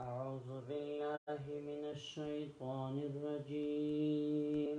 أعوذ بالله من الشيطان الرجيم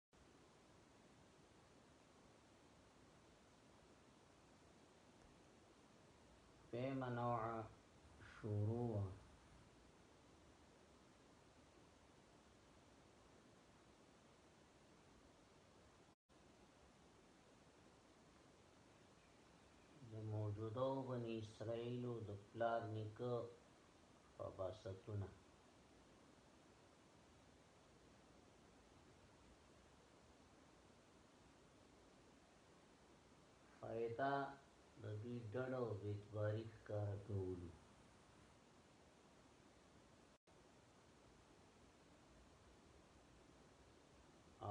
فيما نوع شروع موجوده بنی اسرائیل او د پلار نیکه فباستونه فایده د دوی ډډه او بیتباری ښکاره کولو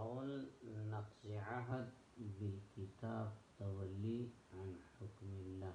اول نقض عهد بالکتاب تولی عن حکم الله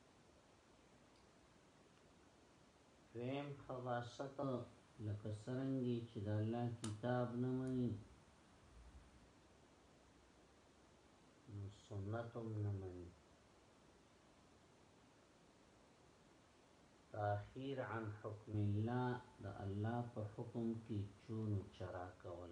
دویم خباثت لکه سرنګي چې د الله کتاب نه مني نو سنت هم نه مني تاخير عن حکم الله د الله په حکم کې چونو چرا کول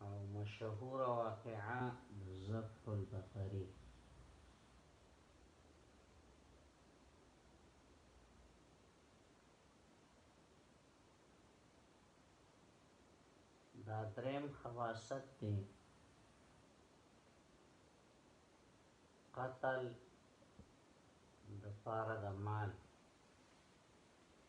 او مشهور واقعا ذبح البقری دا درم خواست دی قتل د پاره د مال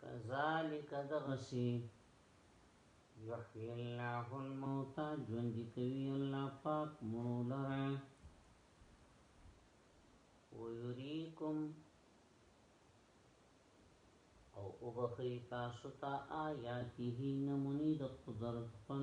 کذالک دغسی یحیی الله الموتى ژوندی کوي الله پاک مړو لره ویریکم او وبخی تاسو ته آیاته نمونی د قدرت خپل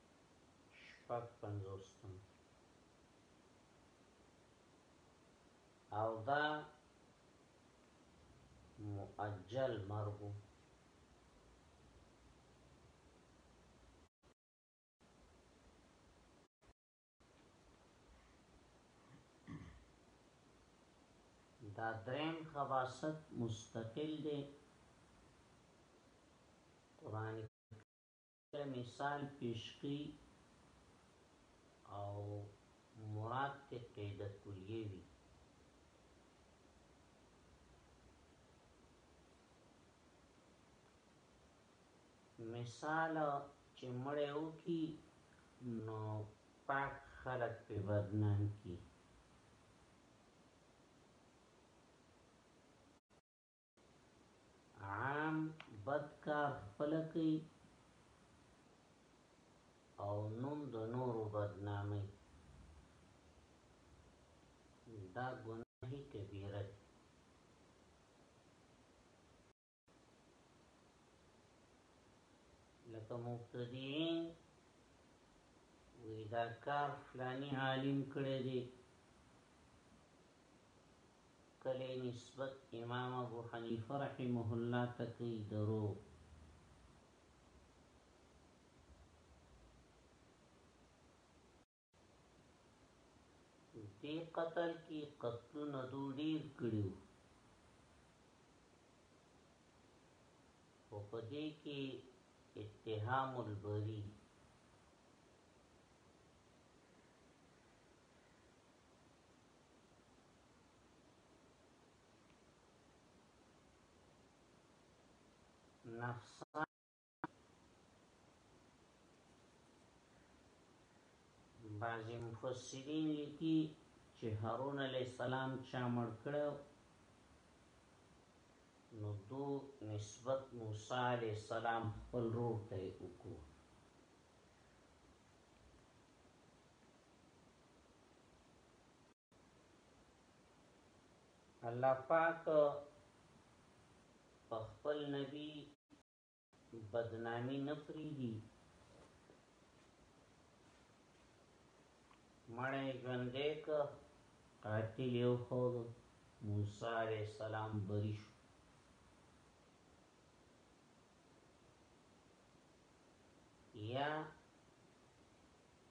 شپږ پنځوس تن او دا مؤجل مرګو دا درین خباست مستقل دی قرآن دا مثال پیش کی او مراد ته قیده کلیه وی مثال چې مړې او کی نو پاک خلق په بدنام کی عام بد کار خپل کوي او نوم د نورو بدنامي دا ګناه کبیره ده لکه مبتدعين وی دا کار فلانی عالم کړی دی کله نسبت امام ابو حنیفه رحمه الله ته کوي درو دې قتل کې قتلونه دو ډیر کړیو او په دې کې اتهام البری نفسان بعضی مفسرین لیکی چې هارون علی السلام چا مړ کړو نو دو نسبت موسی علی السلام خپل روح ته وکړو الله پاک په خپل نبی بدنامی نه پریدي مړی ژوندې که قاتل یو خو موسی علیہ السلام بری شو یا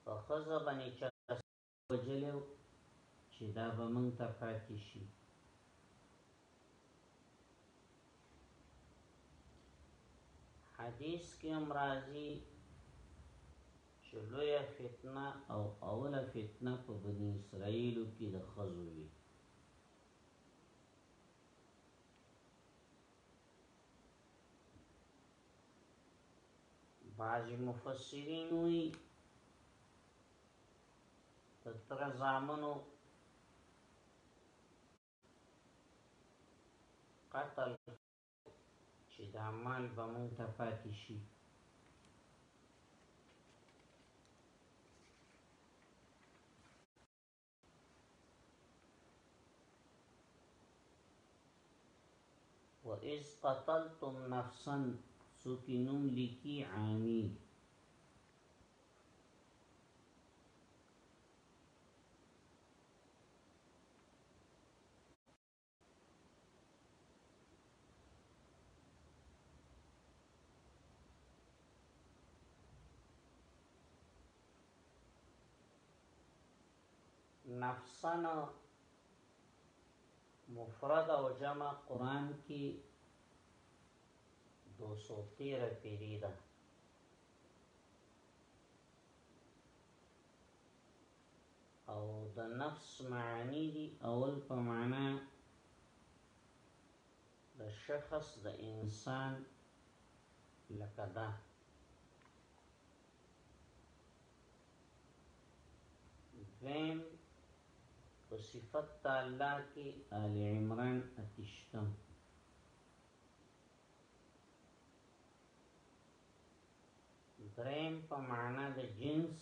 په ښځه باندې چا څوک وژلی و چې دا به موږ ته پاتې شي؟ حدیث کې هم راځي چې لویه فتنه او اوله فتنه په بني اسرائیلو کې د ښځو وي بعضی مفسرین وی تر زامنو قتل چې دا مال به مونږ ته پاتې شي وَإِذْ قَتَلْتُمْ نَفْسًا سُكِنُمْ لِكِي عَامِي نفسن مفرد او جمع قران کې 213 پیری ده او د نفس معانی دی اول په معنا د شخص د انسان لکه دا دویم په صفت تعالی کې آل عمران اتشتم دریم په معنا د جنس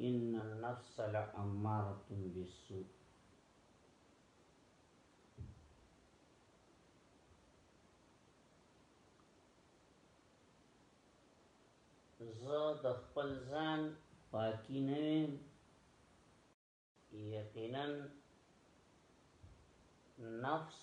ان النفس لاماره بالسوء زه د خپل ځان پاکي نه ویم یقینا نفس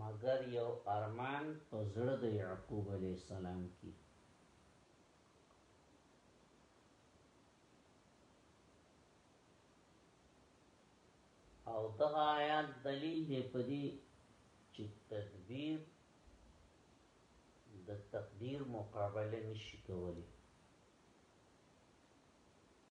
مګر یو ارمان په زړه د یعقوب علی السلام کې او دغه آیات دلیل دی په دې چې تدبیر د تقدیر مقابله نشي کولی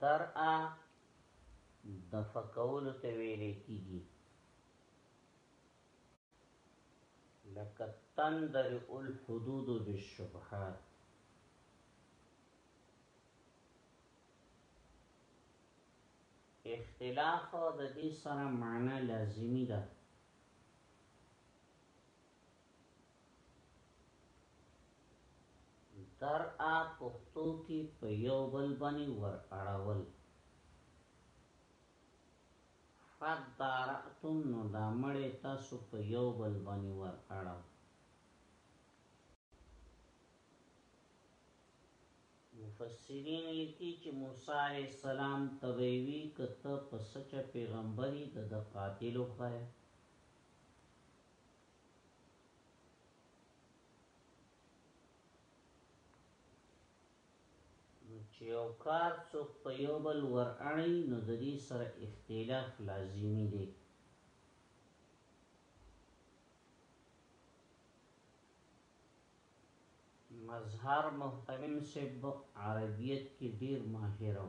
درعا دفکول ته ویل کیږي لکه تندر الحدود بالشبهات اختلاف د دې سره معنی لازمی ده در آ پختو کی په یو بل بنی ور اړول فد دارعتم نو دا مړی تاسو په یو بل بنی ور اړو مفسرین لیکي چې موسی عليه السلام تبوي کته په سچ پیغمبري د قاتل خره چې یو کار څوک په یو بل ور اړي نو د دې سره اختلاف لازمی دی مظهر محتمم سب عربیت کې ډیر ماهر و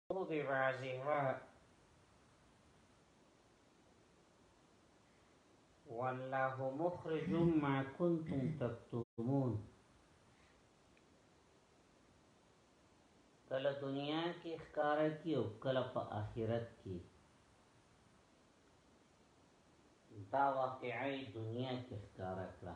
او د وازیغه والله مخرج ما كنتم تكتمون کله دنیا کې ښکار کی او کله په آخرت کې دا واقعي دنیا کې ښکار کړه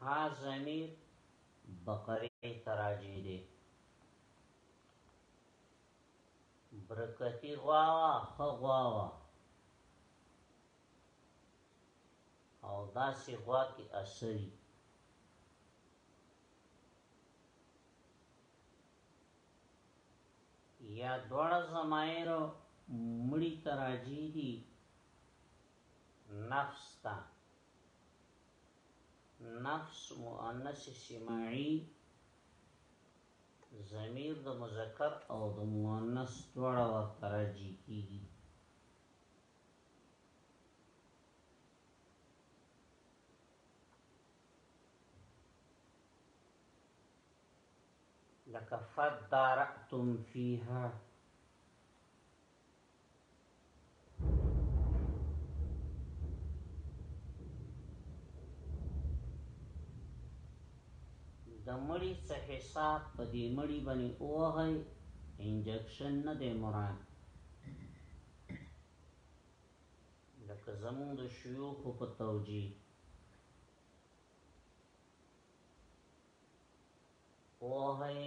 ها ضمیر بقره ته راجع دی برکتی غوا وا خو غوا وا او داسې غوا کې اثري یا دوړه زمایر مړی تراجی دی نفس تا نفس مؤنث سماعي ضمیر د مذکر او د مؤنث دواړه ورته راځي کیږي لکه فدارتم فیها د مړی څه حساب په دې مړی باندې اوهی انجکشن نه دی مراد لکه زمون د شيوخ په توجیه اوهی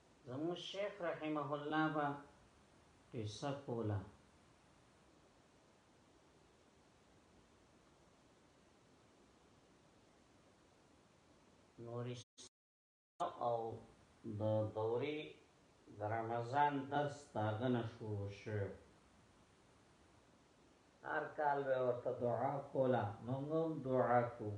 زموږ شیخ رحمه الله به قصه کوله نوري او د دوري د رمضان درس داغه نه شروع شو هر کال به ورته دعا کوله موږ هم دعا کوو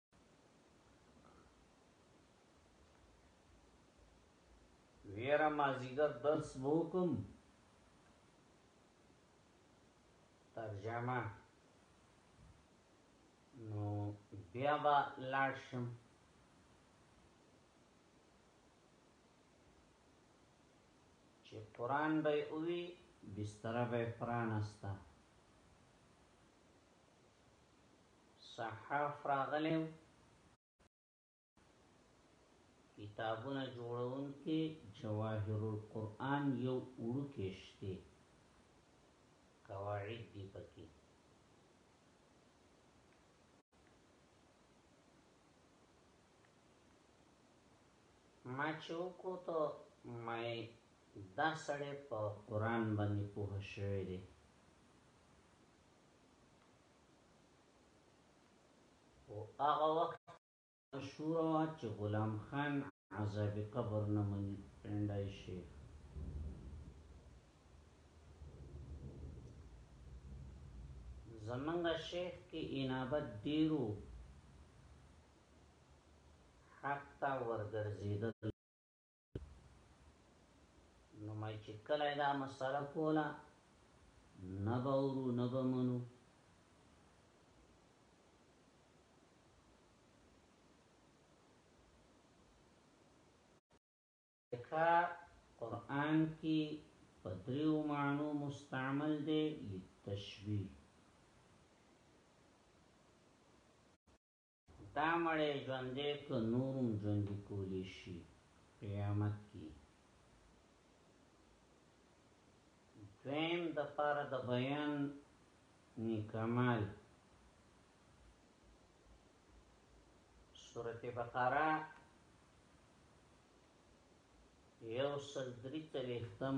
ویرا مازیګر درس وکم ترجمه نو بیا با لاړ شم چې قران به اووي بستر به پرانستا صحاف راغلی و کتابونه جوړونکي جواهر القرآن یو وړوکی شته قواعد دی پکې ما چې وکړو ته ما دا سړی په قرآن باندې پوه شوی دی او هغه وخت شورا چې غلام خان عذاب قبر نه مني پندای شي زمنګ شیخ کې انابت دیرو حق تا ورګرځیدل نو ما چې کله دا مسله کوله نه به ورو نه به منو قرآن کی پدریو معنو مستعمل دے لتشبیح دا مړی ژوندی که نور هم ژوندی کولی شي قیامت کې دویم د پاره د بیان نکمال سورت بقره یو سل دری تلیختم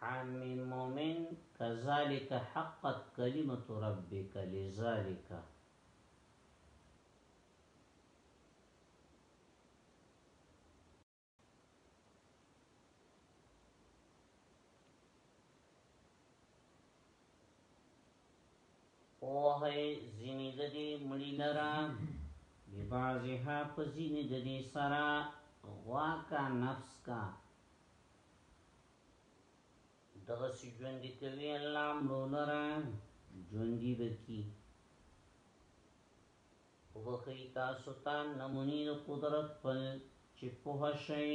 حام المؤمن كذلك حقت كلمة ربك لذلك اوه زینی د دې مړی لرا ببعضها په زینی د دې سرا غوا کا نفس کا دغه سی ژوند کوي الله مړو لرا ژوندۍ بکی وبخی تاسو ته نمونی د قدرت پل چې په شي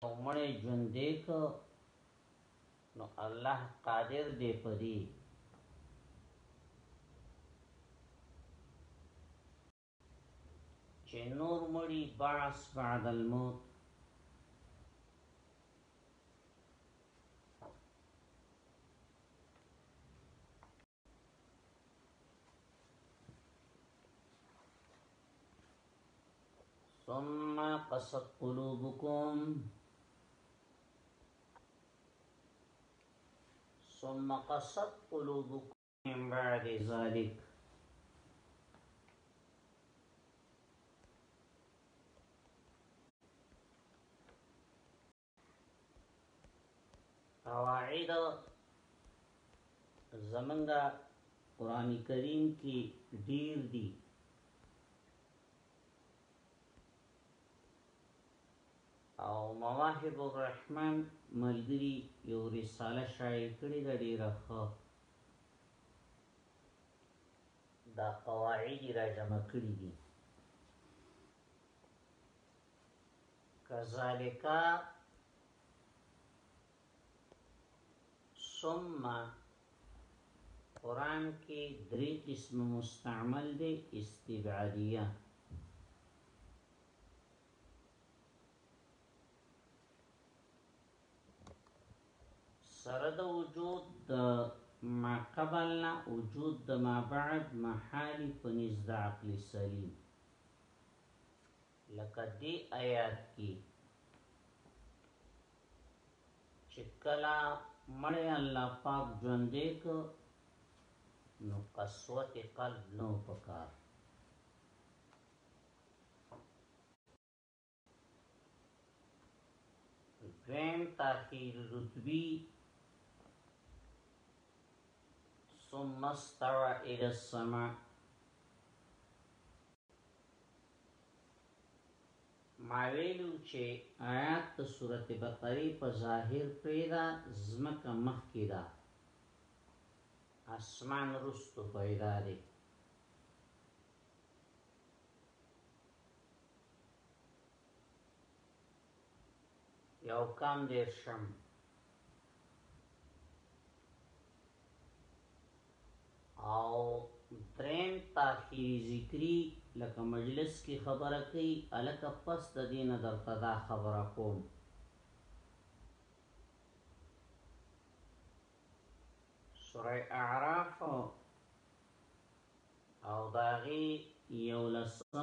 او مړی ژوندی که نو الله قادر دی پدی چې نور مړی بعث بعد الموت ثم قصد قلوبكم ثم قصد قلوبكم من بعد ذلك قواعد زمنګا قران کریم کې ډیر دي او مواهب الرحمن ملګری یو رساله شایع کړې ده ډیره ښه دا قواعد را جمع کړې دي کذالک ثم قران کې درې قسم مستعمل دي استبعادیه سره د وجود د ما قبلنا وجود د ما بعد محالی په نزد عقل سلیم لکه دی آیات کی چې کلا مړی الله پاک ژوندې کو نو قسوت قلب نو پکار دویم تاخیر رتبی ثم استوى الى السماء ما ویلو چه آیات د سورت بقره په ظاهر پریده زمکه مخکی ده اسمان رستو پیدا دی یو کام دیر شم او دریم تاخیر ذکری لکه مجلس کی خبره کوي الکه پس د دین درته دا خبره کوم سوره اعراف او داغي یو لسم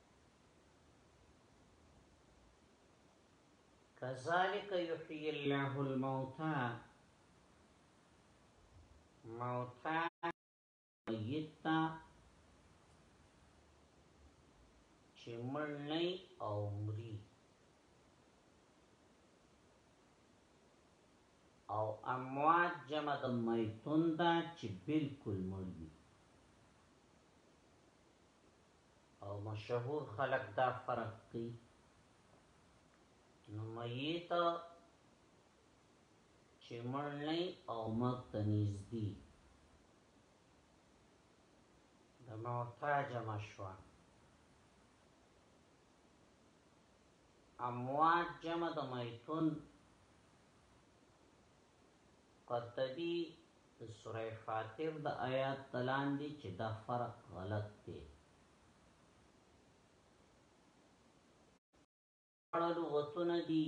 کذالک یحیی الله الموتى موتى میت چې مړ نه او مري او اموات جمع د میتون دا چې بالکل مړ دي او مشهور خلق دا فرق کوي نو میت چې مړ نه او مرګ ته نږدې د موتا جمع شوه اموات جمع د میتون قرطبی د سوره فاطر د آیات د لاندی چه دا فرق غلط دی. دواړه لغتونه دي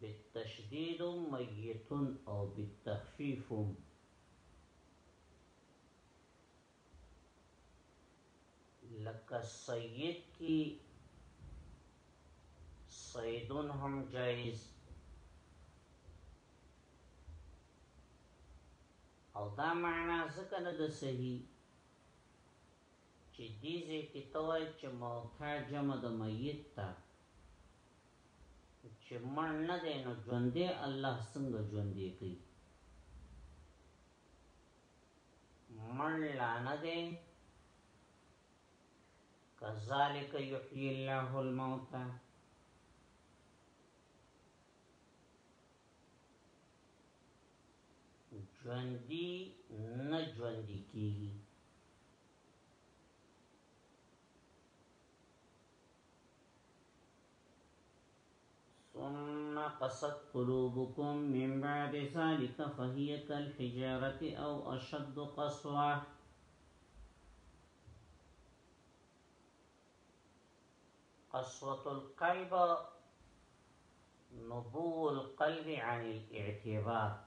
بالتشدید میتون او بالتخفیف لکه سید کی سیدون هم جایز او دا معنا ځکه نه ده صحیح چې دې ځای کې توای چې موتا جمع د میت ته چې مړ نه دی نو ژوندې الله څنګه ژوندې کوي مړ لا نه دی کذالک یحیی الله الموت ژوندی نه ژوندی کیږي ثم قصد قلوبكم من بعد ذلك فهي كالحجارة أو أشد قسوة قسوة القلب نبو القلب عن الاعتبار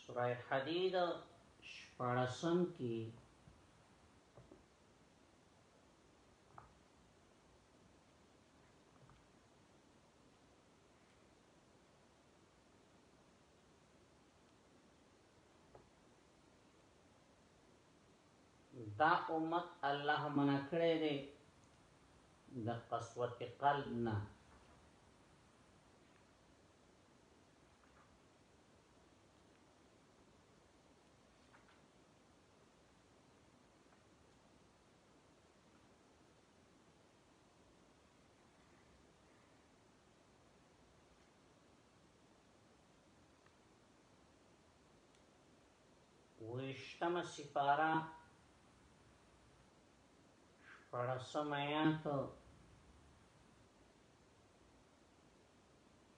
سوره حدید شپاړسم کی دا امت الله منع کړی دی د قسوت قلب نه وشتم سپارا شپړسم آیاتو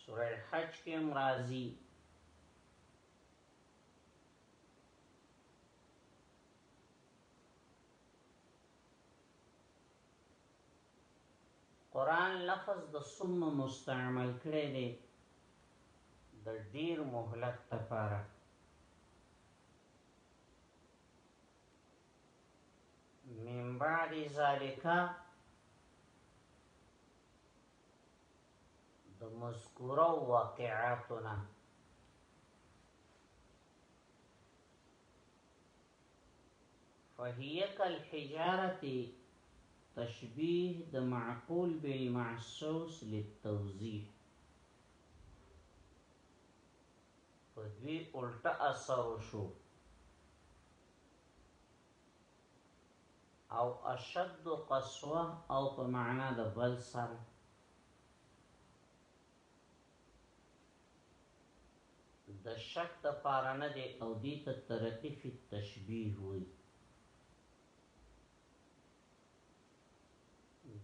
سوره حج کې هم راځي قران لفظ د ثم مستعمل کړي دي د ډیر مهلت لپاره من بعد ذالکا د مذکوره واقعاتنا فهي كالحجارة تشبيه د معقول بالمعسوس للتوضيح په دوی الټه اثر شو او اشد قسوه او په معنا د بل سره د شک د پاره نه دی او دی ته ترقی فی تشبیه وی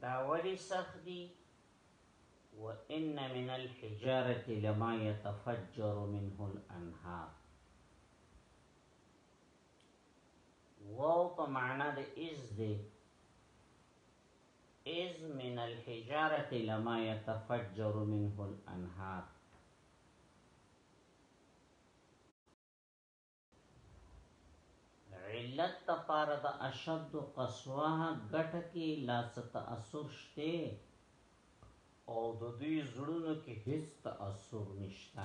دا ولی سخت دی وان من الحجاره لما يتفجر منه الانهار واو په معنا د از دی از من الحجاره لما يتفجر منه الانهار علت تفاره د اشد قصوه ګټه کې لا څه تاثر شته او د دوی زړونو کې هیڅ تاثر نشته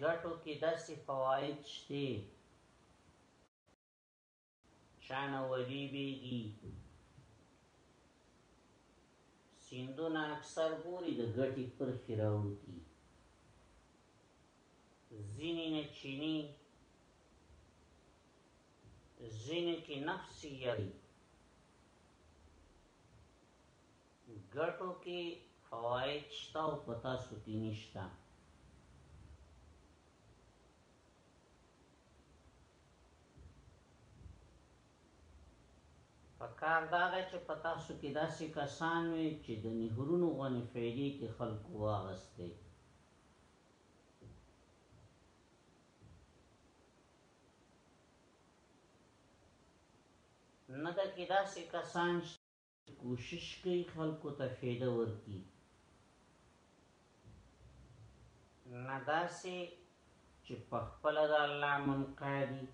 ګټو کې داسې فواید شته چانه ولی بیږي سیندونه اکثر ګوري د ګټي پر خراوتی زینی نه چینی زینی کې نفسی یری ګټو کې فواید شته او پتا سو کې نشته پکار دا ده چې پتا سو کې داسې کسان وي چې د نهرونو غونې فیدې کې خلکو واغستې نه دا کې داسې کسان کوشش کوي خلکو ته فیده ورکړي نه داسې چې په خپل د الله منقادي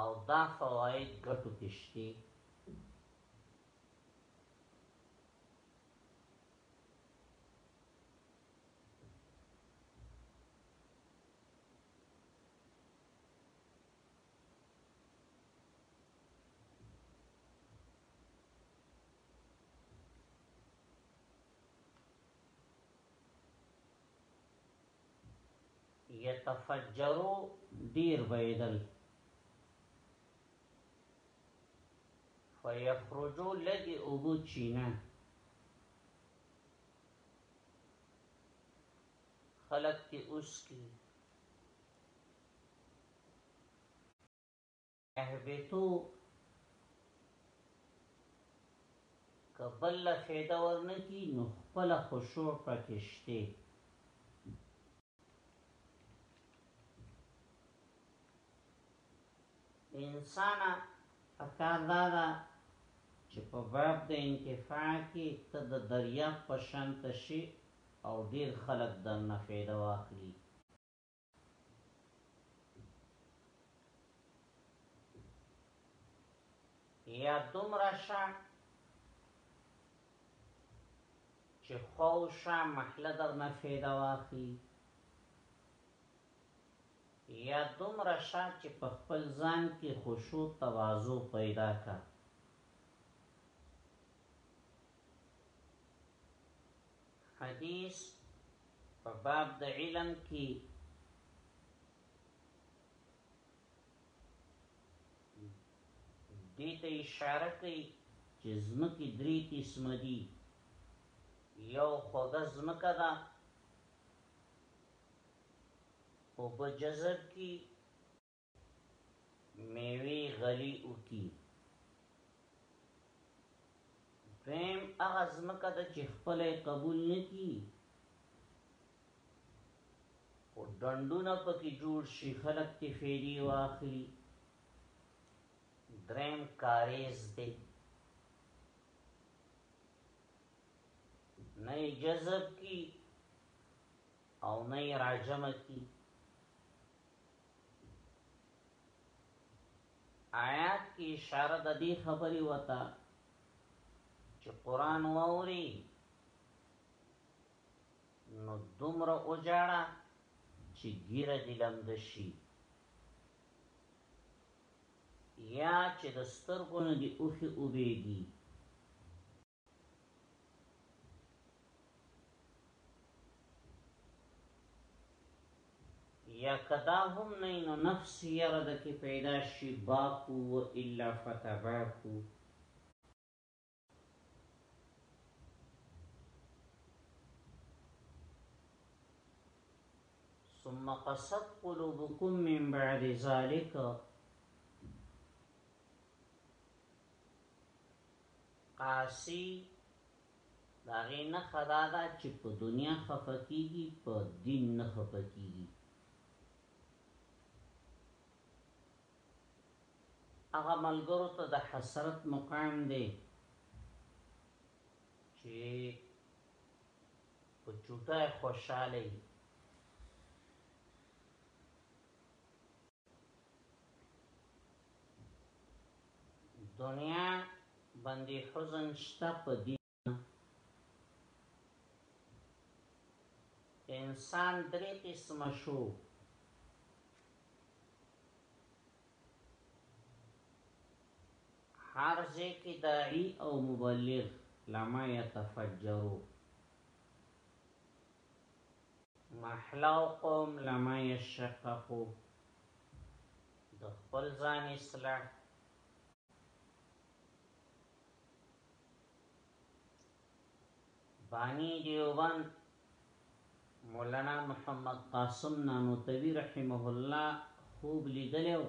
او دا فواید ګټو کې شته یتفجرو دیر بیدل فیخرجو لگی اوبو چینه خلق تی اوس کی اهبتو که بل له فیده ورنکی نو خپل خشوع پکشتی انسان اکار دادا چې په باب د انتفاع کې ته د دریاب په شان تشي او ډیر خلک درنه فیده واخلي یا دومره شا چې خو شا محله در نه فیده واخی یا دومره شا چې په خپل ځان کې خشوع تواضع پیدا کړه حدیث په باب د علم کې دې ته اشاره کوي چې زمکه درې قسم دي یو خوږه زمکه ده او په جذب کې میوی غلی اوکی دویم هغه ځمکه ده چې خپل قبول نکي او ډندونه پکې جوړ شي خلک تی فیدی واخلي دریم کاریز دی نه جذب کی او نه راجم کی آیات کې اشاره د دې خبرې وته چې قران واوري نو دومره اوجاړه چې ګیره دې لمد شي یا چې د سترګو نه دې اوخي اوبېږي یا کدا هم نه نو نفس یره د کې پیدا شي باکو و الا فتباکو ثم قصد قلوبكم من بعد ذلك قاصي د هغې نښه دا ده چې په دنیا خفه کېږي، په دین نه خفه کېږي. هغه ملګرو ته د حسرت مقام دی چې په چوټه خوشاله وي، دنیا باندې حزن شته په دې انسان درې قسم شو هر ځای کې داعي او مبلغ لما يتفجرو محلاو قوم لما يشققو د خپل ځان اصلاح بانی دیوبان مولانا محمد قاسم نانوتوی رحمه الله خوب لیدلو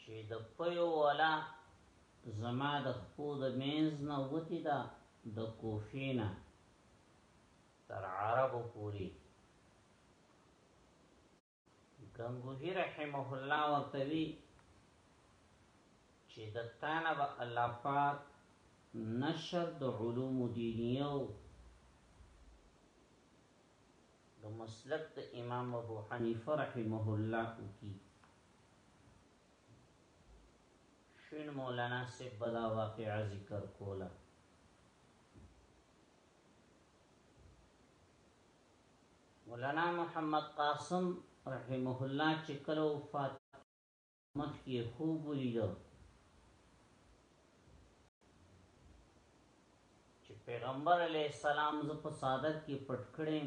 چې د پيو ولا زما د خپو د مینز نه وتی دا د کوفینا تر عربو پوری گنگوهی رحمه الله ورتوی چې د تانه به الله پاک نشر د علوم دینیو د مسلک د امام ابو حنیفه رحمه الله کی شین مولانا صاحب بدا واقعا ذکر کولا مولانا محمد قاسم رحمه الله چې کله وفات مخ کې خوب ولیدو چې پیغمبر علی السلام ز په صادق کې پټ کړم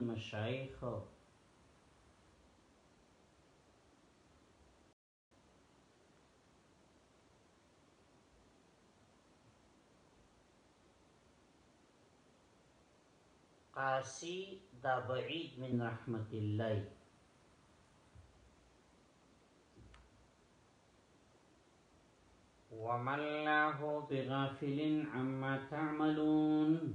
مشايخه قاسي دا بعيد من رحمة الله وما الله بغافل عما تعملون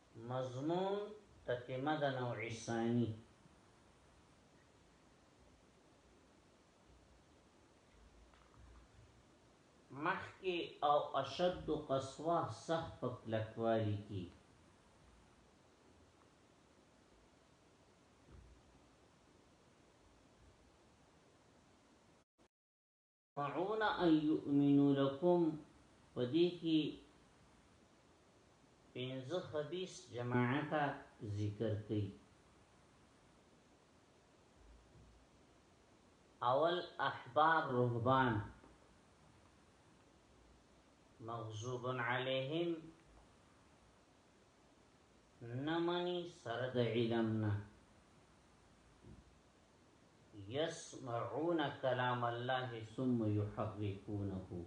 مضمون تتمه د نوع ثانی مخکې او اشد قسوه صح په کلکوالي کې معون ان یؤمنو لکم په دې کې پنځه خبيث جماعت ذکر کړي اول احبار رهبان مغضوب علیهم نمنی سرد علمنا يسمعون كلام الله ثم يحرفونه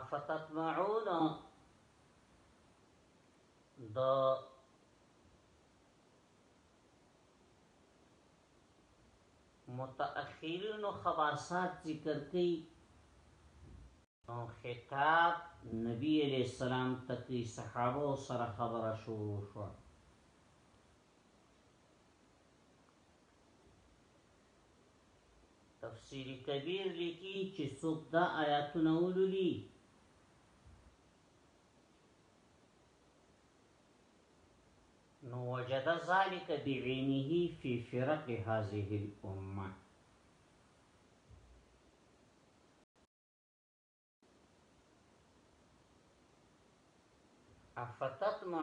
افتطمعون د متأخرین و خباسات ذکر کئی نو خطاب نبی علیہ السلام تکی صحابه و سر خبر شروع شو تفسیر کبیر لیکي چې څوک دا آیاتونه ولولي نو وجد ذلك بعينه في فرق هذه الامه افتطمع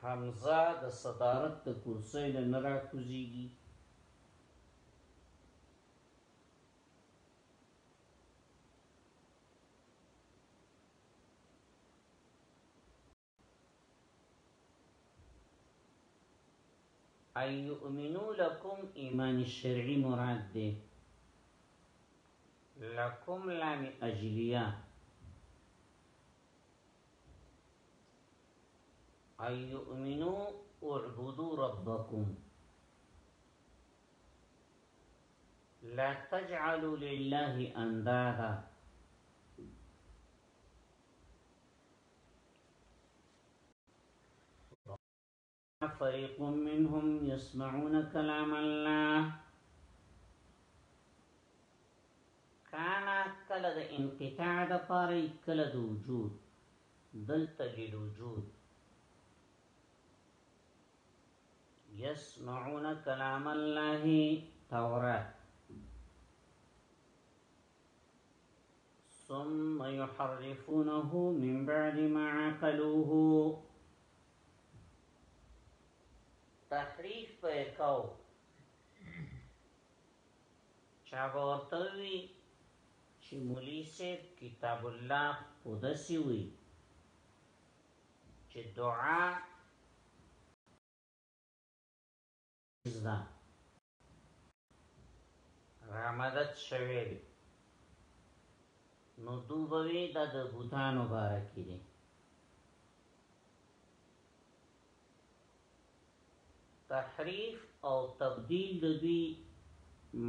حمزه د صدارت د کرسۍ نه نه راکوزېږي ان یؤمنو لکم ایمان شرعی مراد دی لکم لام اجلیه أن يؤمنوا اعبدوا ربكم لا تجعلوا لله أندادا فريق منهم يسمعون كلام الله كان كلد انقطاع دفاري كلد وجود دلت للوجود يسمعون كلام الله تورات ثم يحرفونه من بعد ما عقلوه تحریف په کاو چا ورته وی چې مولوی صاحب کتاب الله قدسی وی چې دعا زده رامدد شوی دی نو دوبوی دا د بوتانو بارکی دی تحریف او تبدیل د دوی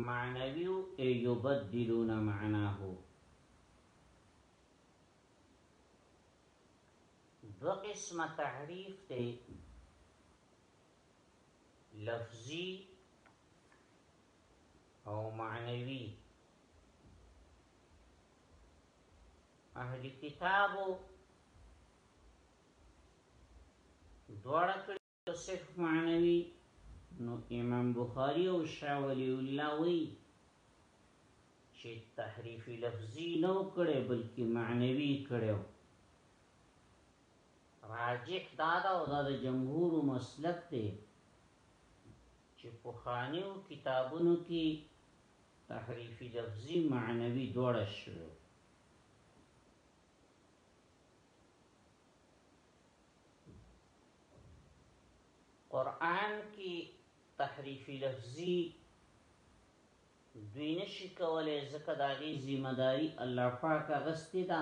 معنوی او یبدلون معناه دو قسم تحریف دی لفظي او معنوي اهل کتابو دوړه کړی صرف معنوي نو امام بخاری او شاه ولی الله وی چې تحریف لفظي نو کړي بلکې معنوي کړي راجح دا ده او دا د جمهور مسلک دی چې پخوانیو کتابونو کې تحریف لفظي معنوي دوړه شوی قرآن کې تحریف لفظي دوی نشي کولای ځکه د هغې ذمه داري الله پاک غستې ده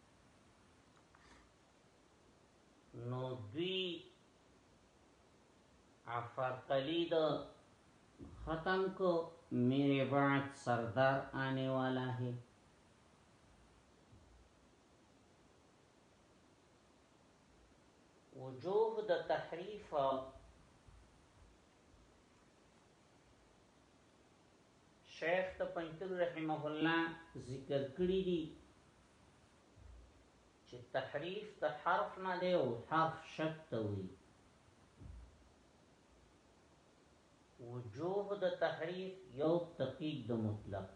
نو دوی عفر قلید ختم کو میرے بعد سردار آنے والا ہے وجوه د تحریف شیخ د پنځتون رحمه الله ذکر کړی دی چې تحریف د حرف نه دی او حرف شک ته وي وجوه د تحریف یو تقیق د مطلق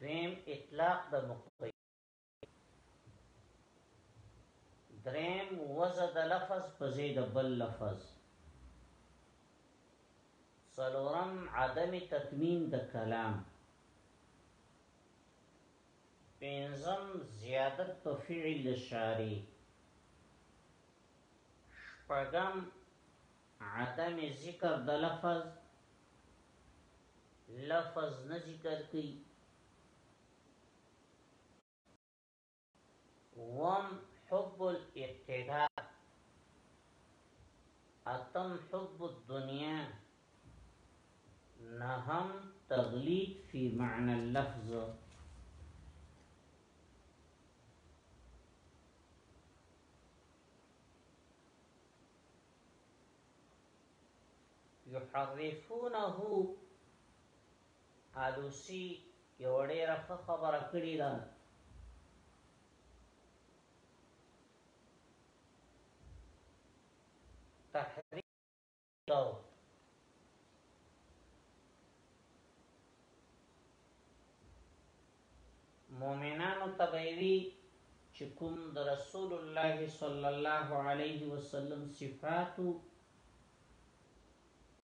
دویم اطلاق د مقید دریم وزد لفظ په زید بل لفظ سلورم عدم تتمیم د کلام پینزم زیادت په فعل شاری شپگم عدم ذکر د لفظ لفظ نه ذکر کی وم حب الاقتداء اتم حب الدنيا نهم تغليد في معنى اللفظ يحرفونه الوسی یو ډیره ښه خبره کړی ده تحریک دو مومنانو تبعیوی چې کوم د رسول الله صلی الله علیه وسلم صفاتو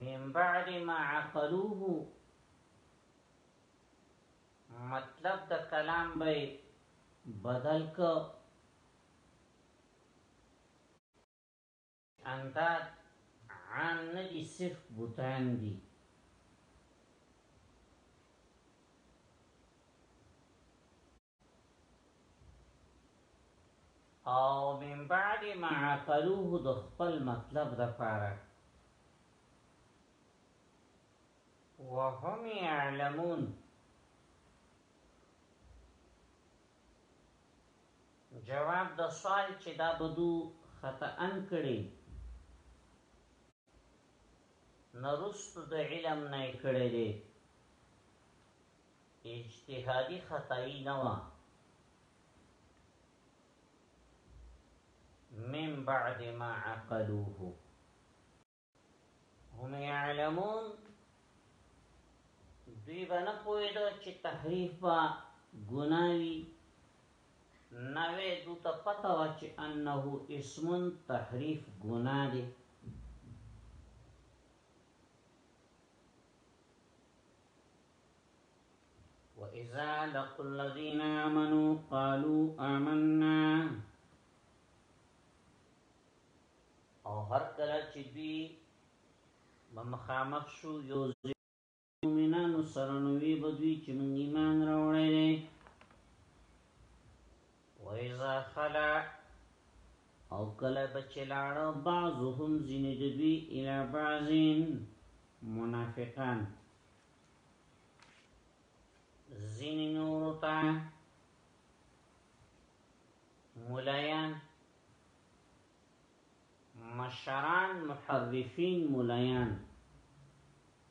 من بعد ما عقلوه مطلب د کلام به بدل ک انداد عام نه دي صرف بوتان دي او من بعد ما عقلوه د خپل مطلب د پاره وهم يعلمون جواب د سوال چې دا بدو خطا ان کړي نه رستو د علم نه یې کړی دی، اجتهادي خطايي نه وه، من بعد ما عقلوه هم يعلمون دوی به نه پوهېده چې تحریف به ګناوي نوې دو ته پته وه چې انه اسم تحریف ګناه دی وَإِذَا لَقُوا الَّذِينَ آمَنُوا قَالُوا آمَنَّا او هر کله چې دوی مخامخ شو یو مومنانو سره نو وی بدوی چې مونږ ایمان راوړی دی وایزا خلا او کله بچلاړو بعضهم زین دوی الی بعضین منافقان زین نورتا مولایان مشران محرفین مولایان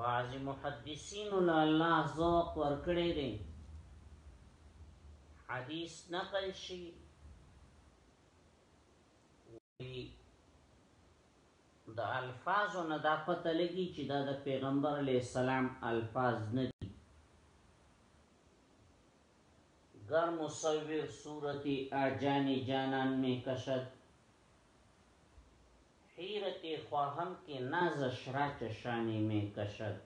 بعضی محدثینو له الله ذوق ورکړی دی حدیث نقل شي د الفاظو نه دا پته لګي چې دا د پیغمبر علی السلام الفاظ نه دي گر مصور صورت آجانی جانان می کشد حیرت خواهم که ناز شرا چشانی می کشد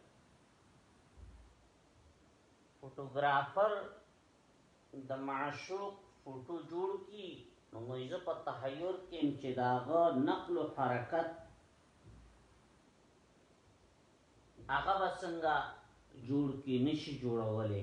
فوټوګرافر د معشوق فوټو جوړ کی نو مویزه په تحیر کیم چې داغه نقل و حرکت هغه بسنګا جوړ کی نشي جوړولې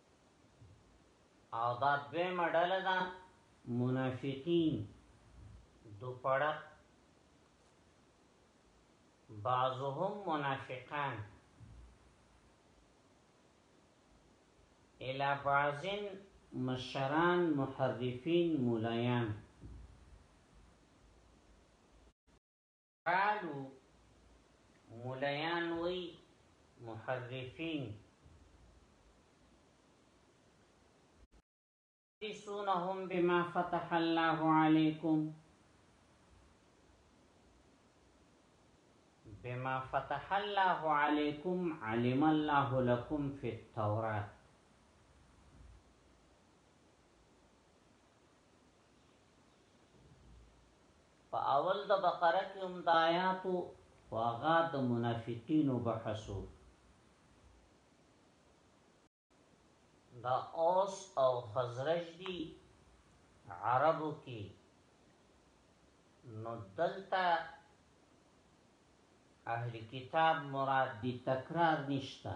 او دا دوی مډل دا منافقین دو پڑک بعضهم منافقان الى بعضن مشران محرفین مولایان قالوا مليان وي محرفين يحدثونهم بما فتح الله عليكم بما فتح الله عليكم علم الله لكم في التوراة په اول د بقره کې هم د آیاتو واغا د منافقینو بحثو دا اوس او خزرج دی عربو کې نو دلته اهل کتاب مراد دی تکرار نشتا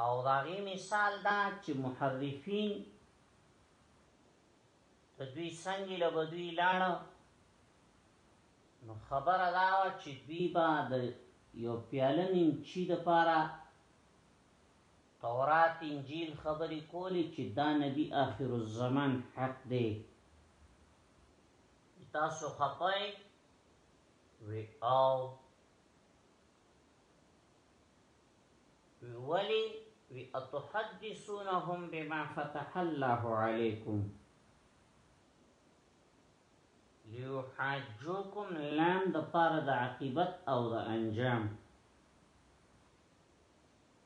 او داغی مثال دا چې محرفین دوی څنګه له بدوی لاړو نو خبره دا و چې دوی با د یو پیاله نیم چی د پاره تورات انجیل خبرې کولې چې دا نبی آخر الزمان حق دی تاسو خپای وی او ولی وی اتحدثونهم بما فتح الله علیکم لیحاجوکم لام د پاره د عاقبت او د انجام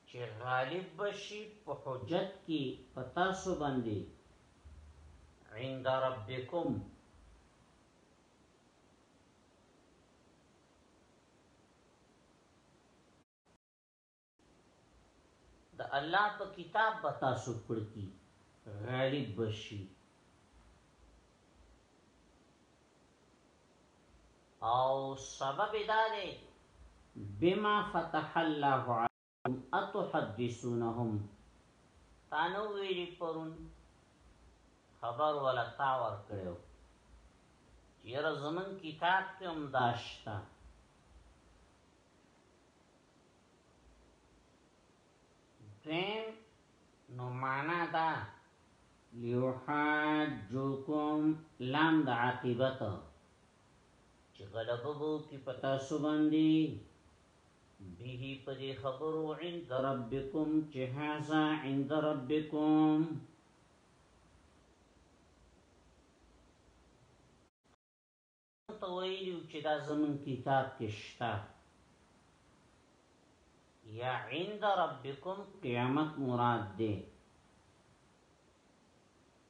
چی غالب به شی په حجت کی په تاسو باندی عند ربکم د الله په کتاب به تاسو پړکی غالب بشي او سبب یې دا دی، بما فتح الله علیکم اتحدثونهم تا نه ویلي پرون خبر وله تا ورکړی و چې یاره زمونږ کتاب کې هم دا شته دویم نو معنا دا لیوحاجوکم لام د عاقبت چې غلبه بو کی پتا سو باندې به په دې خبرو عند ربکم چې هاذا عند ربکم ته ویلو چې دا زمون کتاب کې شته یا عند ربکم قیامت مراد ده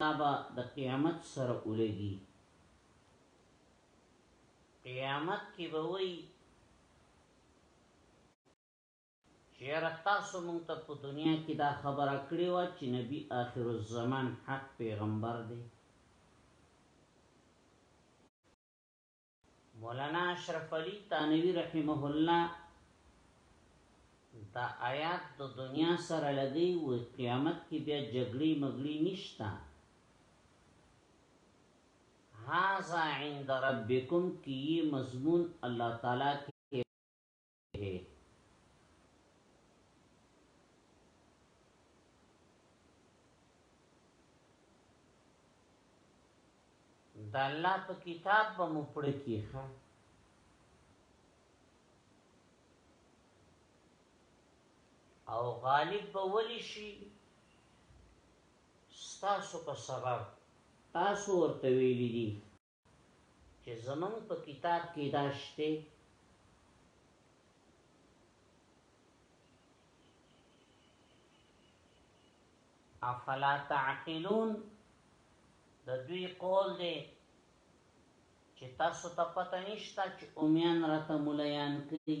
دا به د قیامت سره ولګي قیامت کې به وایي چیرې تاسو مونږ ته په دنیا کې دا خبره کړې و چې نبی آخر الزمان حق پیغمبر دی مولانا اشرف علی تانوی رحمه الله دا آیات د دنیا سره لګي او قیامت کې بیا جګړې مګړې نشتا هاذا عند ربکم کی مضمون الله تعالی کې هي. د الله په کتاب به مو پړه کیخه او غالب به ولی شي ستاسو په سبب تاسو ورته ویلي دي چې زمون په کتاب کې دا شته افلا تعقلون د دوی قول دی چې تاسو ته پته نشته چې اومیان راته مليان کوي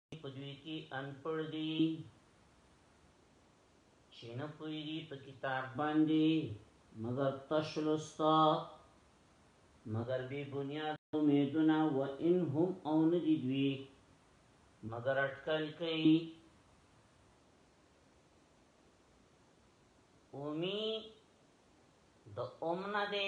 په دوی کې ان پړ دي چې نه پوهېږي په کتاب باندې مګر تشلستا مګر بی بنیاد امیدونه و ان هم او ندی دوی مګر اٹکل کئی اومی د امنه ده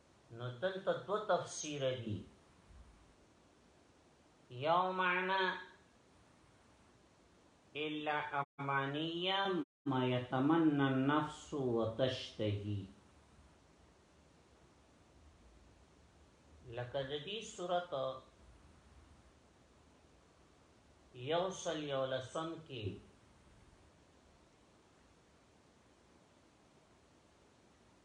نو دلته دو تفسیر دی یو معنی الا امانیه ما یتمنى النفس وتشتهی لکه د دې صورت یو سل یو لسم کې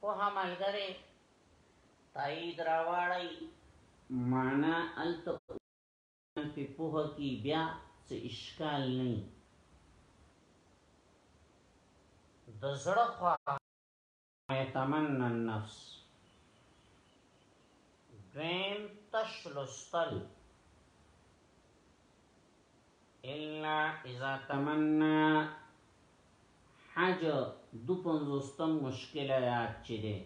پوها ملګری تایید راواړی معنا الته په پوها کی بیا څه اشکال نه د زړه خوا یتمنى النفس دویم تشلستل الا اذا تمنا حج دو پنځوستم مشکل آیات چې ده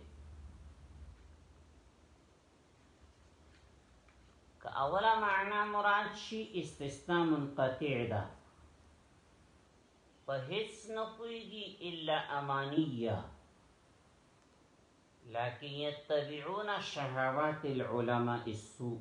که اوله معنا مراد شي استثناء منقطع ده په هیڅ نه پويږي الا امانيه لكن يتبعون شهوات العلماء السوء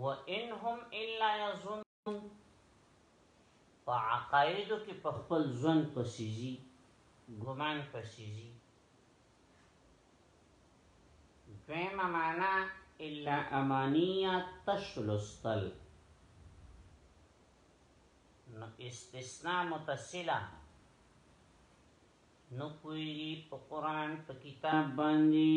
و انهم الا یظن په عقایدو کې په خپل ځن پسیزي ګمان پسیزي دویمه معنا الا امانیه تشلستل نو استثناء متصله نو کوئی په قران په کتاب باندې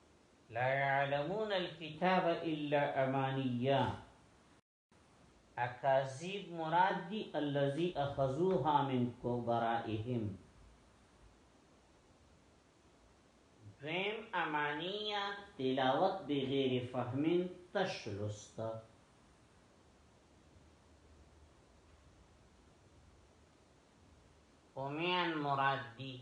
لا يعلمون الكتاب الا امانيا أكاذيب مراد الذي اخذوها من كبرائهم غیم أمانيا تلاوت بغير فهم تشلست قومیان مراد دی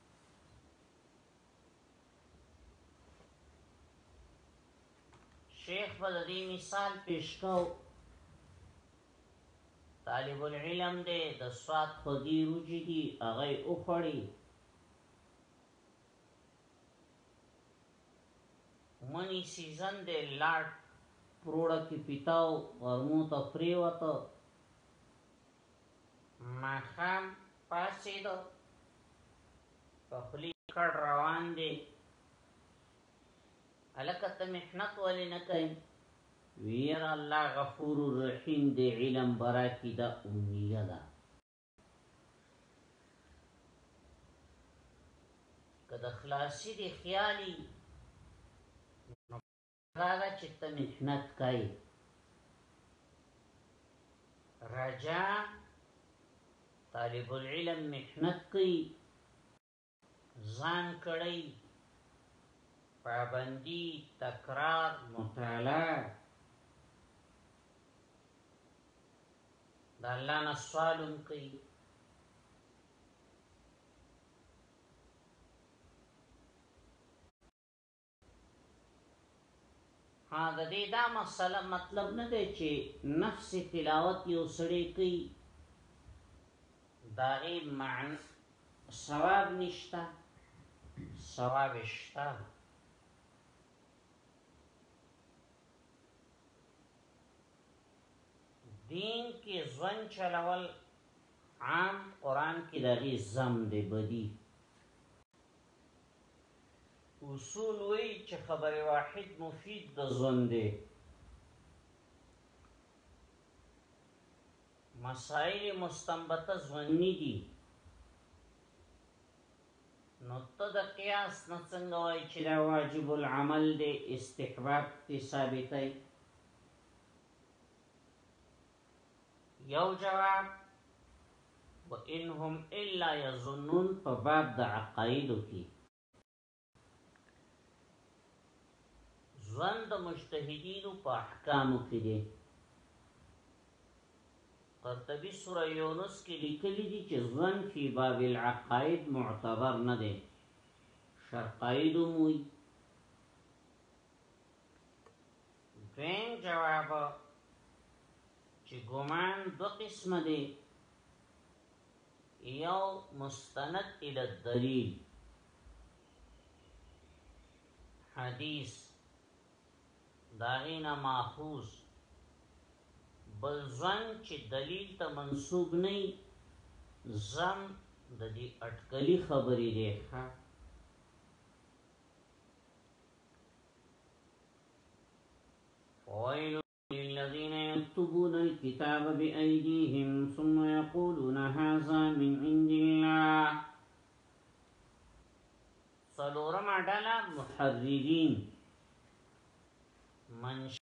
شیخ په دې مثال پیش کو طالب العلم دې د سواد په دی روجي دي هغه او خړی منی سیزن دې لاټ پروړه کې پیتاو ورمو ته فریوته ماښام پاسېدو په خلی کړ روان دی الکه ته محنت ولې نه کوي ویر الله غفور رحیم دی علم برا کی دا امنیه ده که د خلاصي دی خیالي کله چې ته محنت کوي رجا طالب العلم محنت کوي ځان کړی پابندی تکرار مطالعه د الله نه سوالم کوي ها د دې دا مسله مطلب نه دی چې نفس تلاوت یو سړی کوي دا یې معنی ثواب نشتا ثواب شتا دین کې ځوان چلول عام قران کې د دې زم دی بدی اصول وایي چې خبر واحد مفید د ژوند دی مسائل مستنبطه ځونی دي نو ته د قیاس نه څنګه وای چې دا واجب العمل دی استحباب تی ثابتای یو جواب و انهم الا یظنون په باب د عقایدو کې ځوان د مجتهدینو په احکامو کې دي قرطبی سوره یونس کې لیکلي دي چې ځوان فی باب العقائد معتبر نه دی شرقایدو موي دویم جواب چې ګمان دو قسم دی یو مستند الى الدلیل حدیث داغینا ماخوز بل ځن چې دلیل ته منسوب نه زم د دې اٹکلی خبرې دی ښه وَيْلٌ الذين يكتبون الكتاب بأيديهم ثم يقولون هذا من عند الله صلورم عدالا محررين منشیا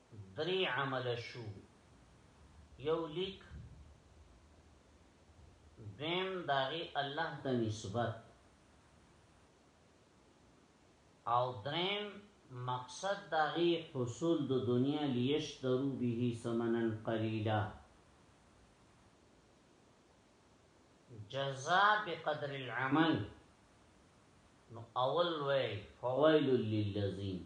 درې عمله شو یو لیک دویم داغی الله ته نسبت او دریم مقصد داغی حصول د دنیا لیشترو به ثمنا قلیلا جزا بقدر العمل نو اول وی فویل للذین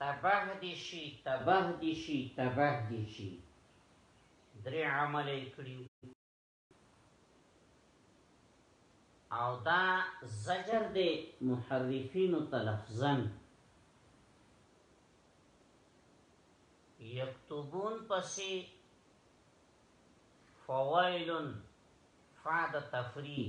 تباه دي شي تباه دي شي تباه دي شي درې عمل یې کړي او دا زجر دی محرفینو ته لفظاً یکتبون پسې فوائلن فاد تفریح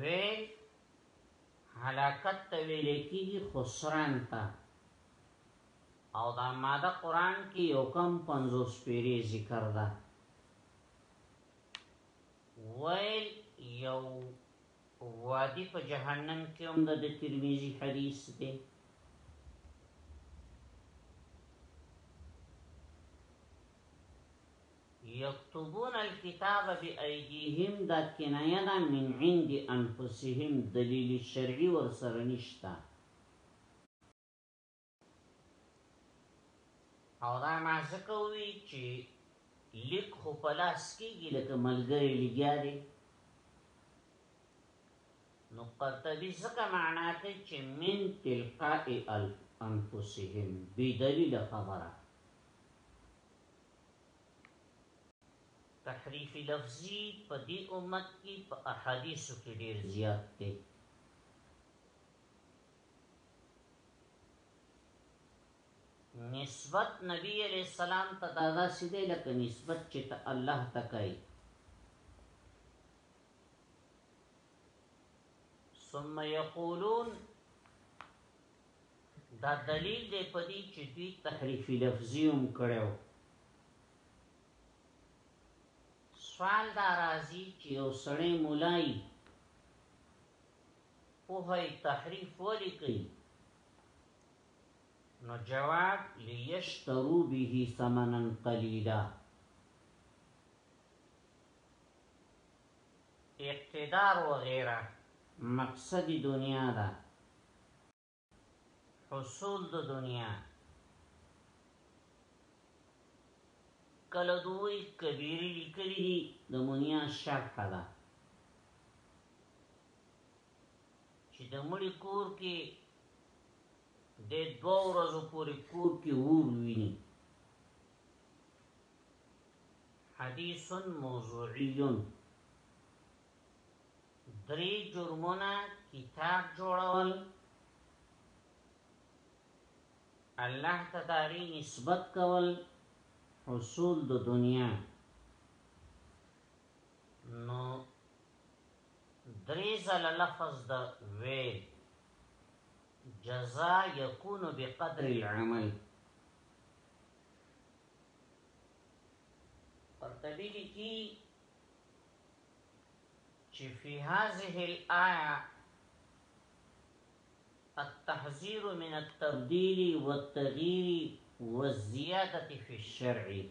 وی حلاکت ته ویل کیږي خسران ته او دا ماده قران کې یو کم 50 پیری ذکر ده ویل یو وادي په جهنم کې هم د ترمذی حدیث دی یکتبون الکتاب بایدیهم دا کنایه ده من عند انفسهم دلیل شرعی ورسره نشته او دا ما ځکه وی چې لیک خو په لاس کېږي لکه ملګری لګیا دی نو قرطبي ځکه معنا کوي چې من تلقاء انفسهم بی دلیل خبره تحریف لفظی په دې امت کې په احادیثو کې ډیر زیات دی نسبت نبی علیہ السلام ته دادا سیده لکه نسبت چې ته الله ته کوي ثم یقولون دا دلیل دی په دې چې دوی تحریف لفظي هم کړی و. سوال دا راځي چې یو سړی مولا یي پوه یې تحریف ولې کوي؟ نو جواب لیشترو به ثمنا قلیلا اقتدار وغیره مقصد دنیا ده حصول د دنیا کله دوی کبیری لیکلی دی د مونیا شرح ده چې د مړي کور کې د دوه ورځو پورې کور کې ور ویني حدیث موضوعی درې جرمونه کتاب جوړول الله ته داغي نسبت کول حصول د دنیا نو درې ځل لفظ د ویل جزاء يكون بقدر العمل قرطبی لیکي في هذه الآية التحذير من التبديل والتغيير والزيادة في الشرع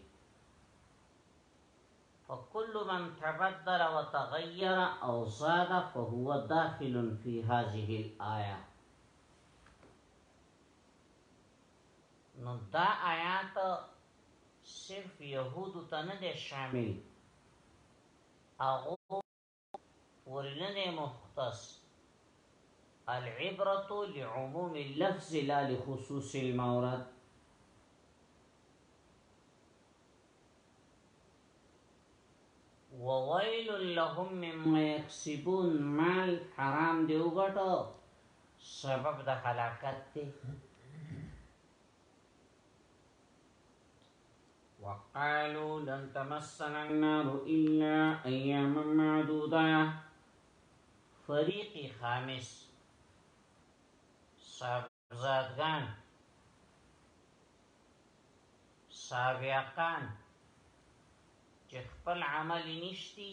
فكل من تبدل وتغير أو زاد فهو داخل في هذه الآية نو دا آیات صرف يهودو ته نه دی شامل هغو پورې نه دی مختص العبرة لعموم اللفظ لا لخصوص المورد وویل لهم مما یکسبون مال حرام دی وګټو سبب د هلاکت دی وقالوا لن تمسنا النار إلا أياما معدودة فريق خامس صابزادگان صابعقان چې خپل عمل نشتی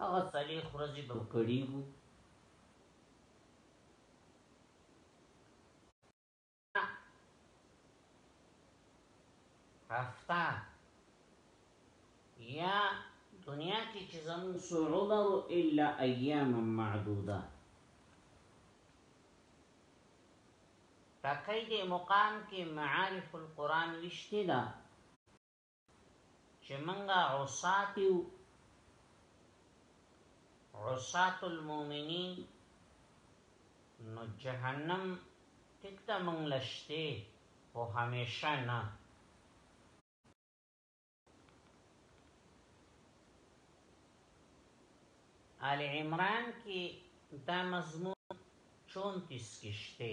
هغه سالي خرزي په کړيو هفته یا دنیا کې چې زمون سعمر الا ایام معدوده تقید مقام کې معارف القرآن وشته ده چې منګه عصات یو عصات المؤمنین نو جهنم تک تا منګ لشته او همیشه نه آل عمران کې دا مضمون 34 کې شته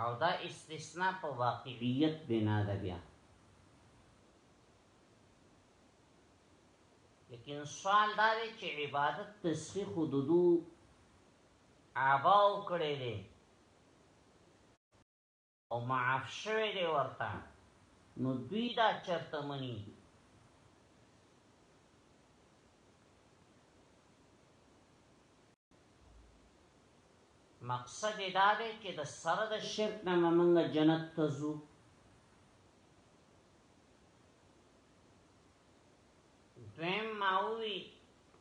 او دا استثناء په واقعیت بنا ده بیا لیکن سوال دا دی چې عبادت تسخیح حدودو آباو کړی دی او معاف شوی دی ورته نو دوی دا چرته منی مقصد دا دی چې د سره د شرک نه موږ جنت ته ځو دویم ماوی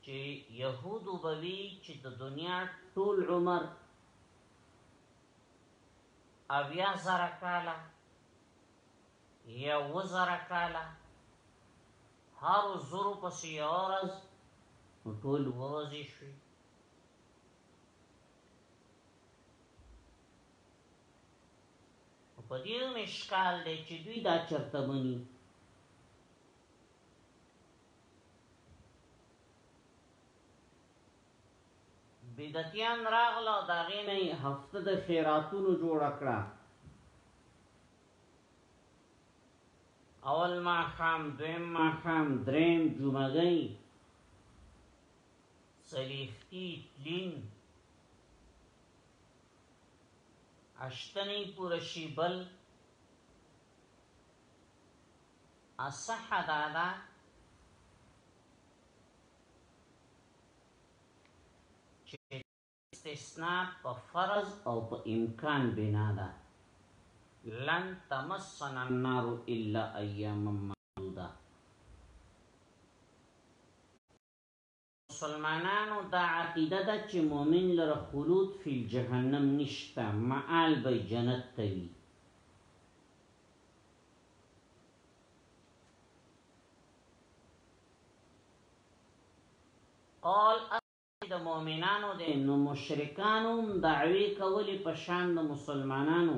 چې يهودو بوي چې د دنیا ټول عمر اویا زره کاله یو زره کاله هر زرو پس یو ورځ ټول ورځې شوي په دې مشکال دی چې دوی دا چرته مني بدعتیان راغله او د هغې نه یې هفته د خیراتونو جوړه کړه. اول ماښام، دویم ماښام، دریم جمعګۍ، څلېښتي، تلین، اشتنی پوره شي بل اصح دا ده استثناء په فرض او په امکان بنا ده لن تمسنا النار الا اياما معدوده مسلمانانو دا عقیده ده چې مؤمن لره خلود فی جهنم نشته معال به جنت ته وي قول اصل د مؤمنانو دی نو مشرکانو هم دعوی کولی په شان د مسلمانانو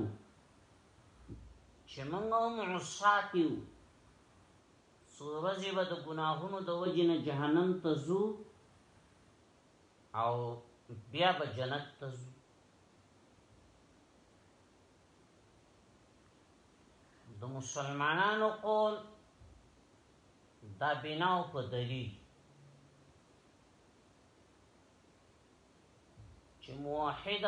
چې موږ هم عصات یو سورځي به د ګناهونو د وجې نه جهنم ته ځو او بیا به جنت ته ځو د مسلمانانو قول دا بنا او په دلیل چې موحد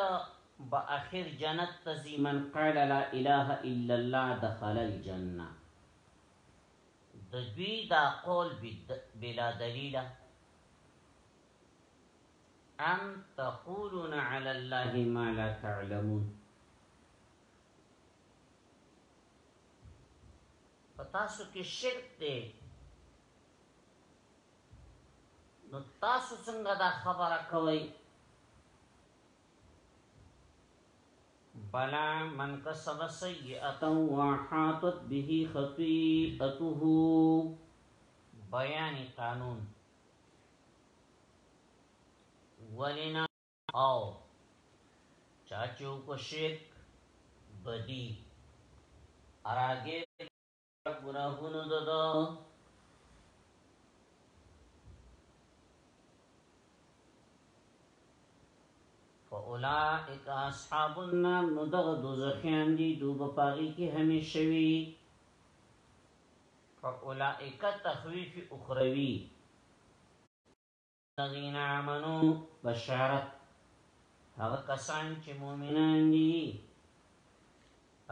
به اخر جنت تزي من قال لا اله الا الله دخل الجنه د دوی دا قول بلا دلیل ام تقولون علی الله ما لا تعلمون پتاسو کې شرک دی نو تاسو څنګه دا خبره کوي بلا من کسب سیئتا وحاطت به خطیئته بیان قانون ولنا او چا چې وکړو شرک بدی اراګه ګناهونو ددو فاولائک اصحاب النار نو دغه دوزخیان دي دوبه پاغي کې همیشه وي فاولائک تخویف اخروی الذين آمنوا بشارت هغه کسان چې مؤمنان دي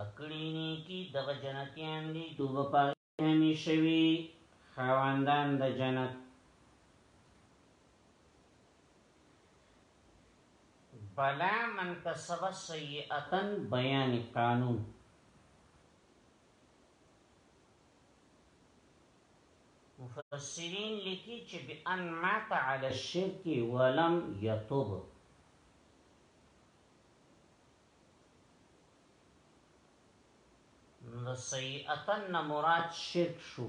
اکړینی کی دغه جنتیان دي دوبه پاره همیشوي خواندان د جنت بلا من کسب سیئتا بیان قانون مفسرین لیکي چې بان مات علی الشرک ولم یتوب نو سیئتن مراد شرک شو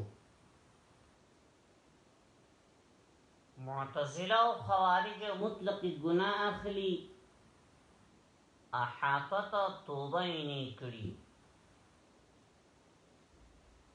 معتزله او خوارج مطلق ګناه اخلي احاطه توبه یې کړی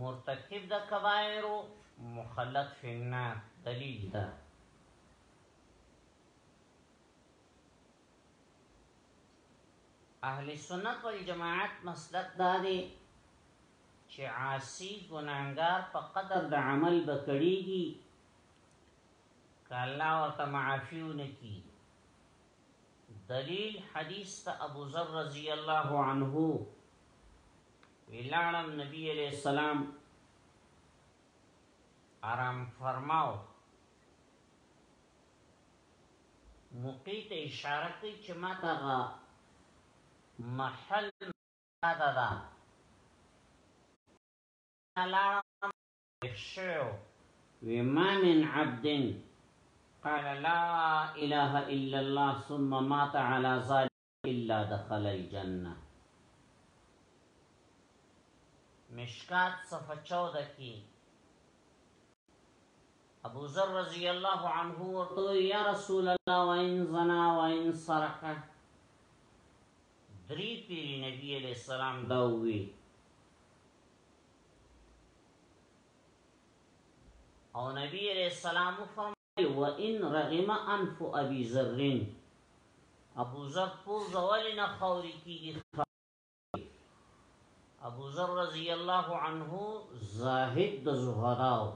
مرتکب د کبائرو مخلد فی النار دلیل ده اهل سنت والجماعت مسلک دا دی چې عاصی ګناهګار په قدر د عمل بکړیږي کله ورته معافیو نکی دلیل حدیث ته ابو ذر رضی الله عنه ویلانم نبی علیہ السلام آرام فرماو موقع ته اشاره کوي چې ما ته محل ماده ده لارم شو وما من عبد قال لا اله الا الله ثم مات على ذلك الا دخل الجنه مشکات صفحه 14 کې ابو ذر رضی الله عنه ورته یا رسول الله وان زنا وان سرق دری پیر نبی علیہ السلام دا وی او نبی علیہ السلام فرمایي وان رغم انف ابی ذر ابو ذر پوزه ولی نه خاوری کیږي ابو ذر رضی الله عنه زاهد د زهراو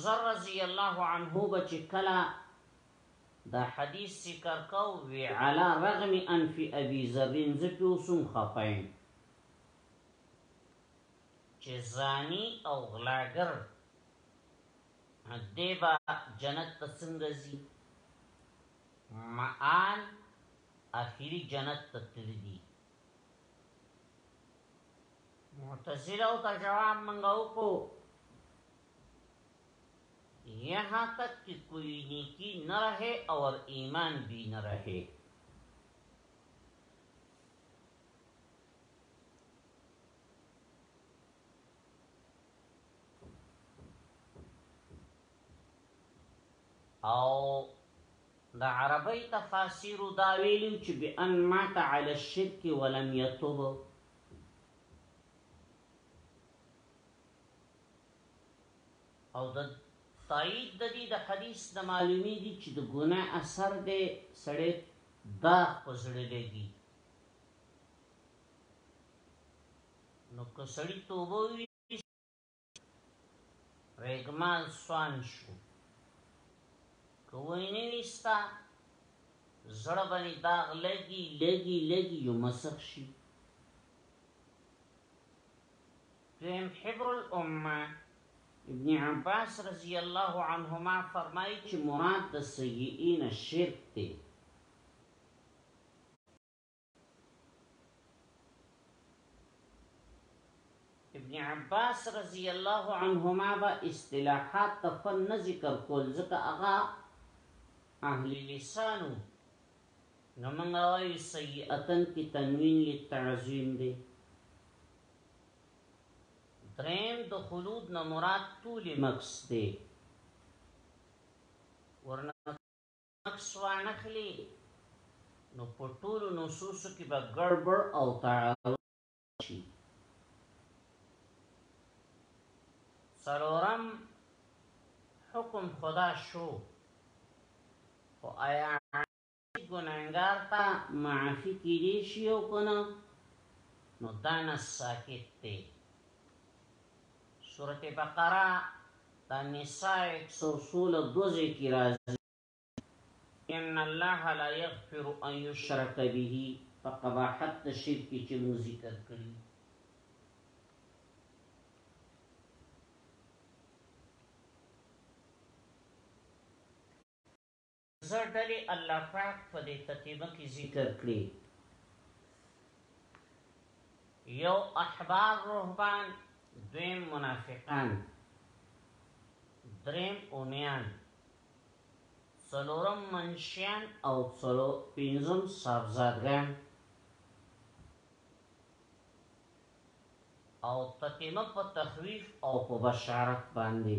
ذر رضی الله عنه به چې کله دا حدیث ذکر کو وی علا رغم انف ابي ذر زکو سم خفایم چې زانی او غلاګر دیبا جنت ته څنګه ځي معان اخیری جنت ته تللی معتزله او ته جواب منغو کو یہاں تک کہ کوئی نیکی نہ رہے اور ایمان بھی نہ رہے او د عربی تفاسیر دا ویلو چې بان مات علی الشرک ولم یتوب او د تایید د دې د حدیث نه معلومیږي چې د ګناه اثر دی سړی داغ په زړه لګي نو که سړی توبه وي رګمال سوان شو که وینه وستا زړه باندې داغ لګي لګي لګي یو مسخ شي دویم حبر الامه، ابن عباس رضی الله عنهما فرمائی چه مراد د سیئې نه شرک دې. ابن عباس رضی الله عنهما به اصطلاحات د فن نه ذکر کول ځکه هغه اهل لسان وو نو موږ وایو سیئة کی تنوین للتعظیم دې. دریم د خلود نه مراد طول مکس دی ورنه مکس وانخلی نو په ټول نصوص کې به ګړبړ او تعارض شي سرورم حکم خدا شو او آیا ګنهګار ته معافي کیدی شي او که نه نو دا نس ساکت دی سورت بقره دا نساء 116 دوزه کی راځي ان الله لا يغفر ان يشرك به فقباحت شرک چې مو ذکر کړی ځه ډلې الله پاک په دې تتیمه کې ذکر کړي یو احبار رهبان دویم منافقان دریم اومیان څلورم منشیان او څلو پنځم صاحبزادګان او تتیمه په تخویف او په بشارت باندې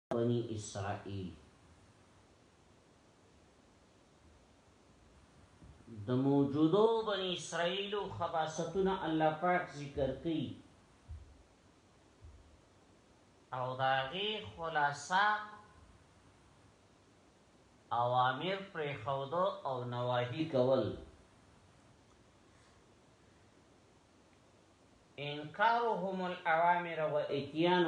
بنی اسرائیل د موجودو بنی اسرائیل او خباستونه الله پاک ذکر کوي او داغي خلاصہ اوامر پر خودو او نواهی کول انکارهم الاوامر و اتیان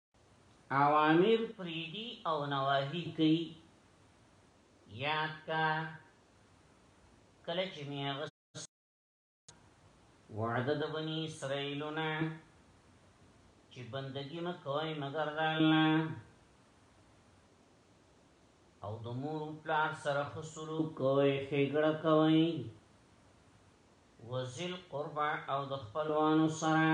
اوامر پریدی او نواهی کوي یاد کا کله چې می وعده د بنی اسرائیلونه چې بندگی مکوای مگر د الله او د مور پلار سره خسرو کوي خېګړه کوي وزل قربا او د خپلوانو سره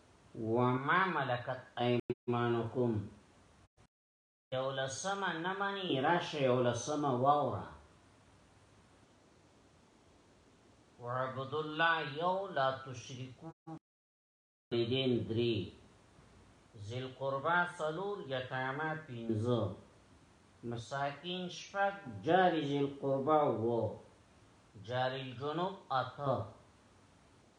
وما ملکت ایمانکم یولسمه نه منی راشه یولسمه واوره وعبد الله یو لا تشرکو دین دری ذل قربا سلور یتاما پینزو مساکین شفق جاری ذل قربا وو جاری الجنوب اتا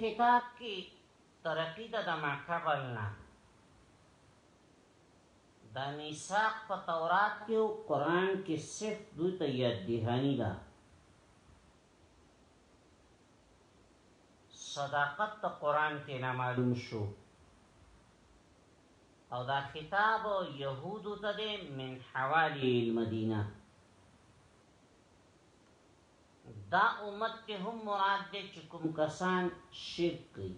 خطاب کی ترقی د دما قبل نه د میثاق په تورات کې او قران کې صرف دوی ته یاد دهانی ده صداقت ته قران کې نه معلوم شو او دا خطاب يهودو ته ده من حوالی المدینه دا امت ته هم مراد دی چې کوم کسان شرک کوي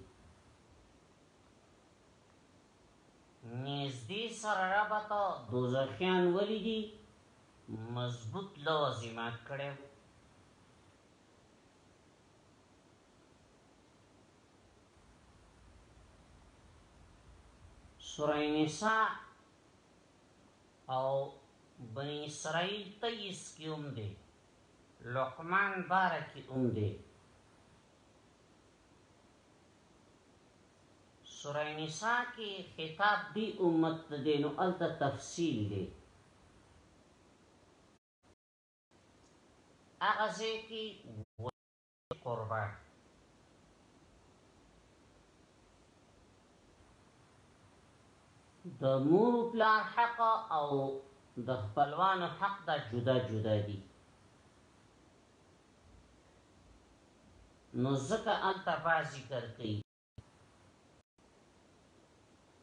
نږدې سره ربط دوزخیان ولی دي مضبوط لوازمات کړي سورہ نساء او بنی اسرائیل تیس کی هم دی لقمان باره کی هم دی سوره نساء کی خطاب دی امت دی نو الته تفصیل دی اغزه کی قربان. د مور و پلار حق او د خپلوانو حق دا جدا جدا دي نو ځکه الته با ذکر کوي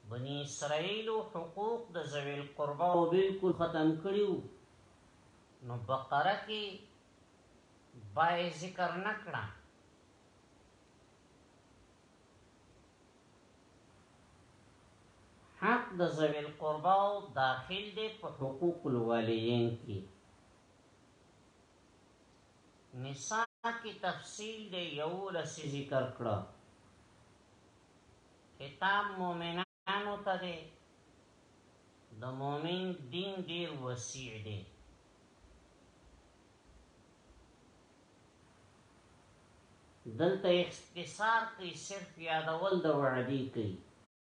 بنی اسرائیل حقوق د ذوی القربا او بالکل ختم کړیو نو بقره کې بای ذکر نکړه حق د ذوی القربا داخل دی په حقوق الوالدین کې نساء کی تفصیل دی یولس ذکر کړه خطاب مومنانو ته دی د مومن دین ډیر وسیع دی دلته اختصار کوي صرف یادول د وعدی کوي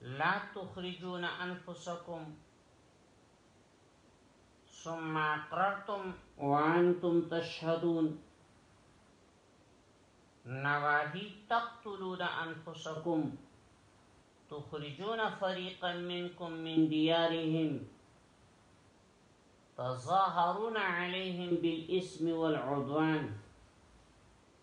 لا تخرجون انفسكم ثم اقررتم وانتم تشهدون نواهي تقتلون انفسكم تخرجون فريقا منكم من ديارهم تظاهرون عليهم بالاسم والعدوان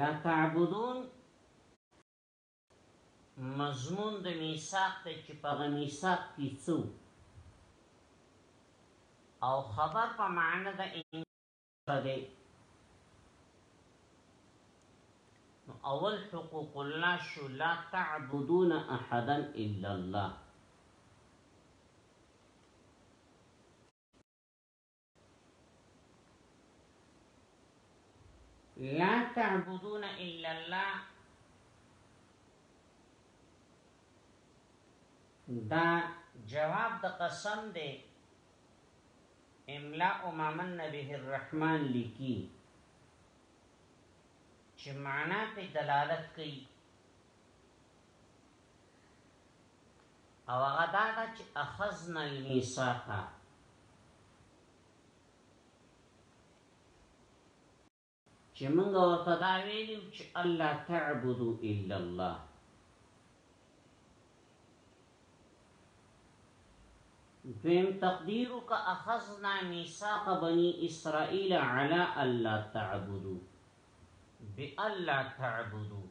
لا تعبدون مضمون د میثاق ته چې په میثاق کې څو او خبر په معنی د دی نو اول حقوق الله شو لا تعبدون احدا الا الله لا تعبدون الا الله دا جواب د قسم دی املاء مامن نبیه الرحمن لیکی چې معنا په دلالت کوي او هغه دا ده چې اخذنا الميثاق چې موږ ورته دا ویلو چې الله تعبدو الا الله دویم تقدیر کا اخذنا میثاق بنی اسرائیل علی الله تعبدو بی الله تعبدو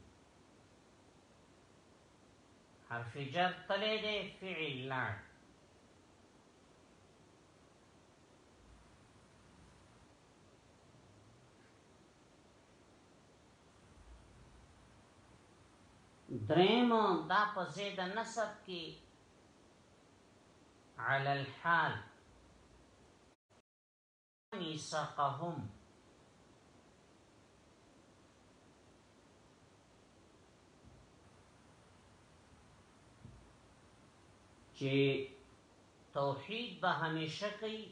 حرف جر تلی دی فعل لاړ دریم دا په زید نسب کې علی الحال میثاقهم چې توحید به همیشه کوي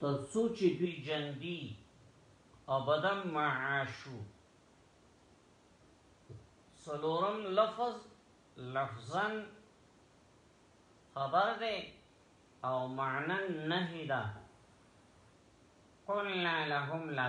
تر څو چې دوی جندي ابدا معاشو سلورم لفظ لفظا خبر ده او معنا نهي ده قلنا لهم لا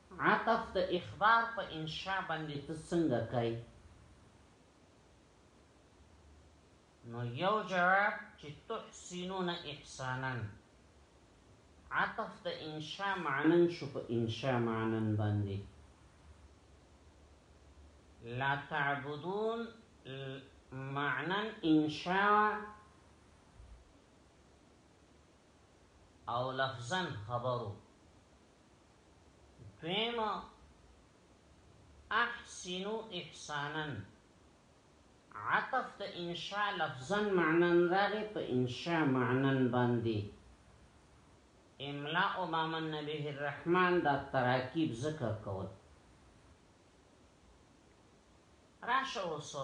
عطف د اخبار په انشاء باندې ته څنګه کئ؟ نو یو جواب چې تحسنون احسانا عطف د انشاء معنا شو په انشاء معنا باندې لا تعبدون معنا انشاء او لفظا خبرو دویم احسنو احسانا عطف ته انشاء لفظا معنن راغی په انشاء معنن باندې املاء ما من به الرحمن دا تراکیب ذکر کول راشه اوسو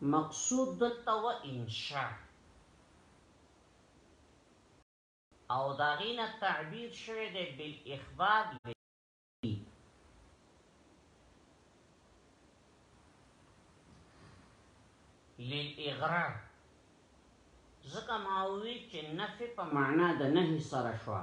مقصود دلته و انشاء او د هغې نه تعبیر شوی دی بالاخبار لري للاغرار ځکه ما وویل چې نفې په معنا د نهي سره شوه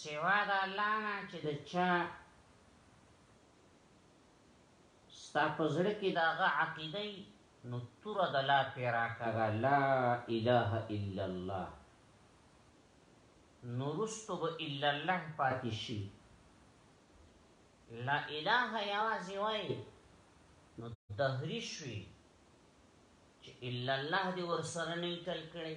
سوا د الله نه چې د چا ستا په زړه کې د هغه عقیده وي نو توره د لا پرې راکاږه لا اله الا الله نو وروسته به الا الله پاتې شي لا اله یوازې وایي نو دهري شوي چې الا الله دې ورسره نه کل کړي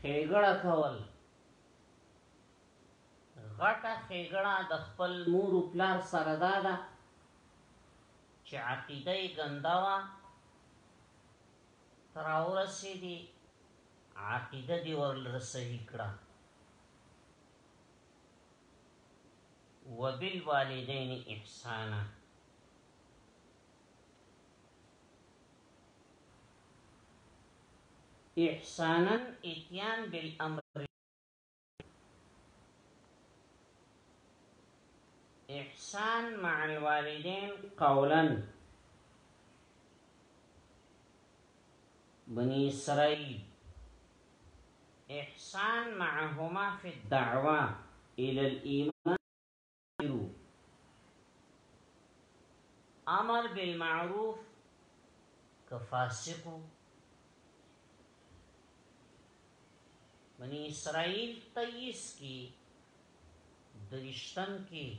خېګړه کول غټه خېګړه د خپل مور او پلار سره دا ده چې عقیده یې ګنده وه تر ورسېدي عقیده دې ورلره صحیح کړه وبالوالدین احسانا احسانا اتيان بالامر احسان مع الوالدين قولا بني اسرائيل احسان معهما في الدعوه الى الايمان امر بالمعروف که فاسقو بنی اسرائیل تیس کی درشتم کی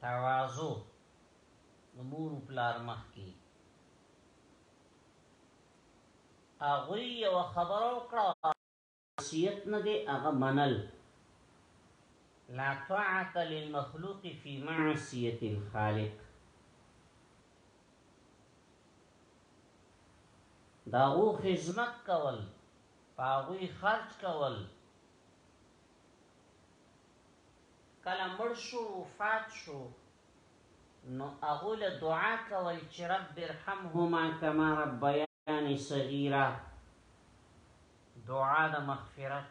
تواضع د مور او پلار مخ کې هغه یو خبرو کړه وصیت نه دی هغه منل لا طاعت للمخلوق فی معصیت الخالق داغو خدمت کول پاغوی خرج کول کله مړ شو وفات شو نو هغو له دعا کول چې رب ارحمهما کما ربیانی صغیرا دعا د مغفرت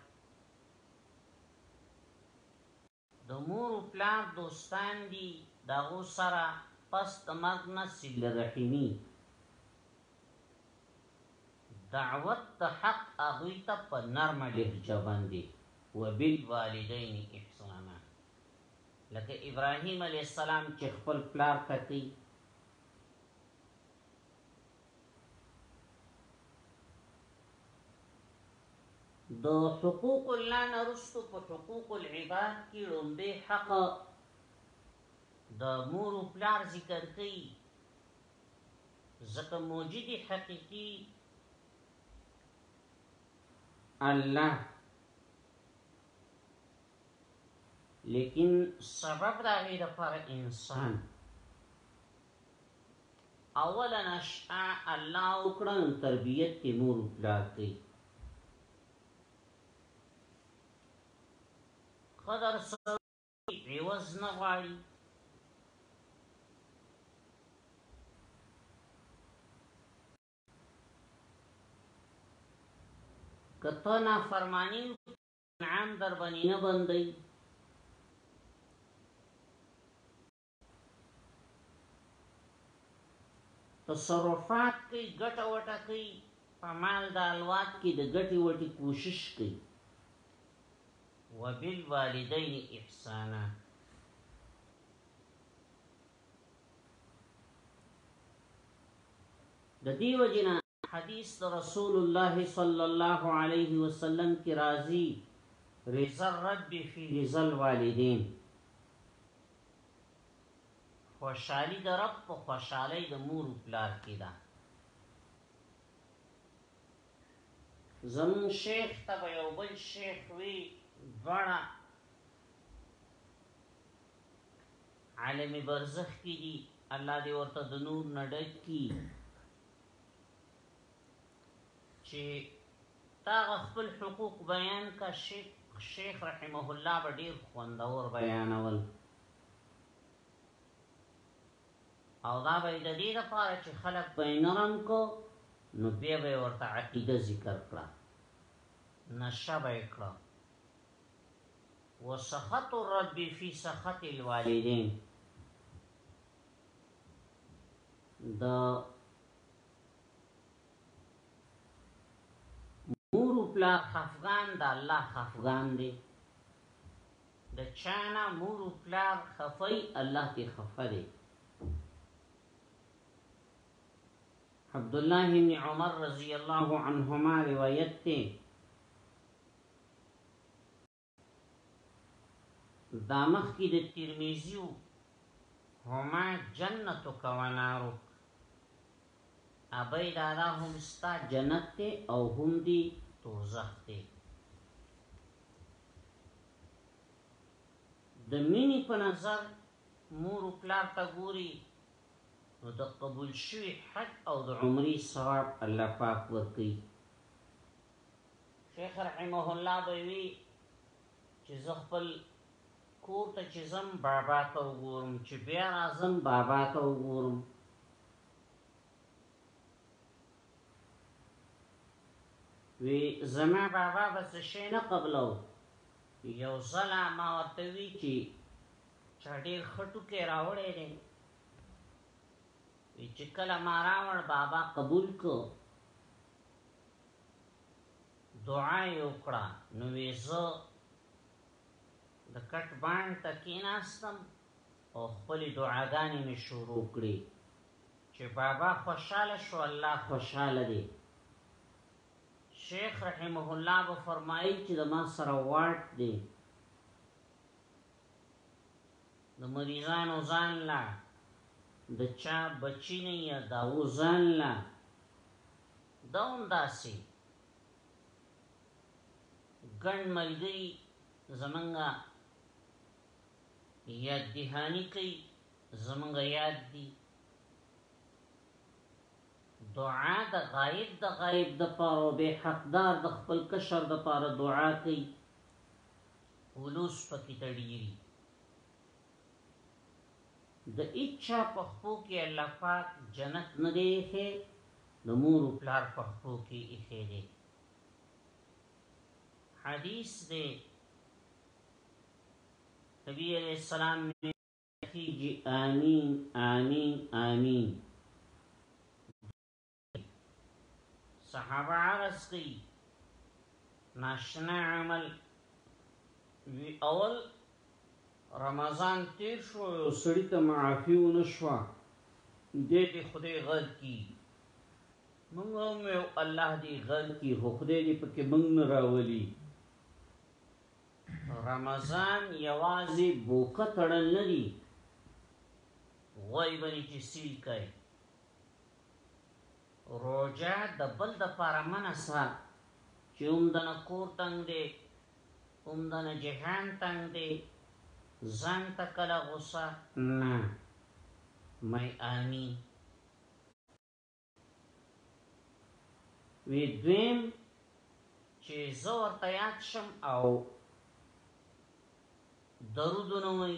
د مور او پلار دوستان دي دغه سره پس د مرګ نه سل رحیمی دعوت د حق هغوی ته په نرمه لهجه باندې، وبالوالدین احسانا، لکه ابراهیم علیه السلام چې خپل پلار ته کوي، د حقوق الله نه رستو په حقوق العباد کې لومبه حق د مور او پلار ذکر کوي ځکه موجود حقيقي الله لیکن سبب راغی د پر انسان اولا نشأ الله وکړن تربیت تی مور پلار کوي قدر عوض نه غواړي کته نه فرمانی نعام در باندې نه بندي تصرفات کوي ګټه وټه کوي په مال د الواد کې د ګټې وټې کوشش کوي وبالوالدین احسانا د دیو جنا حدیث د رسول الله صلی الله علیه وسلم کی راځي رضا الرب فی رضا الوالدین خوشحالی د رب په خوشحالی د مور او پلار کې ده زمون شیخ ته یو بل شیخ وی دواړه عالم برزخ کې دي الله دې ورته د نور نډک کی چې تا خپل حقوق بیان کا شیخ شیخ رحمه الله به ډیر خوندور بیانول او دا به د دې لپاره چې خلک به نرم کو نو بیا به ورته عقیده ذکر کړه نشه به کړه وسخط الرب فی سخط الوالدین دا مور پلا خفغان دا الله خفغان دی د چانا مور پلا خفای الله تی خفه دی عبد الله بن عمر رضی الله عنهما روایت ته دا مخکې د ترمذیو هما جنتک ونارک ابی دادا هم ستا جنت ته او هم دی توزخ ته د مینې په نظر مور او پلار ته ګوري نو د قبول شوی حج او د عمرې ثواب الله پاک ورکړي شیخ رحمه الله به وی چې زخپل کور ته چې زم بابا ته وګورم چې بیا راځم بابا ته وګورم وی زما بابا بس شي نه قبلو یو زلا ما ورته وی چې چډیر خټو کې راوړې دي وی چې کله ما راوړ بابا قبول کو دعا یې وکړه نو وی زه د کټ بان ته کیناستم او خپل دعاګانې می شروع کړې چې بابا خوشاله شو الله خوشاله دی شیخ رحمه الله به فرمایي چې د ما سره واټ دی د مریضانو ځان لا د چا بچی نه یا دا وزن لا دا هم داسې ګڼ ملګري زمونږ یاد دهاني کوي زمونږ یاد دي دعا د غایب د غایب د پاره او به حقدار د خپل کشر د پاره دعا کوي ولوس پکې تړيري د هیچا په خپو کې الله پاک جنت نه دی ایښی د مور او پلار په خپو کې ایښی دی حدیث دی نبی علیہ السلام کیږي امين امين امين صحابه عرض کوي ناشنا عمل وی اول رمضان تیر شو او سړی ته معافی و نشوا دې دې خدای غږ کی مونږ هم الله دې غږ کی خو خدای دې پکې مونږ نه راولي رمضان یوازې بوکه تړل نه دي غوی باندې چې سیل کوي روژه د بل د پاره مه نسه چی هم دنه کور تنګ دی هم دنه جهان تنګ دی ځان ته کله غصه نه مای آمین وی دویم چې زه ورته یاد شم او درودونه وي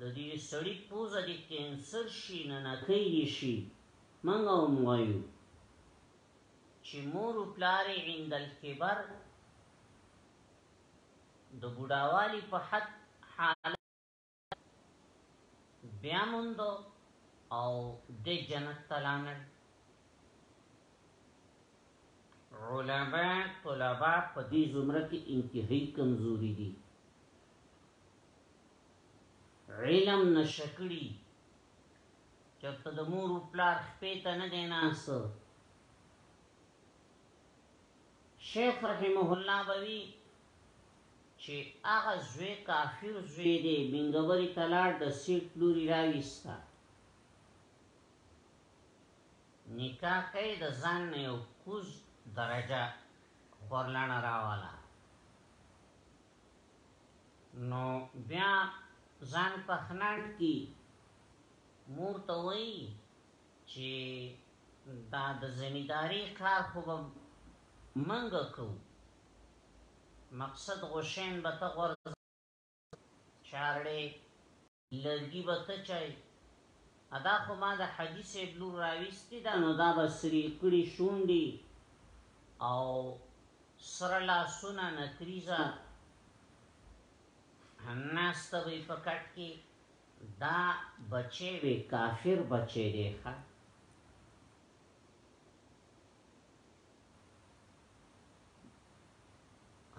د دې سړي پوزه دې کېنسر شي ننکۍ دې شي موږ هم وایو چې مور او پلار یې عند الکبر د بوډاوالي په حد حالت بیا موند او د جنت ته لامل علماء طلباء په دې زمره کې انتهایی کمزوري دي علم نشکړي چرته د مور او پلار خپې ته نه دی ناس شیخ رحمه الله بوي چې هغه زوی کافر زوی دی بنګوري تلاړ د سیټ لوري راويستا نکاح کوي د ځان نه یو کوز درجه خورلانه راواله نو بیا ځان په خنډ کی مور ته وای چې دا د زمیداری کار خو به منګه کو مقصد غشین به ته غور چارړې لرګي به ته چای ادا خو ما د حاجي صاحب لور راویستي ده نو دا به سرې کړي شونډي او سره لاسونه نکریزه ناسته وي په کټ کې دا بچی وي کافر بچی دی ښه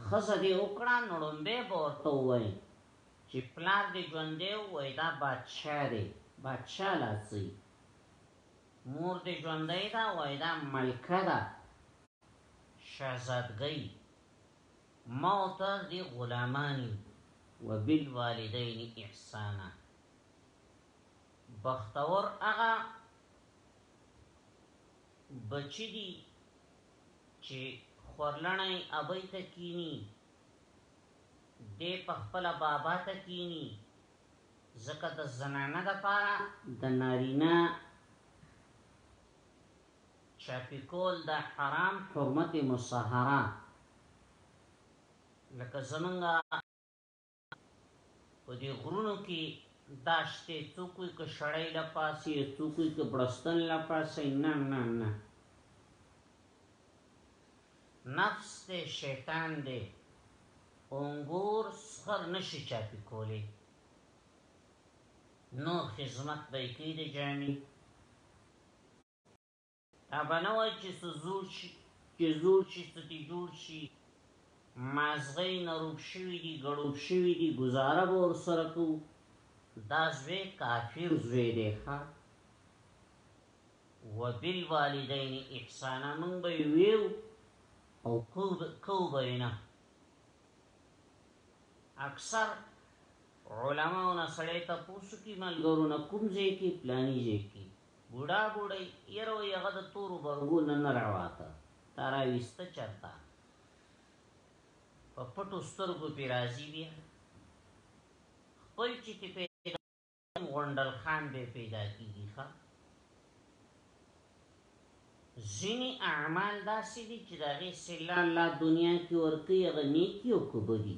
خزه دې وکړه نو ړومبه به ورته ووایي چی پلار دی ژوندی وو وای دا بادشاه دی بادشاه لا څه یی مور دی ژوندی ده وای دا ملکه ده شهزادګۍ ما او تا دی غلامان یو وبالوالدین احسانا بختور هغه بچی دی چې خورلنی ابی ته کینی دی په خپله بابا ته کینی ځکه د زنانه د پاره د نارینه چاپی کول د حرام حرمت مصحره لکه زمنګا په دې غرونو کې داشته څوک وي که شړای لا پاسي څوک وي که برستن لا پاسي نه نه نه نفس ته شیطان دی اونګور سخر نشي چاپی کولی نو خدمت به کې د جامي دا به نه وای چې څه زوړ شي، چې زوړ شي څه ترې جوړ شي، مازغه یې نروب شوي دي، ګړوب شوي دي، ګوزاره به ورسره کوو، دا زوی کافر زوی دی ښه! وبالوالدین احسانا موږ به یې ویو او کوو به یې نه. اکثر علماو نه سړی تپوس کوي ملګرو نه کوم ځای کې؟ پلاني ځای کې. بوډا بوډۍ یره وای هغه د تورو برګو نه نه راواته تا راویسته چرته په پټو سترګو پی راځي بیا خپل چې تی پیدا غونډل خان به پیدا کیږي ښا ځینې اعمال داسې دي چې دغه سلا الله دنیا کې ورکی هغه نیکی او کبدي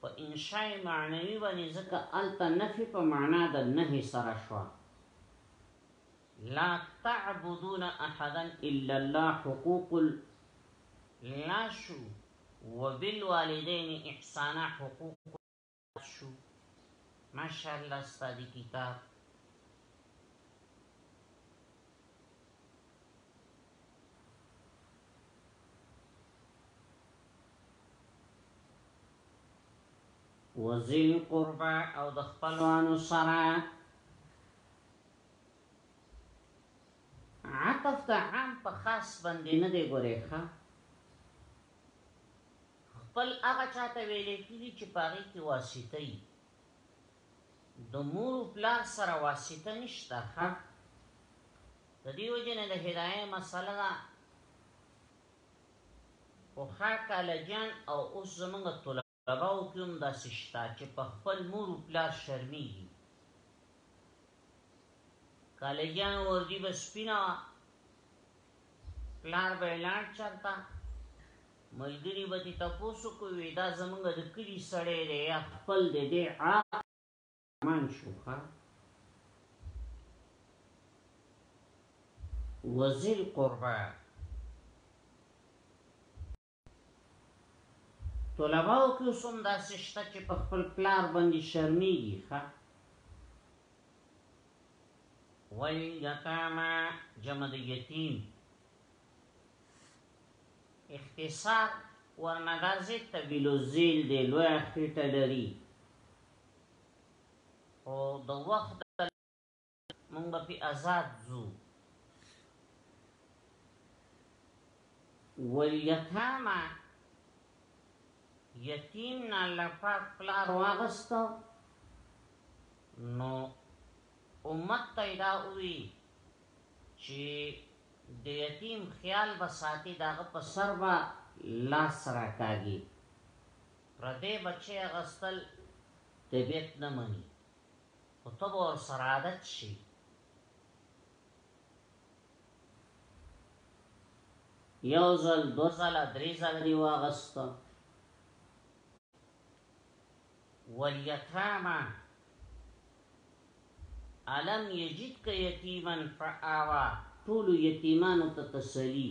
په انشاء معنوي باندې ځکه هلته نفي په معنا د نهي سره شوه لا تعبدون احدا الا الله حقوق لا شو وبالوالدين احسانا حقوق شو ماشاءالله ستادي کتاب وزل قربا او د خپلوانو سره عطف د عام په خاص باندې نه دی ګورې ښا خپل هغه چاته ویلې کیږي چې پاره کې واسطه ای د مور پلار سره واسطه نشته ښا د دې وجنه د هدايه مسله پخوا کاله جان او اوس زمونږ طلباو کې هم داسې شته چې په خپل مور و پلار شرمیږي. کاله جان وردی به سپینه وه، پلار به یې لاړ چرته، ملګري به ترې تپوس وکړي وایي دا زمونږ د کلي سړی دی یا خپل دی دی عاق مان شو ښا وزیر قربا طلباو کې سم دا سشته چې په خپل پلار باندې شرمېږي ښا وای یتاما جمع د یتیم اختصار ورنه دا زیت تبیلو زیل دی لوی خیټه لري او د وخت مونږ به په آزاد زو ولیتاما یتیم نه الله پاک پلار واغست نو امت ته دا وی چې د یتیم خیال به ساتي داغه په سر به لاس راکاږي پردی بچی اغستل طبیعت نه منی خو ته به ورسره عادت شی. یو ځل دو ځله درې ځله دی واغسته والیتاما الم یجدک یتیما فآوا ټولو یتیمانو ته تسلی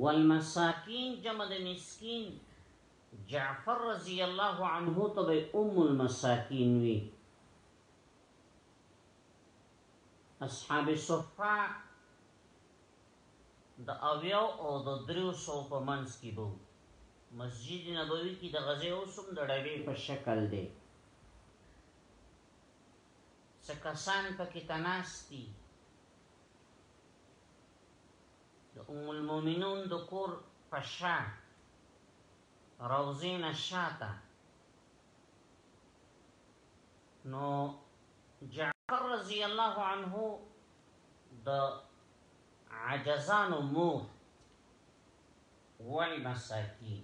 والمساکین جمع د مسکین جعفر رضی الله عنه ته به ام المساکین وی اصحاب صفه د اویو او د دریو سو په منځ کې بو مسجد نبوي کې د غزې اوسم د ډبې په شکل دی څه کسان پکې تناستی د ام المؤمنون د کور په شا روزې نه شاته نو جعفر رضی الله عنه د عجزانو مور والمساکین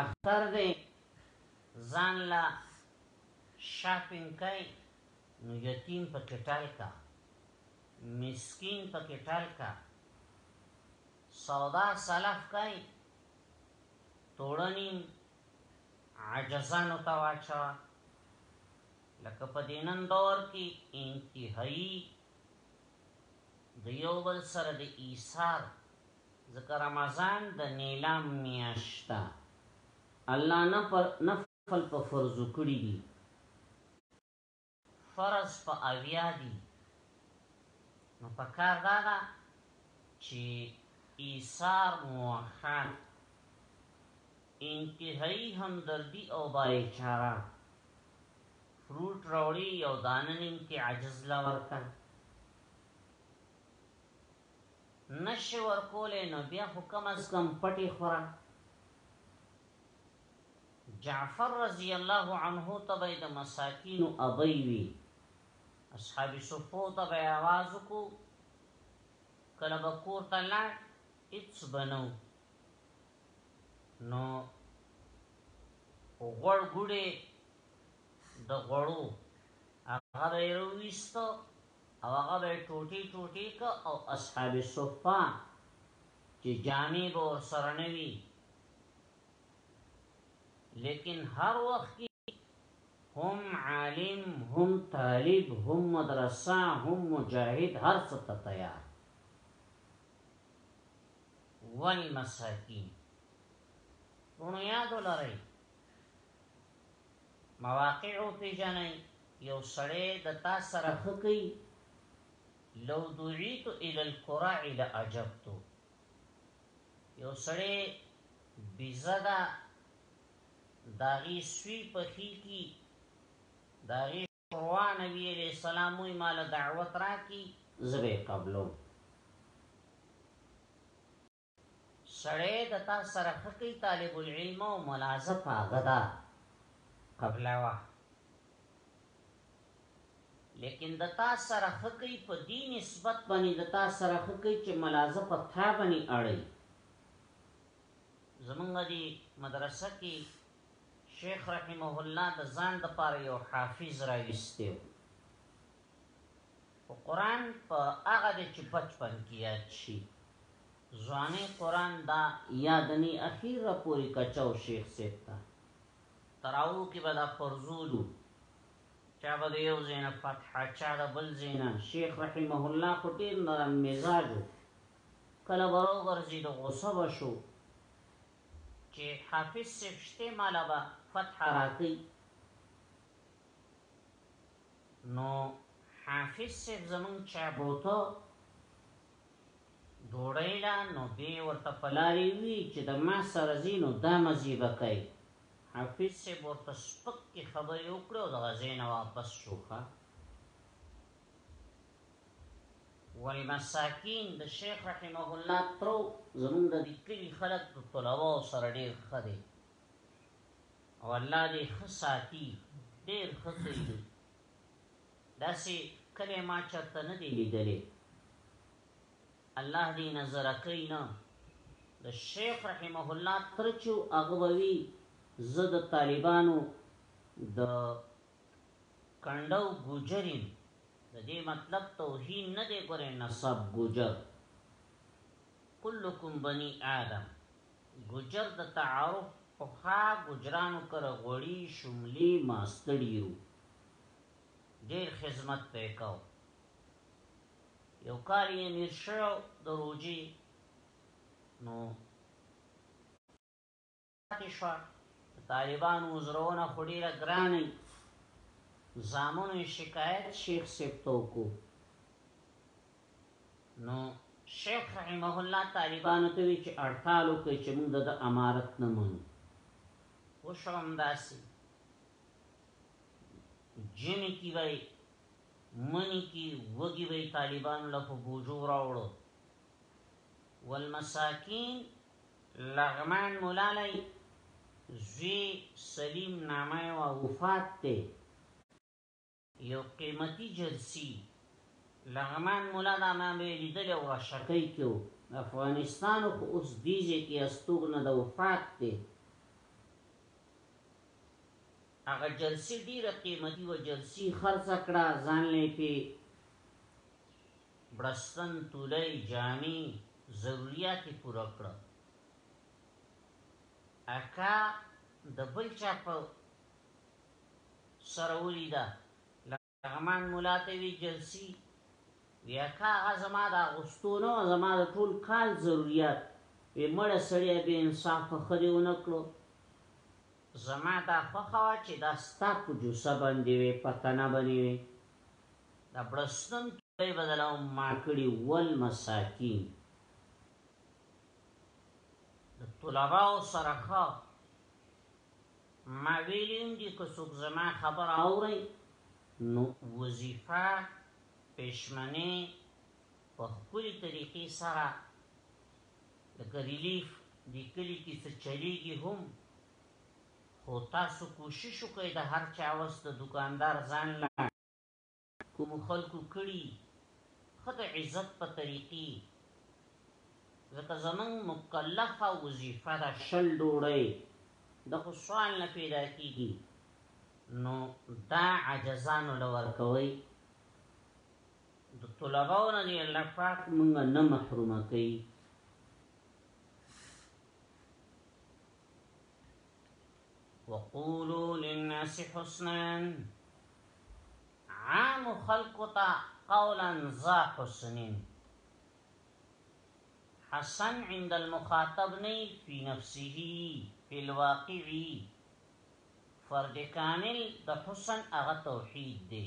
اختر دی ځان لا شاپینګ کای نو یتیم په کټال کا مسکین په کټال کا سودا سلف کای توړنی عجزانو تا واچا لکه په دینن دور کې انتهایی د یو بل سره د ایثار ځکه رمضان د نیلام میاشت ده الله نفل په فرضو کړی دي فرض په اویا دي نو په کار دا ده چې ایثار موخر انتهایی همدردی او بایچاره فروټ راوړي یو دانه نیم کې عجز لور کړ نشي ورکولې نو بیا خو کم از کم پټي خورا جعفر رضی الله عنه تبعی د مساکین ابی وی اصحاب صفو تبعی आवाज کو کله بکور تلا اچ بنو نو غړ ګړې د غړو هغه یې وستو او هغه به ټوټي ټوټي ک او اصحاب صفه چې جامع به ور سره نه وي لیکن هر وخت کې هم عالم هم طالب هم مدرسه هم مجاهد هر څه ته تیار ونی مساکین ورونو یاد ولرئ مواقع پیژنئ یو سړی د تا سره خکی لو دعیت الى القرع لاجبتو یو سړی بزدا داغي سوی پخی کی داغي شروع نبی علیہ السلام وی مال دعوت راکی زبه قبلو سړی د تا سره خکی طالب العلم او ملازه پاغه ده قبله وا لیکن د تا سره خکی په دې نسبت باندې د تا سره خکی چې ملازه په تھا باندې اړي زمونږ دی مدرسه کې شیخ رحمه الله د ځان د پاره یو حافظ راويستو او قران په هغه د چې بچپن کې یاد شي ځواني قران دا یادنی اخیر را پوری کچاو شیخ سیتا تراو کې بدا پرزولو چا به یو زین فتح چا د بل زین شیخ رحمه الله خټیر نرم مزاجو کله ورو ورزید غصه وشو چې حافظ سفشته مالبا فتح راکې نو حافظ صاحب زمون چا بوته ډوړی لا نو دی ورته پلاری وی چې د ما سره زینو دا مزی بکای حافظ صاحب ورته سپک کی خبرې وکړو د غزین واپس شوخه والمساکین د شیخ رحمه الله ترو زمون د کلی خلق د طلبه سره ډیر خدي او الله دې خصاتی ډېر خخې دي داسې کله ما چرته نه دی لیدلې الله دې نظر کوي نه د شیخ رحمه الله ترچو اغووي زه د طالبانو د کندو ګوجرین د دې مطلب توهین نه دی ګورې نصب ګوجر کلکم بنی آدم ګوجر د تعارف پخوا ګوجرانو کره غوړي شملي ماستړي وو ډير خدمت پې کاو یو کال یې میر شو د روجي نو پاتې شو طالبانو وزرونه خو ډیره ګرانه زامنو شکایت شیخ سپتو کو نو شیخ رحمه الله طالبانو ته وی چې اړتالو کې چې موږ د امارت نه مونږ وشوم داسي جمی کی وای منی کی وګي وای طالبان له بوجو راوړو والمساکین لغمان مولالای زوی سلیم نامه او وفات ته یو قیمتي جرسي لغمان مولا دا ما به لیدل او شکای کیو افغانستان خو اوس دیږي کې استوګنه د وفات ته هغه جرسي ډیره قیمتي و جرسي خرڅ کړه ځان لې په بړستن تولې جامي ضرورت پوره کړ اکا د بل چا په سره ولیدا لغمان مولا ته وی جلسی ویا کاغه زما دا غستونه زما د ټول کال ضرورت وی مړ سړی به انصاف خدي ونکړو زما دا خوخوا چې دا ستا په جوسه باندې وي په تنه باندې وي دا بلستم ته بدلو ما کړی ول مساکین د طلباو سره ښه ما ویلی هم دی که څوک زما خبره اوری نو وظیفه پیشمنی په خپلی طریقی سره لکه ریلیف دی کلی کی څه چلیږي هم خو تاسو کوشش وکړئ د هر چا وس د دکاندار ځان له کومو خلکو کړي خه د عزت په طریقي ځکه زمونږ مکلفه وظیفه ده شل ډوړی د خو سوال نه پیدا کیږي نو دا عجزانو لور کوي د طلباو نه دی الله پاک مونږ نه محرومه کوي وقولوا للناس حسنا عام خلقتا قولا ذا حسن حسن عند المخاطب نه في نفسه في الواقعي فرد کامل د حسن هغه توحید دی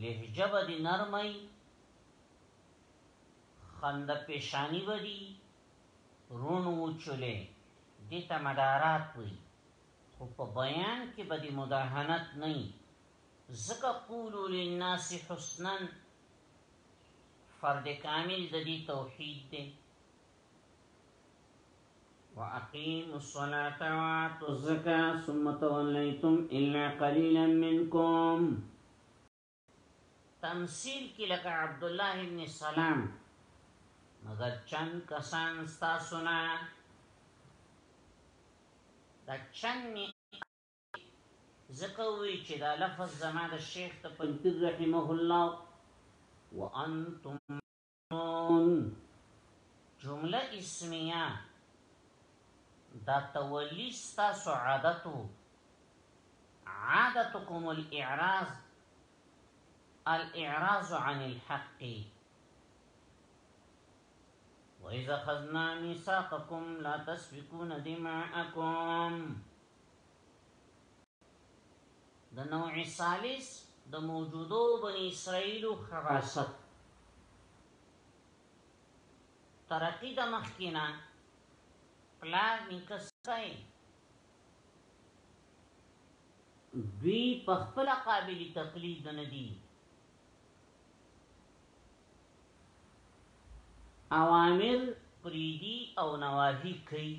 لهجه به دې نرمه وي خنده پیشانی به دي رون وچولې دې ته مدارات وي خو په بیان کې به دې مداهنت نه وي ځکه قولو للناس حسنا فرد کامل د دې توحید دی واقيموا الصلاة وآتوا الزكاة ثم توليتم إلا قليلا منكم تمثيل کې لکه عبد الله ابن سلام مگر چند کسان تاسو نه دا چند زکه وی چې دا لفظ زما د شیخ ته پنځیر رحمه الله وانتم جمله اسمیه دا توليستا سعادتو عادتكم الاعراض الاعراض عن الحق وإذا خذنا ميثاقكم لا تسبكون دماءكم د نوع ثالث د موجودو بنی اسرائیل خباست ترقی د مخکینا پلار نکس کئ دوی په خپل قابل تقلید نه دي اوامر پریدي او نواهی کوي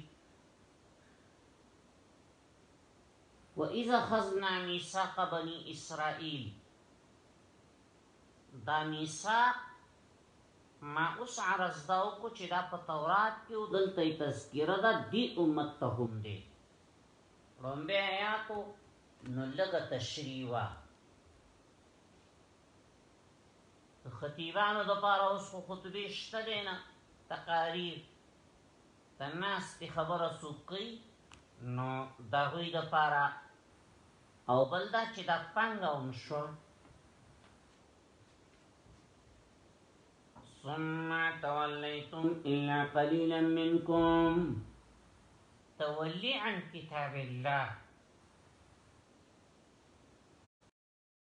وَإِذَا أَخَذْنَا مِيثَاقَ بَنِي إِسْرَائِيلَ دا ميثاق ما اوس عرض دا وکړو چې دا په تورات کې او دلته تذکره ده دی امت ته هم دی رومبه آیاتو نو لګه تشریح وا خطیبانو د پاره اوس خطبه شته نه تقاریر د ناستې خبره څوک کوي نو د هغوی لپاره او بل دا چې دا پنګه هم شوه ثم تولیتم الا قلیلا منکم تولی عن کتاب الله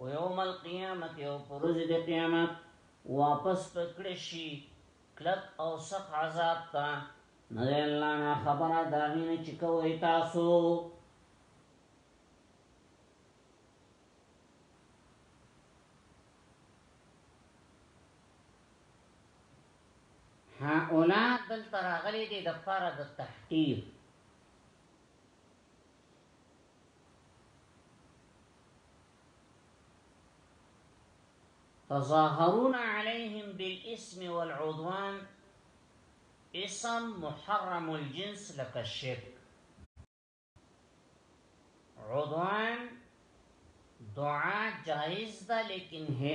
و یوم القیامت او پر ورځ د قیامت واپس پکړ شي کلک او سخت عذاب ته نه دی الله نه خبره دا غینه چې کوي تاسو ها اولاد دل تراغلی دی د پاره د تحقیق تظاهرون عليهم بالاسم والعدوان اسم محرم الجنس لك الشرك عدوان دعاء جائز ده لكن هي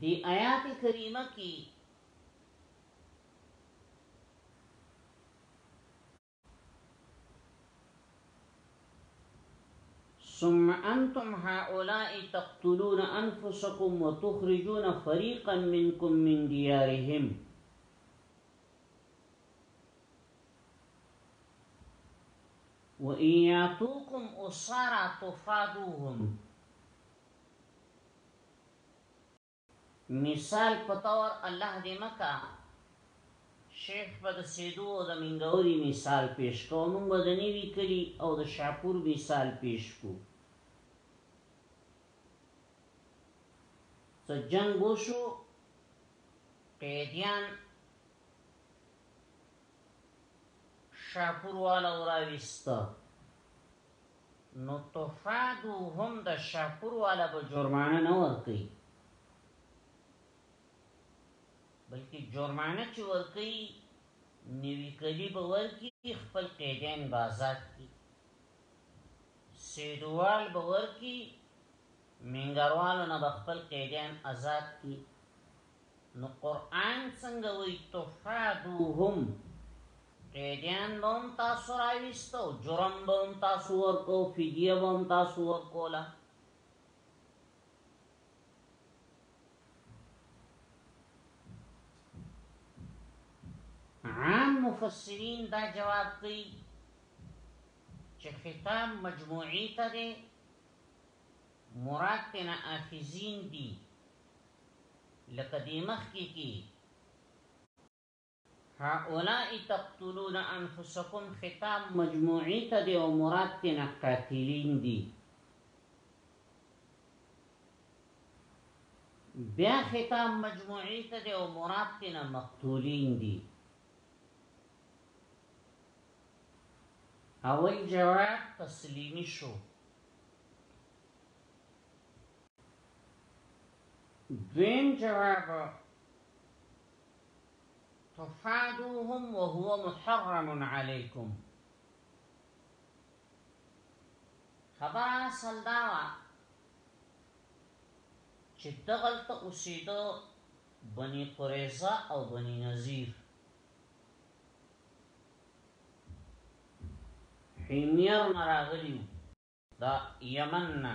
دی آیات کریمه کی ثم انتم هؤلاء تقتلون انفسكم وتخرجون فريقا منكم من ديارهم وَإِنْ يَأْتُوكُمْ أُسَارَى تُفَادُوهُمْ مثال په تور الله دې مکه شیخ په د سیدو او د منګوري مثال پیش کو موږ د نیوی کلی او د شاپور مثال پیش کو څه جنگ وشو قیدیان شاپور والا وراویست نو تفادو هم د شاپور والا به جرمانه نه ورکي بلکې جرمانه چې ورکي نوی کلی به ورکي خپل قیدین بازاد کی سیدوال به ورکي منګروالو نه خپل قیدین آزاد کی نو قران څنګه وی تفادوهم قیدیان بوم تاسو راویستو جرم بوم تاسو ورکو فدیه بوم تاسو ورکولا عام مفسرین دا جواب کوي چې خطاب مجموعی ته دی مراد تینا آخذین دی لکه دې مخکې کې هؤلاء تقتلون انفسکم خطاب مجموعی ته دی او مراد تینا قاتلین دی بیا خطاب مجموعی ته دی او مراد تینا مقتولین دی اول جواب تسلیمی شو دویم جواب تفادوهم وهو محرم علیکم خبره اصل دا وه چې دغلته اوسېدو بني قریظه او بني نذیر حمیر نراغلیو دا یمن نه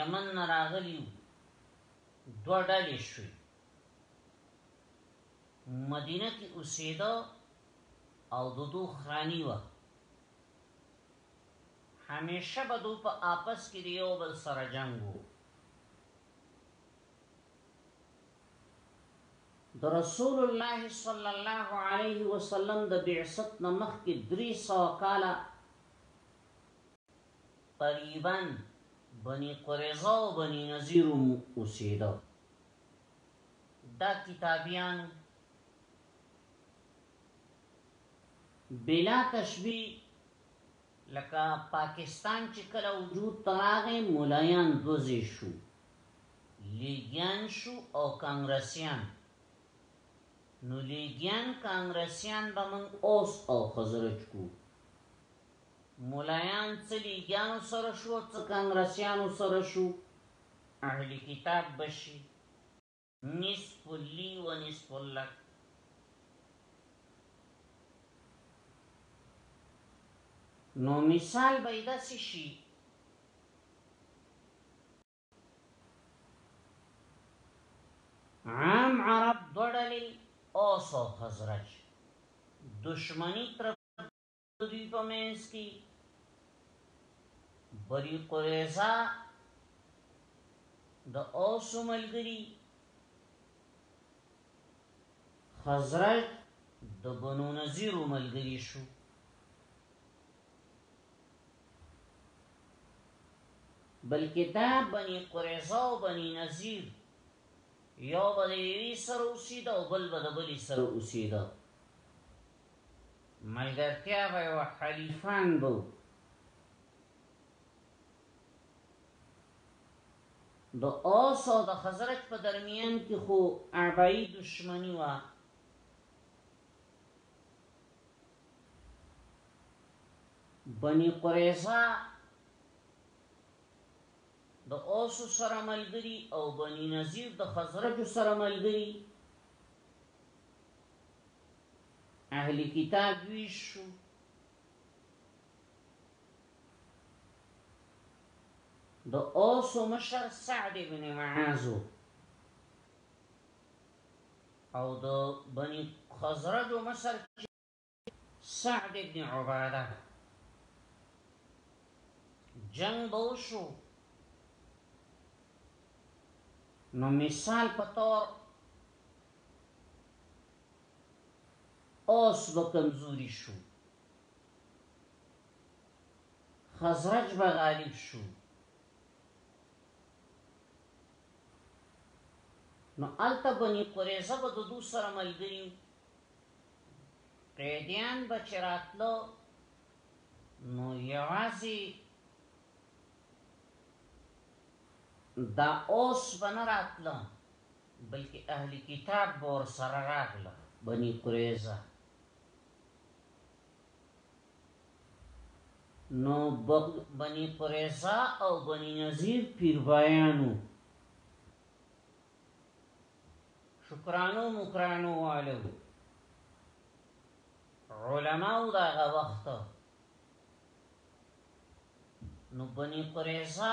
یمن نه راغلی دوه ډلې شوې مدینه کې اوسېده او د دوه خرانی وه همیشه به دو په آپس کې د یو بل سره جنگ وو د رسول الله صلی الله علیه وسلم د بعثت نمخ کې درې سو کاله قریبا بنی قریظه او بنی نذیر مو اوسېدو دا کتابیان بلا تشبیه لکه پاکستان چې کله وجود تراغه مولایان دوزی شو لیګیان شو او کانګرسیان نو لیګیان کانګرسیان به من اوس او خزرج کو ملایان څه لیګیانو سره شو څه کانګرسیانو سره شو اهل کتاب به شي نصف لی و نصف لک نو مثال به یې داسې شي عام عرب دوړلې اوس او خزرج دشمنی تر دوی په منځ کې بری قریزه د اوس ملګری خزرج د بنو نذیر ملګری شو بلکې دا بني قریزه او بني نذیر یو بل یې سره اوسېده او بل بل بل سره اوسېده ملګرتیا به یې وه حلیفان به وو. د اوس او د خزرج په درمیان کې خو عبایی دشمنی وه بنی قریظه د اوس سره ملګری او بنی نذیر د خزرج سره ملګری اهل کتاب ویش شو د اوس مشر سعد بن معاذ او د بني خزرج مشر سعد بن عباده جنگ بوشو نو مثال په تور اوس به کمزوري شو خزرج به غالب شو نو الته بني قریظه به د دو سره ملګریو قیدیان به چراتلو نو یوازې دا اوس بنراتلو بلکې اهل کتاب به ورسره راغله بني قریظه نو بني قریظه او بني نذیر پیربایانو شکرانو مکرانو والو علماو دا وخت نو بني قریظه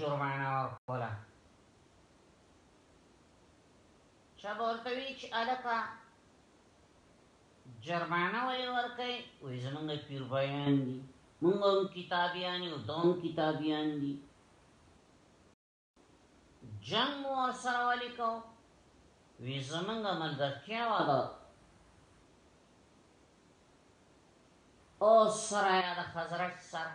جرمانه ورکوله چا به ورته وی چې الکه جرمانه ولې ورکړي وې زمونږ پیر بیان دي مونږ هم کتابیان یو دوم کتابیان دي جنگ مو سره ولې کو وې زمونږ ملګرتیا وره او سره د حضرت سره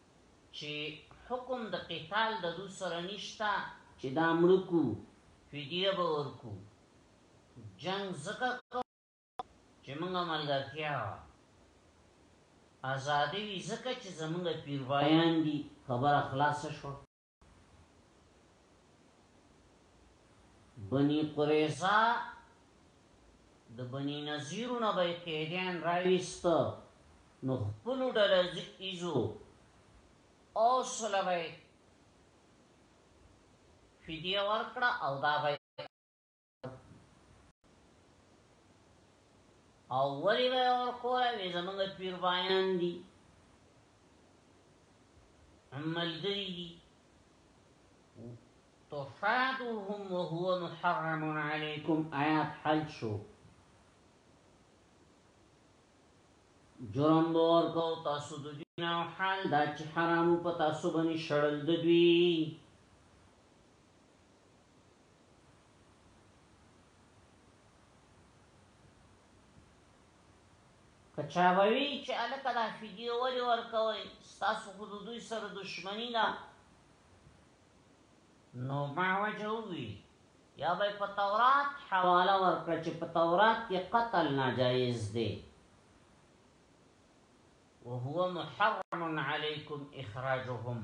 چی حکم د قتال د دو سره نشته. چی دا مړه کو فدیه به ورکو جنګ ځکه کوو چی مونږ ملګرتیا وه ازادی وی ځکه چی زمونږ پیربایان دی خبره خلاصه شوه. بنی قریظه د بنی نذیرونه به قیدین راويست نو خپل ډله ایزو او سلوي فدیه ورکړه او دا به او ولی به ورکوه وی زمونږ پیر بایان دی ملګری دی تفادوهم وهو محرم علیکم آیات حل شو جرم بور کو تاسو د دین او حال دا چې حرامو په تاسو باندې شړل د دوی که چا وی چې الکه دا فدیه ولی ورکوي ستاسو خود دوی سره دشمنی ده نو ما وجه وی یا به په تورات حواله ورکړه چې په تورات کې قتل ناجایز دی وهو محرم علیکم اخراجهم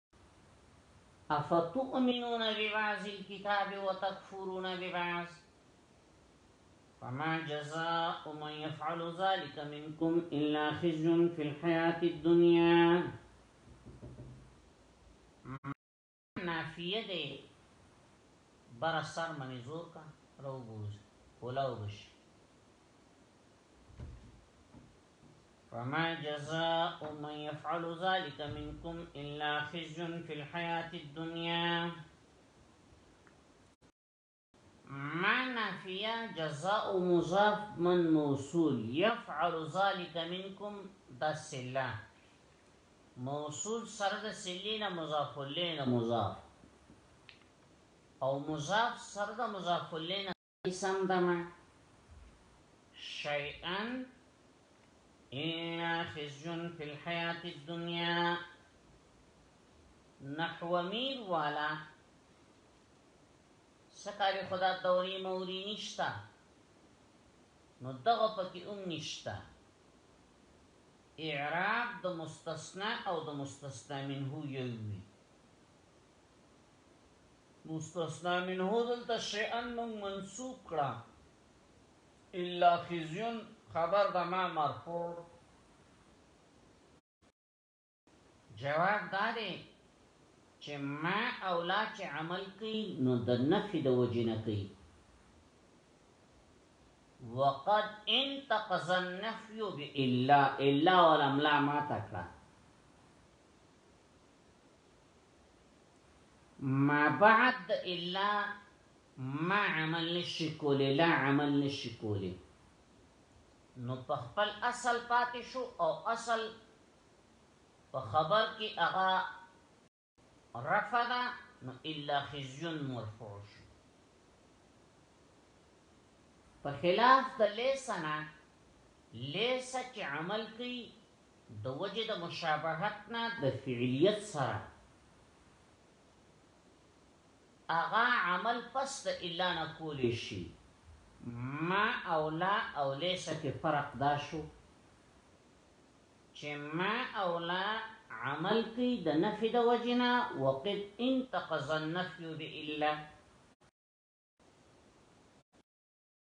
افتؤمنون ببعض الكتاب وتكفرون ببعض فما جزاء من يفعل ذلك منكم إلا خزي في الحياة الدنيا نافیه دی برا سر من زور کا رو بوز بش فما جزاء من يفعل ذلك منكم إلا خزي في الحياة الدنيا معنى فيها جزاء مضاف من موصول يفعل ذلك منكم دس الله موصول سرد سلين مضاف لين مضاف او مضاف سرد مضاف لين سم دمه شيئا إلا خزي في الحياة الدنيا نحو مير والا سکاری خدا دوری موری نشتا نو دغه پکې اوم نشتا اعراب د مستثنا او د مستثنا منه یوي مستثنا منه دلته شیئا مونږ منصوب کړه الا خزیون خبر د ما مرفوع جواب دا دی چې ما اولا چې عمل کوي نو د نفي د وجې نه کوي وقد انتقض النفي بإلا إلا ولم لا ما تکړه ما بعد الا ما عمل نشي کولی لا عمل نشي کولی نو په خپل اصل پاتې شو او اصل په خبر کې هغه رفع ده نو الا خزيون مرفوع شو په خلاف د ليسنا ليس چې عمل کوي د وجه د مشابهت نه د فعلیت سره اغا عمل پس د الا نه کولی شي ما او لا او لیس کې فرق دا شو چې ما او لا عمل کوي د نفي د وجنا وقد انتقض النفي بالا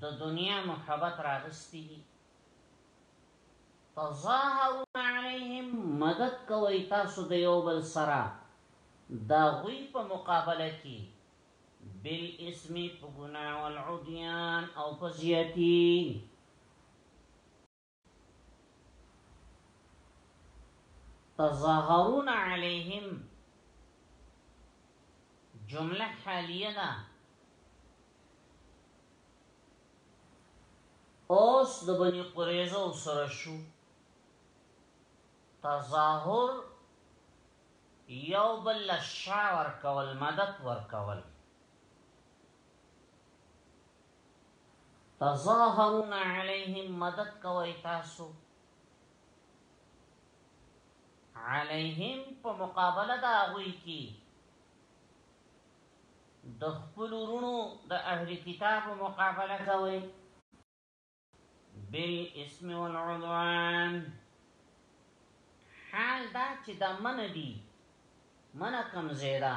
د دنیا محبت راغستی دي تظاهرون علیهم مدد کوي تاسو د یو بل سره دا غوی په مقابله کې بل اسم په ګناه او العدیان او په زیاتی تظاهرون علیهم جمله حالیه ده اوس د بنی قریظه سره شو تظاهر یو بل شاور کول مدد ور کول تظاهرون علیهم مدد کوي تاسو علیهم په مقابله دا غوي کی د خپل ورونو د اهل کتاب مقابله کوي بل اسم والعدوان حال دا چې د من دي من کم زیدا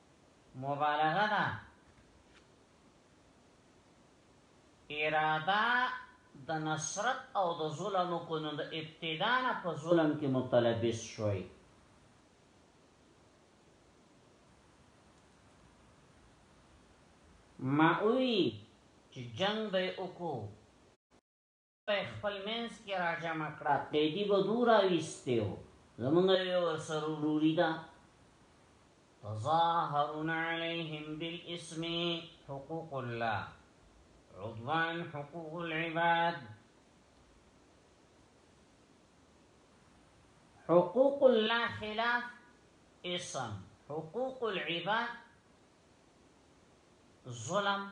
مبالغه ده اراده د نصرت او د ظلم کو نو د ابتدا نه په ظلم کې متلبس شوي ما وی چې جنگ به وکړو په خپل منځ کې راجمع کړه قیدی به دور راویستی و زمونږ یو ورسره وروری ده تظاهرون علیهم بالاسم حقوق الله عضوان حقوق العباد حقوق الله خلاف اسم حقوق العباد ظلم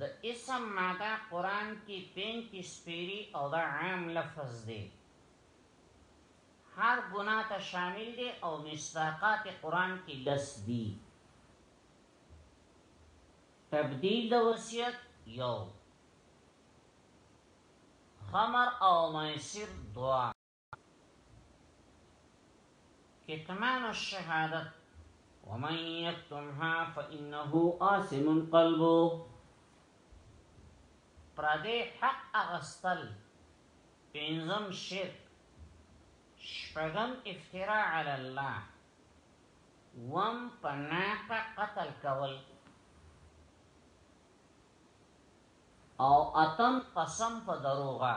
د اسم ماده قران کې 35 پیری او دا عام لفظ دی هر ګناه ته شامل دی او مصداقات قران کې لس دی تبدیل د وصیت یو خمر او میسر دوا کتمان الشهادت ومن یکتمها فإنه آثم قلبه پردې حق اغستل پنځم شرک شپږم افتراء علی الله وم پناقه قتل کول او اتم قسم په دروغه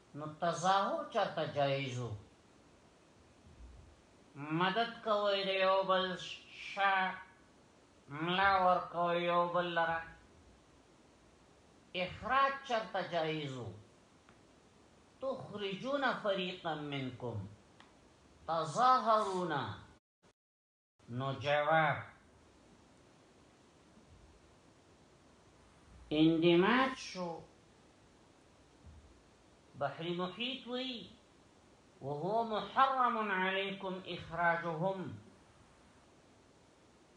نو تظاهر چرته جائز وو مدد کوي د یو بل شا ملا ورکوي یو بل لره اخراج چرته جائز وو تخرجون فريقا منكم تظاهرون نو جواب اندماج شو بحر محیط وی وهو محرم علیکم اخراجهم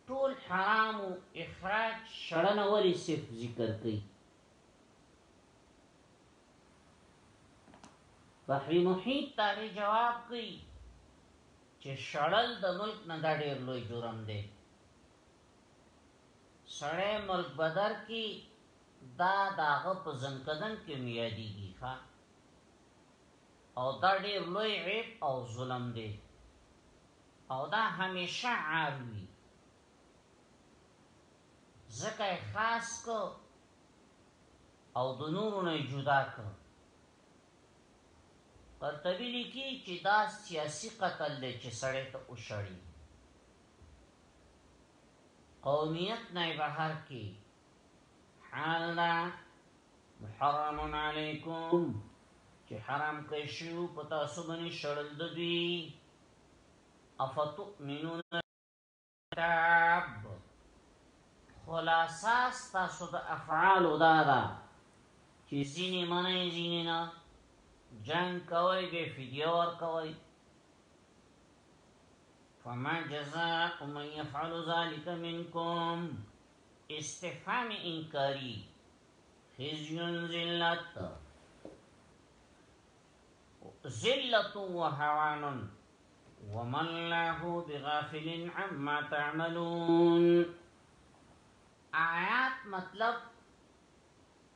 ټول حرام او اخراج شړن ولی صرف ذکر کوي بحر محیط تاغی جواب کوي چې شړل د ملک نه دا ډیر لوی جرم دی سړی ملک بدر کې دا داغه په زنکدن کې میادیږي ښا او دا ډیر لوی عیب او ظلم دی او دا همیشه عار وي ځکه خاص کو او د نورو نه جدا کو قرطبی لیکی چی دا سیاسی قتل دی چی سړی ته وشړی قومیت نه بهر کی حال دا محرم علیکم چی حرام کړی شو پتا سو باندې شړل دوی افتؤمنون تاب خلاصه ستاسو د افعالو دا ده چې ځینې منئ ځینې نه جنګ کوئ بې فدیه ورکوئ فما جزاء من يفعل ذلك منكم استفهام انکاری خزیون ذلت ذلت وهوان وما الله بغافل عما تعملون آیات مطلب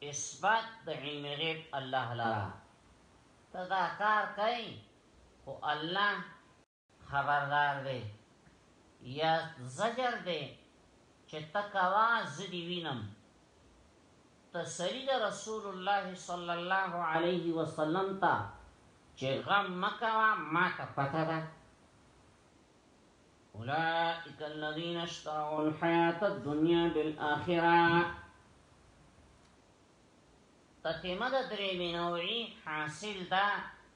اثبات د علم غیب الله لرا تدا کار کوي او الله خبردار دی یا زجر دی چې تکوا زدی وینم تسلی د رسول الله صلی الله علیه وسلم ته چې غم مکوا ما ته پته ده اولئک الذین اشتروا الحیات الدنیا بالآخرہ تتمه د درې منوعي حاصل ده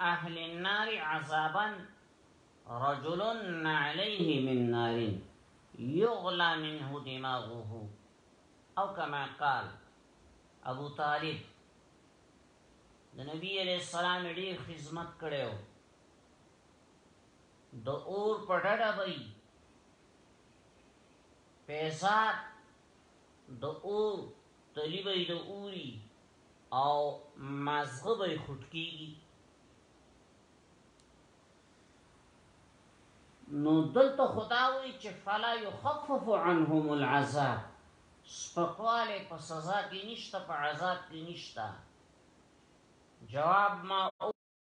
اهل النار عذابا رجل عليه من نار يغلى منه دماغه او كما قال ابو طالب د نبی علیہ السلام ډیر خدمت کړو د اور په ډډه وای پیسات د اور تلی وای د اوري او مازغه به خود کیږي نو دلته خداوی چې فلا يخفف عنهم العذاب سپکواله په سزا کې نشته په عذاب کې نشته جواب ما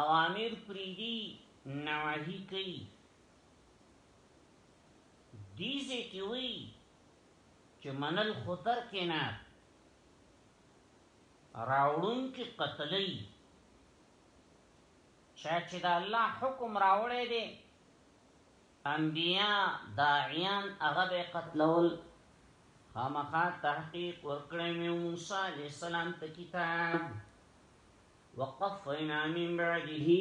اوامر پریدي نواهی کوي دیزه کی وی چې منل خطر کې نه راوړون کې قتلې چا چې د الله حکم راوړې دي انبياء داعيان هغه به قتلول خامخا تحقيق ورکړی مې موسی عليه السلام ته کتاب وقفينا من بعده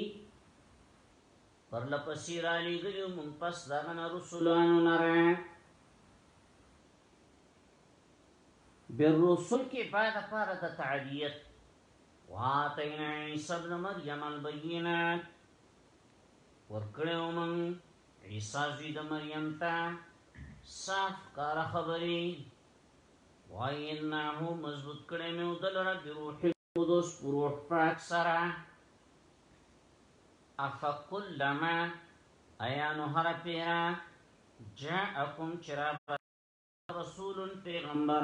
پرلپسې را لېږلي مونږ پس دغه نه رسولانو نه بالرسل کې بعد پار د تعدیت واتینا عیسی ابن مریم البینات ورکړې ومن عیسی زوی د مریم ته صاف کار خبرې وینه مضبوط کړې مې ودلره د روح قدس روح پاک سره افکل لما ایانو هر پیرا جاءکم چرا رسول پیغمبر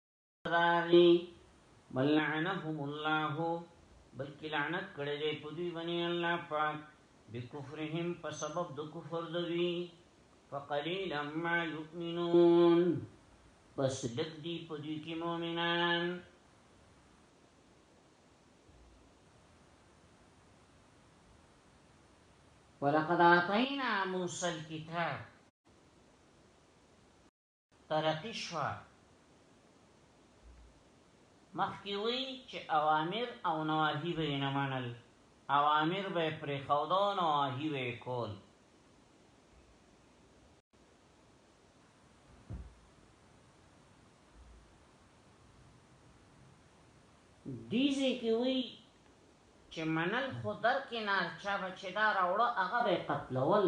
راغي بل لعنهم الله بلکې لعنت کړي دې په دوی باندې الله پاک بکفرهم په سبب د کفر دوی فقليلا ما يؤمنون بس لګ دي په دوی کې مؤمنان ولقد اعطينا موسى الكتاب ترقی شوه مخکې وی چې اوامر او نواهی به نه منل اوامر به پرې خودو نواهی به کول دیزه کې وی چې منل خو در کې نار چا بچی دا راوړه هغه به قتلول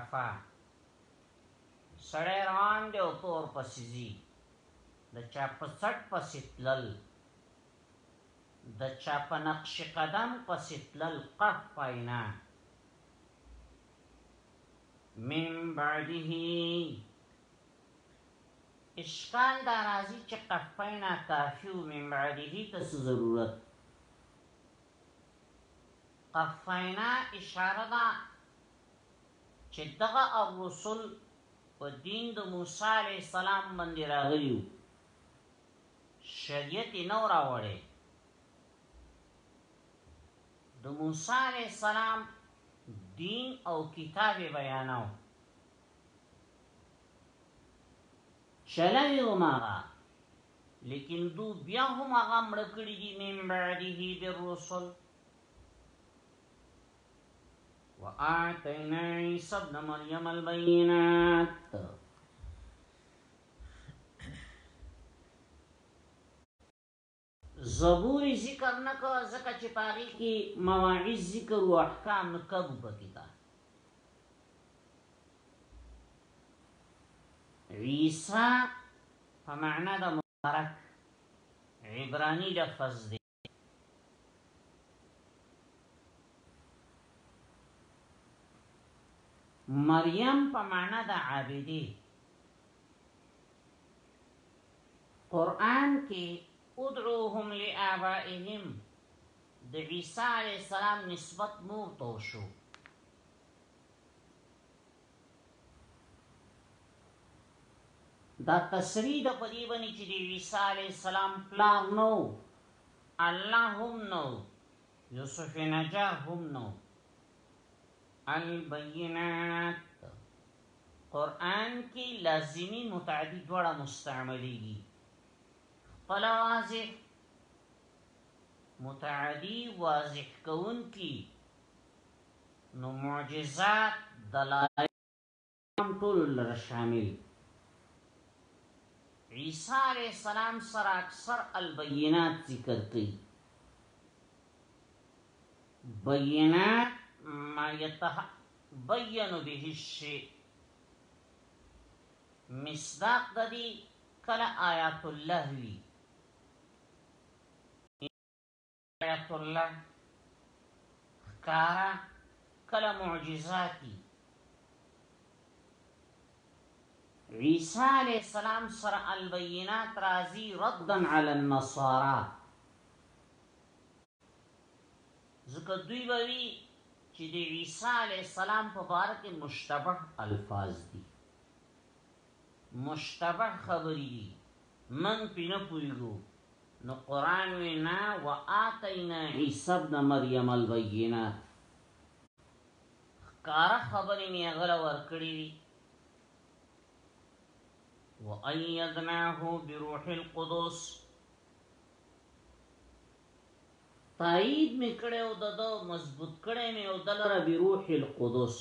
خفا سړی روان دی او تور پسې ځي د چا په څټ پسې تلل د چا په نقش قدم پسې تلل قف پاینا من بعده اشکال دا راځي چې قف پاینا کافی او من بعده ته ضرورت قف پاینا اشاره ده چې دغه الرسل په دین د موسی علیه السلام باندې راغلي وو، شریعت یې نه و راوړی. د موسی علیه السلام دین او کتاب یې بیاناو. چلوي هم هغه لیکن دو بیا هم هغه مړه کړي دي من بعده بالرسل وآتینا عیسی ابن مریم البینات زبور ذکر نکو زکه چې پاری کې مواعظ ذکر او احکام نکب پکې تا عیسی په معنا د مبارک عبرانی لفظ دی مریم په معنا د عابدی قران کې ادعوهم لآبائهم د عیسی علی السلام نسبت مور ته شو دا تصریح د پدی بنی چې دی عیسی علیه السلام پلار نو الله هم نو یوسف نجار هم نو البینات قرآن کې لازمی متعدی دوړه مستعملیږي خپل واضح متعدی واضح کون کی نو معجزات دلائل هم ټولو لره شامل دي. عیسی علیه السلام سره اکثر البینات ذکر کوي. بینات ما یتبین به الشیء مصداق د دې کله آیات الله وی آیت الله خکارا کله معجزاتی عیسی علیہ السلام سر البینات رازی ردن علی النصارا ذکر دوی بوی چې د عیسی علی السلام په باره کې مشتبه الفاظ دي مشتبه خبرې دي موږ پرې نه پوهېږو، نو قرآن وینا وآتینا عیسی ابن مریم البینات، ښکاره خبرې مې هغه له ورکړې وې، وایدناه بروح القدس، تایید مې کړی او د ده مضبوط کړی مې او ده لره بروح القدس.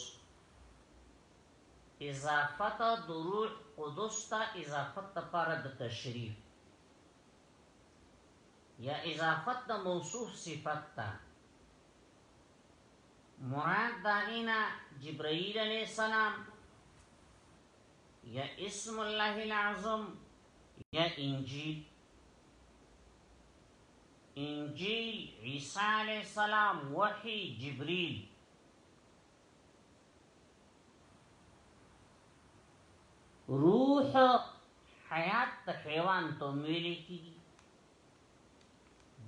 اضافت دروح قدس ته اضافت لپاره دتشریف یا اضافت د موصوف صفت ته مراد داغینا جبرائیل علیه السلام یا اسم الله العظم یا انجیل انجیل عیسی علیه السلام وحی جبریل روح حیات ته حیوان ته ویل کیږي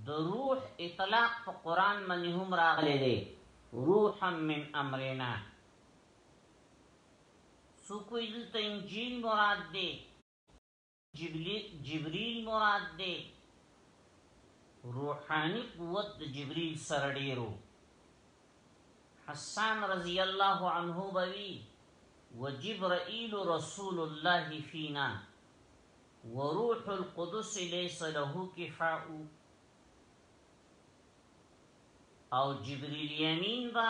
د روح اطلاق په قران باندې هم راغلی دی روحا من امرنا سو کوئی دلته انجیل مراد دی جبريل مراد دی روحانی قوت د جبريل سره ډیرو حسان رضی الله عنه بوي وجبرائيل رسول الله فينا وروح القدس ليس له كفاء او جبريل يمين با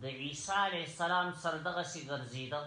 د عيسى عليه السلام سره دغه سي ګرځیدل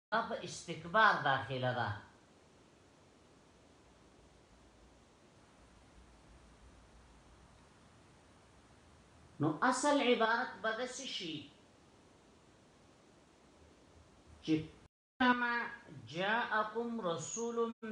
دا په استکبار داخله ده. نو اصل عبارت به داسې شي چې. انما جاءکم رسول من.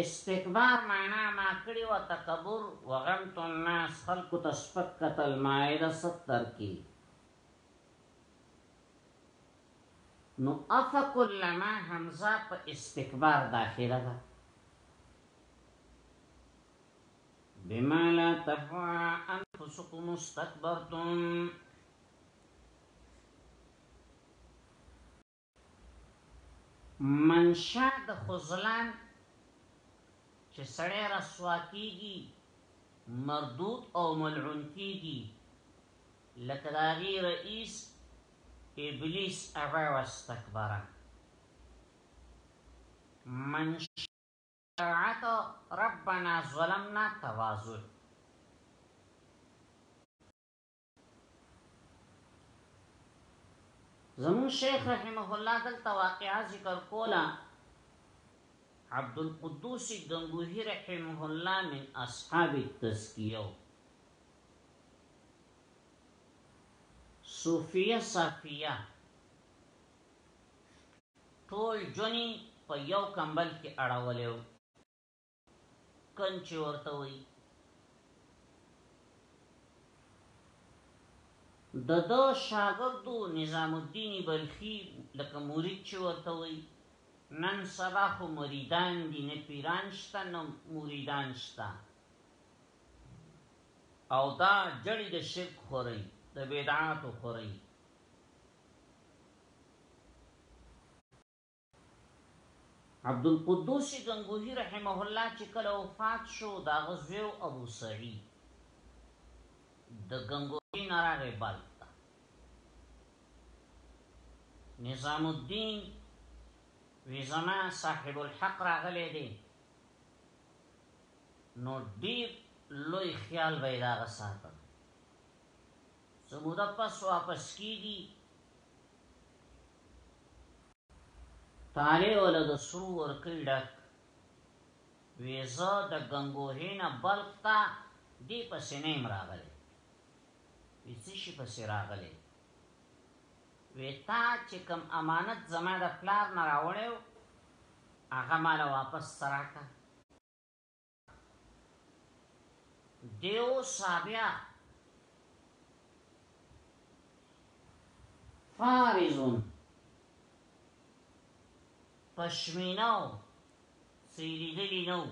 استکبار معنا ما کړی وه تکبر وغمت الناس خلکو ته سپک کتل مائده ستر کی نو افکلما حمزه په استکبار داخله ده بما لا تفوا انفسكم استكبرتم منشا د خذلان چې سړی رسوا کیږي مردود او ملعون کیږي لکه د هغې رئیس ابلیس ابا واستکبره منشاعت ربنا ظلمنا تواضع زمون شیخ رحمه الله دلته واقعا ذکر کولا عبد القدوس گنگوهی رحمه الله من اصحاب التزکیه صوفیه صافیه ټول جونی په یو کمبل کې اړولیو کنچ ورته وي د د شاګردو نظام الدین بلخی لکه مرید چې ورته وي نن سبا خو مریدان دي نه پیران شته نه مریدان شته او دا جړی د شرک خوري د بدعاتو خوري عبدالقدوس ګنګوهي رحمه الله چې کله وفات شو د هغه زوی ابو سعید د ګنګوهي نه راغی بلخ ته نظام الدین وی زما صاحب الحق راغلی دی نو ډیر لوی خیال به یې د هغه ساتل څه موده پس واپس کیږي تاله ولا د سرو ورکی ډک ویزه د غنګوهینا بلخ ته دی په سینیم راغلی ویڅی شي په سراغلی ویتا چې کم امانت زما د پلار نه راوړیو هغه مال واپس سراکا دیو سابیا فارزون پشمیناو سیلی دلی نو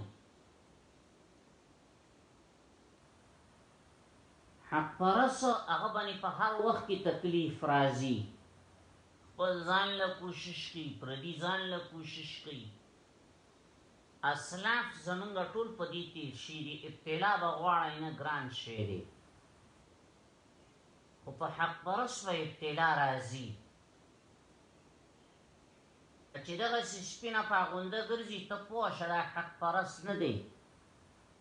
حق پرس هغه باندې په هر وخت کې تکلیف راځي خپل ځان له کوشش کوي پردي ځان له کوشش کوي اسلاف زمونږ ټول په دي تير شي دي ابتلا به غواړی نه ګران شی دي خو په حق پرست به ابتلا راځي چې دغه سپینه پاغونده ګرځي ته پوه شه دا حق پرست نه دی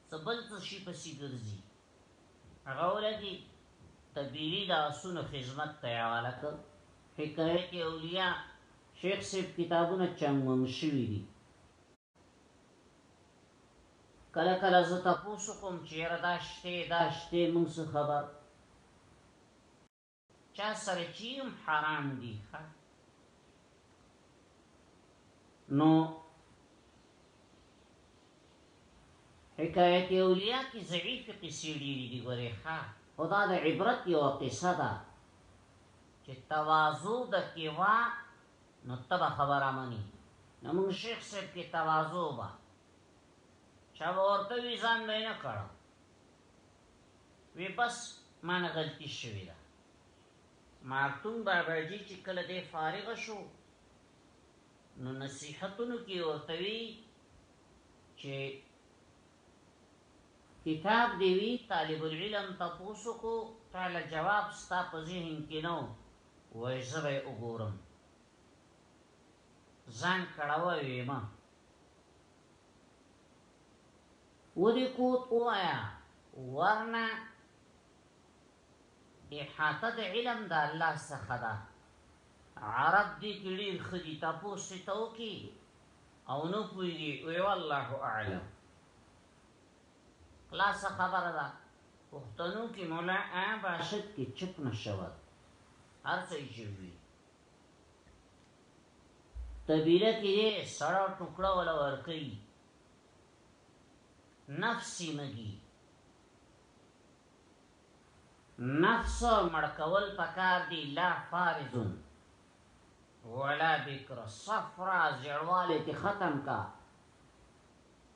څه بل څه شي پسې ګرځي هغه ولګي تبیری د اسونو خدمت ته حواله کړ حکایت اولیاء شیخ صاحب کتابونه چنګم شوي دي کله کله زه تاسو کوم چې را داشته داشته موږ څه خبر چا سره چیم حرام دي ښه نو حکایت اولیاء کی ضعیف قصې ډېری دي ګورې ښه خدا د عبرت یو قصه ده چې تواضع د کیوا نو ته به خبره مني نو موږ شیخ صاحب کې تواضع به چا به ورته وي ځان به نه کړو وی بس مانه غلطي شوې ده مارتون بابا جی چې کله دې فارغ شو نو نصیحتونو کې ورته وی چې کتاب دی وی طالب العلم تاسو کو تعالی جواب ستا په ذهن کې نو وای زه به یې وګورم ځان کړاوه ویمه ودی کوت اوایا ورنه احاطه د علم د الله څخه ده عرب دي کړي خدي تاسو ستو کی او نو پویږي وی والله اعلم خلاصه خبره ده پښتنو کې مولا ا باشد کې چپ نشوت هر څه یې وی طبیله کې دې سړا ټوکړه ولا ورکی نفسي مګي نفس مړکول پکار دی لا فارزون ولا بکر صفرا زړواله ختم کا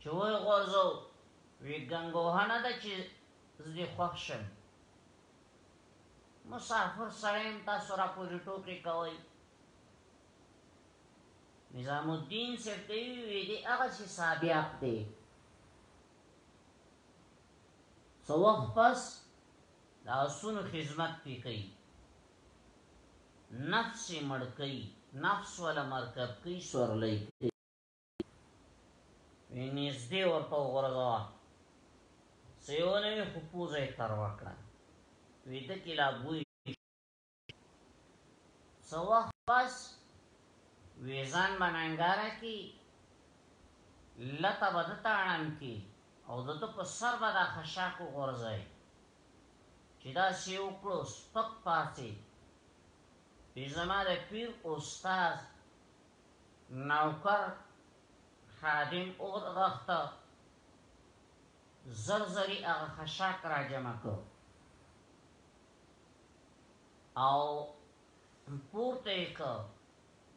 چې وې غورځو وی ګنګوهنه ده چې زه خوښ شم مسافر سړیم تاسو را پورې ټوکې کوئ نظام الدین صرف دی وی دی هغه چې سابق دی سو وخت پس دا سونو خدمت پی کوي نفس مړ کوي نفس ولا مرکب کوي سورلې کوي وی نږدې ورته وغورځوه څه یې ونه وي خو پوزه یې تروه کړه ویده کې لا بوی څه وخت پس وی ځان به ننګاره کي لته به د تاړم کي او د ده په سر به دا خشاک وغورځوي چې داسې یې وکړو سپک پاڅېد وی زما د پیر استاد نوکر خادم اور غخت زر زری اغا خشاک را جمع کو او پورته یې که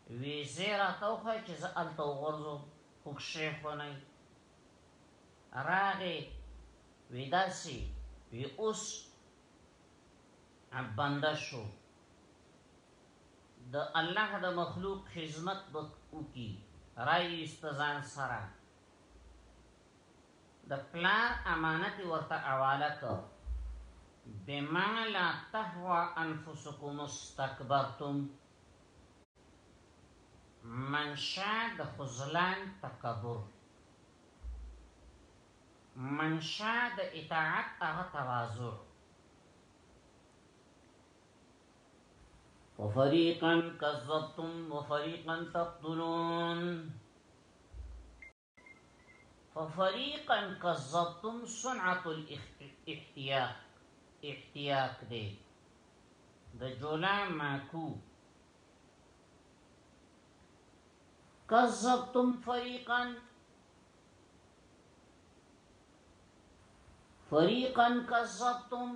ویزه راته وښایه چې زه هلته وغورځوم خو کښې خو نه راغې وی داسې وی اوس بنده شو د الله د مخلوق خدمت به وکړي رايوست ځان سره د پلار امانت ورته حواله کړ بما لا تهوا انفسکم استكبرتم منشا د خزلان تکبر منشا د اطاعت هغه تواضع وفريقا كذبتم وفريقا تقتلون ففريقا كذبتم صنعة الاحتياق احتياق دي د ماكو كذبتم فريقا فريقا كذبتم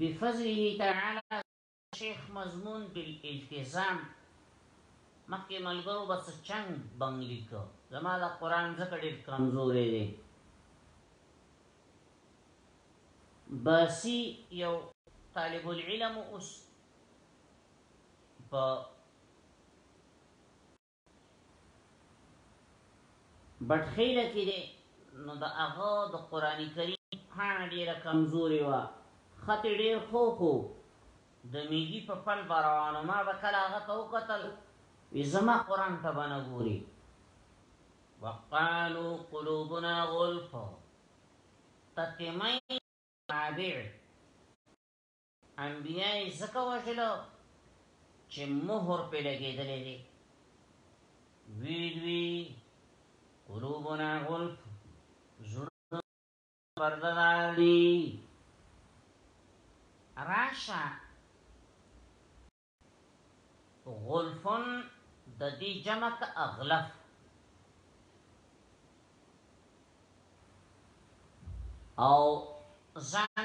بفضله تعالی د شیخ مضمون بالالتزام مخکې ملګرو به څه چنګ بنګ لیکه زما د قرآن ځکه ډېر کمزوری دی باسی یو طالب العلم اوس په بټخیل کې دی نو د هغه د قران کریم پاڼه ډیره کمزوري و خط ډیر خو خو د میګي په پل بارانو ما به کله هغه تو قتل وی زما قران ته باندې ګوري وقالو قلوبنا غلف تتمي عابر انبياء يې ځکه وژلو چې مهر پې لګېدلی دی وی دوی قلوبنا غلف زړه پرده داړي راشه غلفن د دې جمع ک اغلف او ځان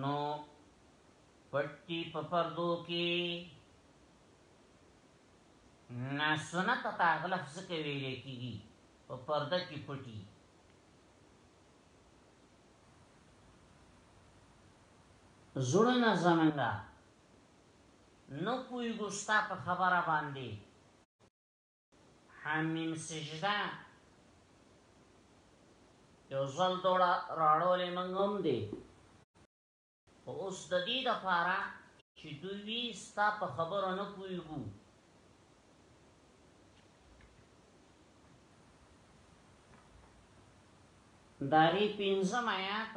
نو پټی په پردو کې نا سنت ته اغلف ځکه ویل کېږي په پرده کې پټي زړونه زمنګا نو پوی ګستا په خبره باندې حمیم سجده یو ځل دوړه راړولې منګم دی اوس د دې د پاره چې دوی ستا په خبره نه پويګو داری پینزم آیات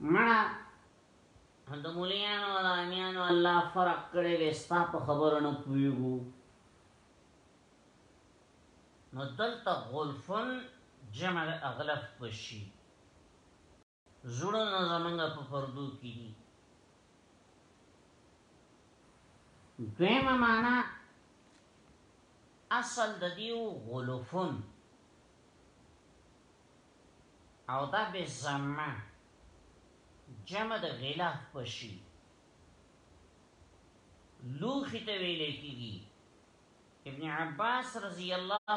مړه د مولیانو او امیانو الله فرق کړی وي ستا په خبره نه پویګو نو دلته غلفن جمع اغلف بشي زړونه زمونږ په پردو کې دي دویمه معنا اصل د دیو غلوفون او دا به زمه جمع د غلاف پشي لوخي ته ویلې کیږي ابن عباس رضی الله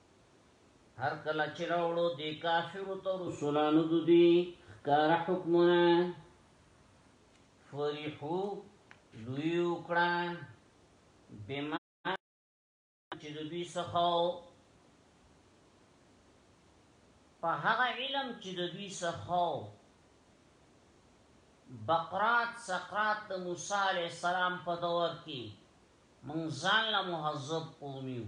هر کله چې راوړو د کافرو ته رسولانو د دوی ښکاره حکمونه فرحو لوی وکړه بما چې د دوی څخه په هغه علم چې د دوی څخه بقرات سقرات د موسی علی السلام په دور کې موږ ځان له مهذب قوم یو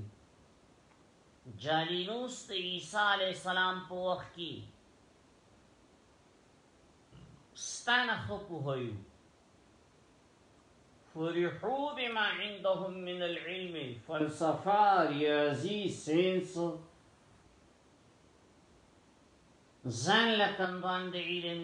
جالینوس د عیسی علی السلام په وخت کې ستانه خپو هیو فرحو بما عندهم من العلم فلسفه ریاضی سینس ځان له کندوان د علم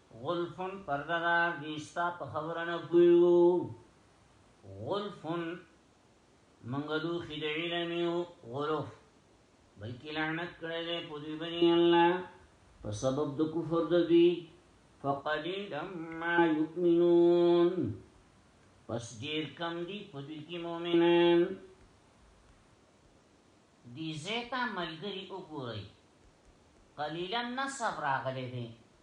غلفن پرده دا دی ستا په خبره نه پویو غلفن منګلو خید علمیو غلف بلکی لعنت کرده پدوی بنی اللہ په سبب د کفر د دوی فقلیلا ما یؤمنون پس ډیر کم دی پدوی کی مومنان دی زیتا ملګری وګورئ قلیلا نصب راغلی دی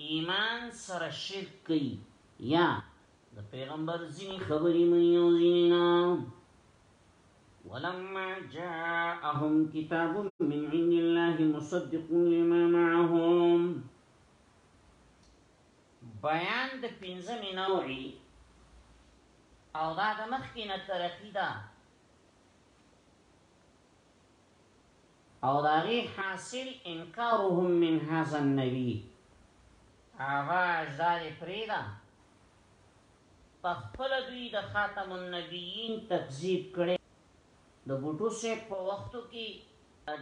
ایمان سره شرک کوي یا د پیغمبر ځینی خبرې مني او ځینی نه ولما جاءهم كتاب من عند الله مصدق لما معهم بیان د پنځمې نوعي او دا د مخکې نه ترقی ده او د هغې حاصل انکارهم من هذا النبي هغه اجزاء دې پرېږده په خپله دوی د خاتم النبيين تکذيب کړی د بوټو صاحب په وختو کې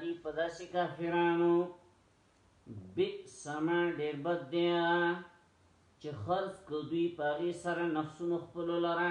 دي په داسې کافرانو بئس ما ډېر بد دی چې خرڅ کړو دوی په هغې سره نفسونو خپلو لره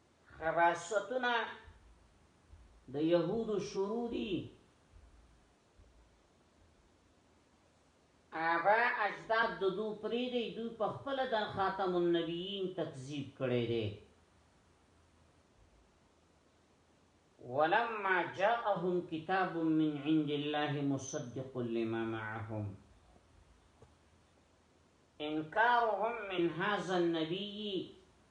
خراستونه د يهودو شروع دي آبا اجداد د دو پری دی دوی په خپل د خاتم النبیین تکذیب کړي دي ولما جاءهم كتاب من عند الله مصدق لما معهم انكارهم من هذا النبي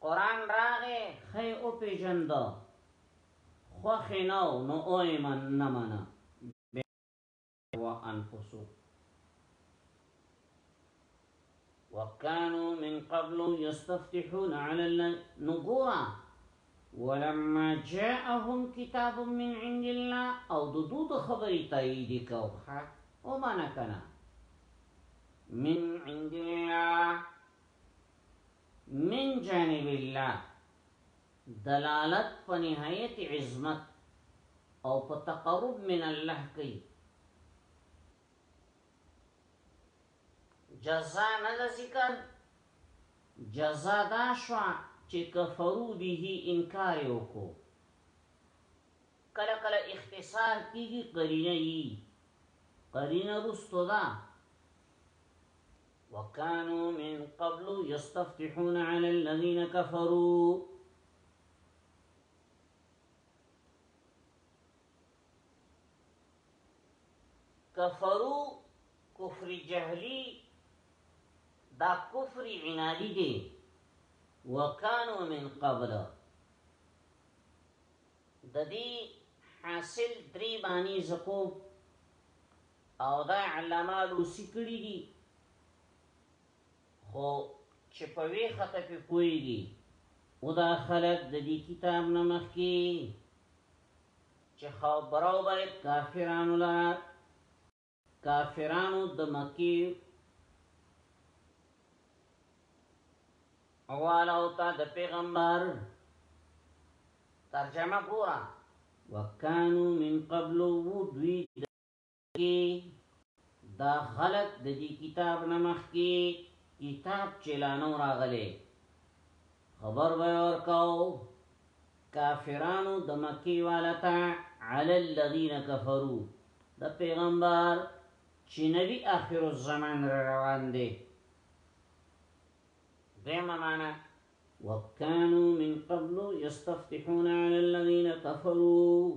قرآن راغه خی او پیجند خوخ نو نو اوی من نمنا و انفسو وكانوا من قبل يستفتحون على النقورة ولما جاءهم كتاب من عند الله او دودود خبر تايدك وما نكنا من عند الله من جانب الله دلالت په نهایت عظمت او په تقرب من الله کوي جزا نه ده ذکر جزا دا شوا چې کفرو به انکار وکړو کله کله اختصار کیږي قرینه یي قرینه رستو ده وكانوا من قبل يستفتحون على الذين كفروا كفروا كفر جهلي دا كفر عنادی وكانوا من قبل دا دي حاصل دری باندې او دا علامه الوسی کړي دي خو چې په وی خطه په پويږي او دا خلک د دې کتاب نه مخکي چې خو براو باید کافرانو لرا کافرانو د مکی اوالاو تا د پیغمبر ترجمه ګورا وکانو من قبل ودوی کې دا غلط د دې کتاب نمخ کې کتاب چلانو راغلي خبر به ورکاو کافرانو د مکی والتا علی الذین کفروا د پیغمبر چې نبی اخر الزمان را روان دی دیمه معنا وکانو من قبل یستفتحون علی الذین کفروا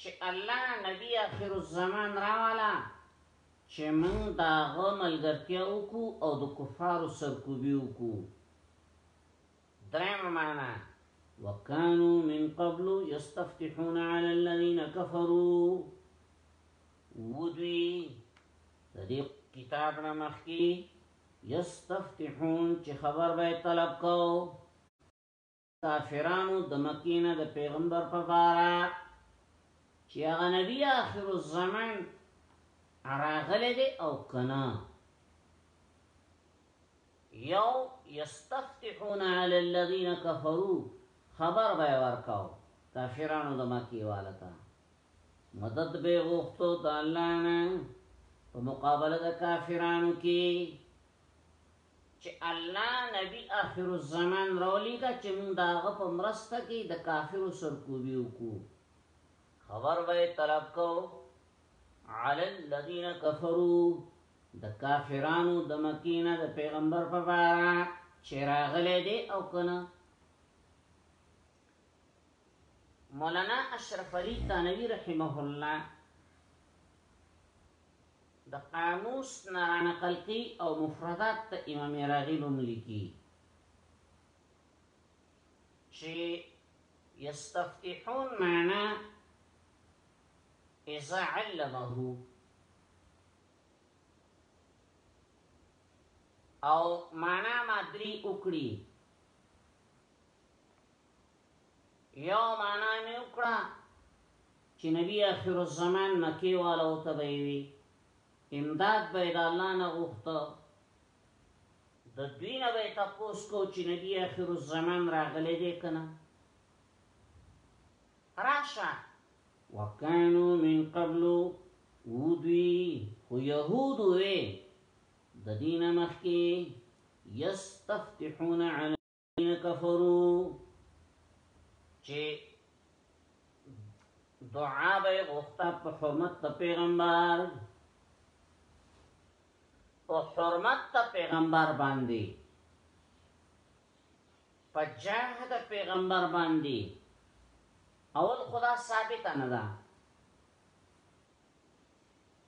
چې الله نبی اخر الزمان راواله چې موږ دا غو ملګرتیا وکړو او د کفارو سرکوبي وکړو درېمه معنا وکانو من قبل یستفتحون علی الذین کفروا ودوی د دې کتاب نه مخکي یستفتحون چې خبر به طلب کو کافرانو د مکې نه د پیغمبر په باره چې هغه نبی آخر الزمان راغلی دی او کنه یو یستفتحون علی الذین کفروا خبر به ورکاو کافرانو د مکې والتا مدد به غوښتو د الله نه په مقابله د کافرانو کې چې الله نبی اخر الزمان راولېږه چې موږ د هغه په مرسته کې د کافرو سرکوبي وکړو خبر به طلب کو علی الذین کفروا د کافرانو د مکینه د پیغمبر په بارا چې راغلې دي او کنه مولانا اشرف علی تنوی رحمه الله د قاموس نه رانقل کوي او مفردات ته امام راغب هم لیکي چې یستفتحون معنا اذا علمه او معنا مادری وکړي یو معنا مې وکړه چې نبی اخر الزمان مکی والا او تبوی امداد به د الله نه غوښته د دوی نه به تاسو کو چې نبی اخر الزمان راغلی دی کنه راشه وکانو من قبل ودوی خو يهود وې د دینه مخکې یستفتحون علی کفرو چې دعا به غوښته په حرمت ته پیغمبر او حرمت ته پیغمبر باندې په جاه د پیغمبر باندې اول خدا ثابت نه ده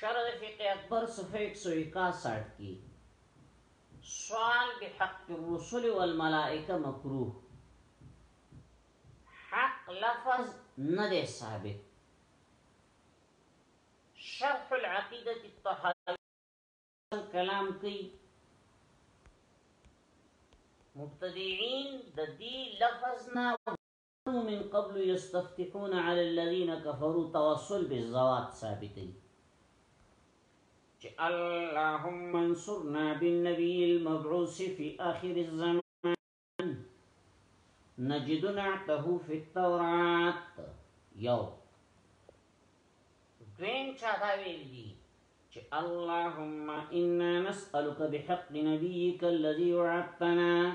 شرع فقه اکبر صفحه ایک سو اکاس ساٹھ کی سوال بحق الرسل والملائکه مکروه حق لفظ نه دی ثابت شرح العقیده الطحاوی کلام کوي مبتدعين د دې لفظ نه من قبل يستفتحون على الذين كفروا توصل بالزوات ثابتين اللهم انصرنا بالنبي المبعوث في آخر الزمان نجد نعته فی التورات یو دویم چا دا ویل دي چې اللهم انا نسألك بحق نبيك الذي وعدتنا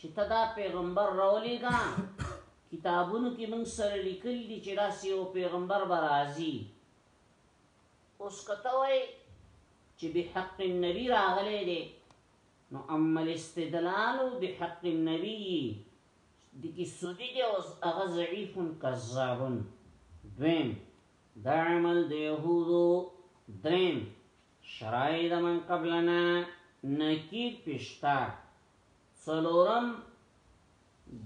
چې ته دا پیغمبر راولېږه کتابونو کې موږ سره لیکل دي چې داسې یو پیغمبر به راځي اوس که ته وایې چې بحق النبي راغلی دی نو اما الاستدلال بحق النبي د کې سودی دی او هغه ضعیف کذاب دویم دا عمل د یهودو دریم شرایط من قبلنا نکیر پشتا څلورم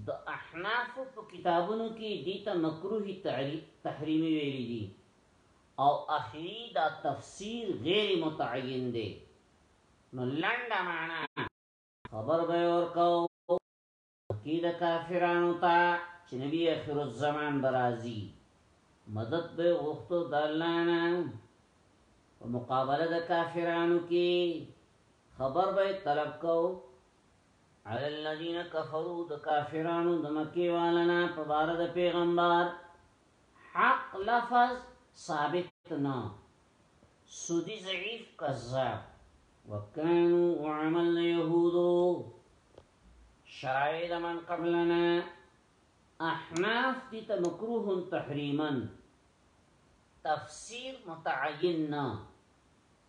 د احناف په کتابونو کې دي ته مکروه تحریمی ویلي دي او اخیری دا تفسیر غیر متعین دی نو لنډه معنا خبر به ورکاو کی د کافرانو ته چې نبی اخر الزمان برازي مدد به غوښتو د الله نه په مقابله د کافرانو کې خبر به طلب کو علی الذین کفروا د کافرانو د مکی والنا په بار د پیغمبر حق لفظ ثابت نه سودی ضعیف کذاب وکانو عمل یهودو شرایع من قبلنا احناف دي ته مکروه تحریما تفسیر متعین نه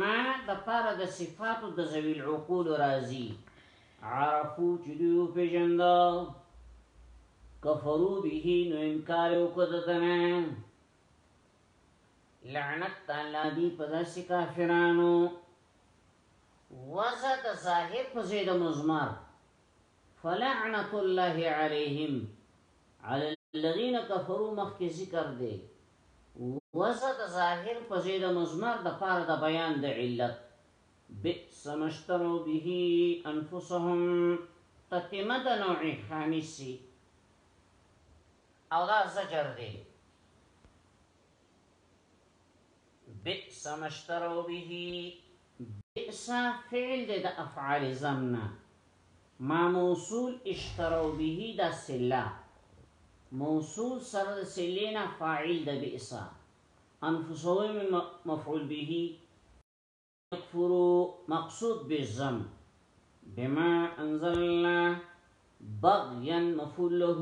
ما دپاره د صفاتو د ذوي العقول راځي عرفو چې دوی وپېژند کفرو به نو انکار وکړ دنه لعنت تعالی دی په داسې کافرانو وزه د ظاهر په ځای د مزمار فلعنت الله عليهم على الذين كفروا مخکې ذکر دی وضع د ظاهر په ځای د مضمر د پاره د بیان د علت بئس ما اشتروا به انفسهم تتمه د نوع خامسي او دا زجر دی بئس ما اشتروا به بئس فعل دی د افعال ضم نه ما موصول اشتروا به دا صله موصول سره د صلې نه فاعل د بئس انفسهم مفعول به يکفروا مقصود بالضم بما انزل الله بغيا مفعول له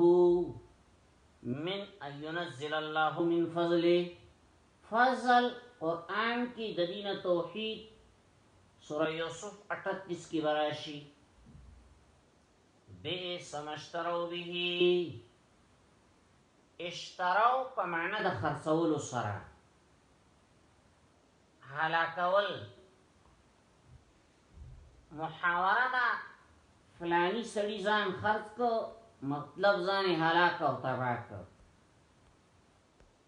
من ان ينزل الله من فضله فضل قرآن کی ددین توحید سورہ یوسف 38 کی براشی بے سمشترو بیهی اشتراو په معنا د خرڅولو سره هلاکول محاوره دا فلانی سړی ځان خرڅ کو مطلب ځان هلاک او تباہ کو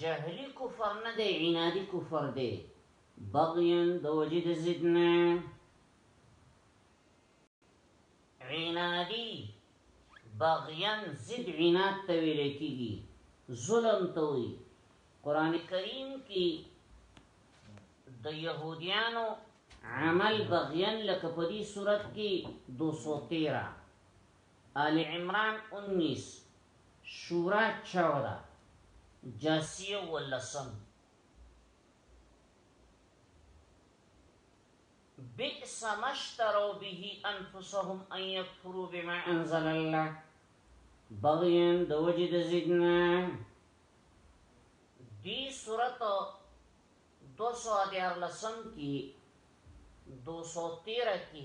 جهري کفر نه دی عنادي کفر دی بغيا د وجد زدنا عنادي بغيا زد عناد ته ویل کیږي ظلم ته وي قران کریم کې د يهوديانو عمل بغيا لکه په دې صورت کې 213 آل عمران انیس، شورا چودہ، جاثیہ اوولسم، بئس ما اشتروا به انفسهم ان یکفروا بما انزل الله بغیا د وجې د ضد نه دې سورت دوه سوه دیارلسم کې دوه سوه تېره کې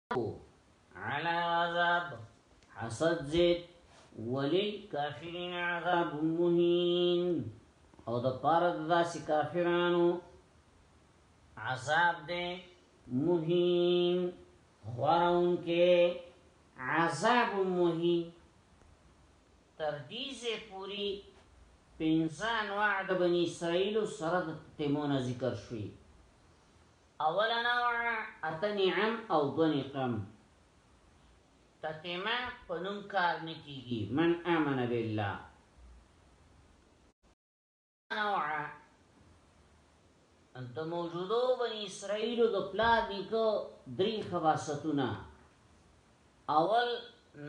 علا عذاب حسد زید وللکافرین عذاب مهین او د پاره د داسې کافرانو عذاب دې مهین خورون کې عذاب مهین تر دې زه پوری پنځان وعد بنی اسرائیل سره د تیمونه ذکر شوی اوله نوع اته نعم او دو نقم تتمه پنوم کار نکیگی من آمن بالله نوع د موجودو بنی اسرائیلو د پلار نیکو دری خباستونه اول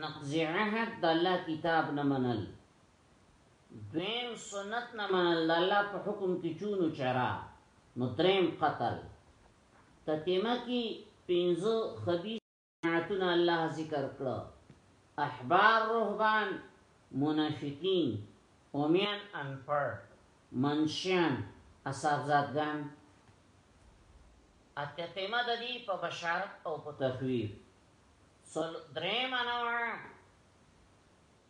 نقض عهد د الله کتاب نه منل دویم سنت نه منل د الله په حکم کې چونو چرا نو دریم قتل تتیمه کې پنځه خبیث جماعتونه الله ذکر کړو احبار رهبان منافقین اومیان انفر منشیان اصحابزادگان اتتیمه د دې په بشارت او په تخویف سل دریم انواع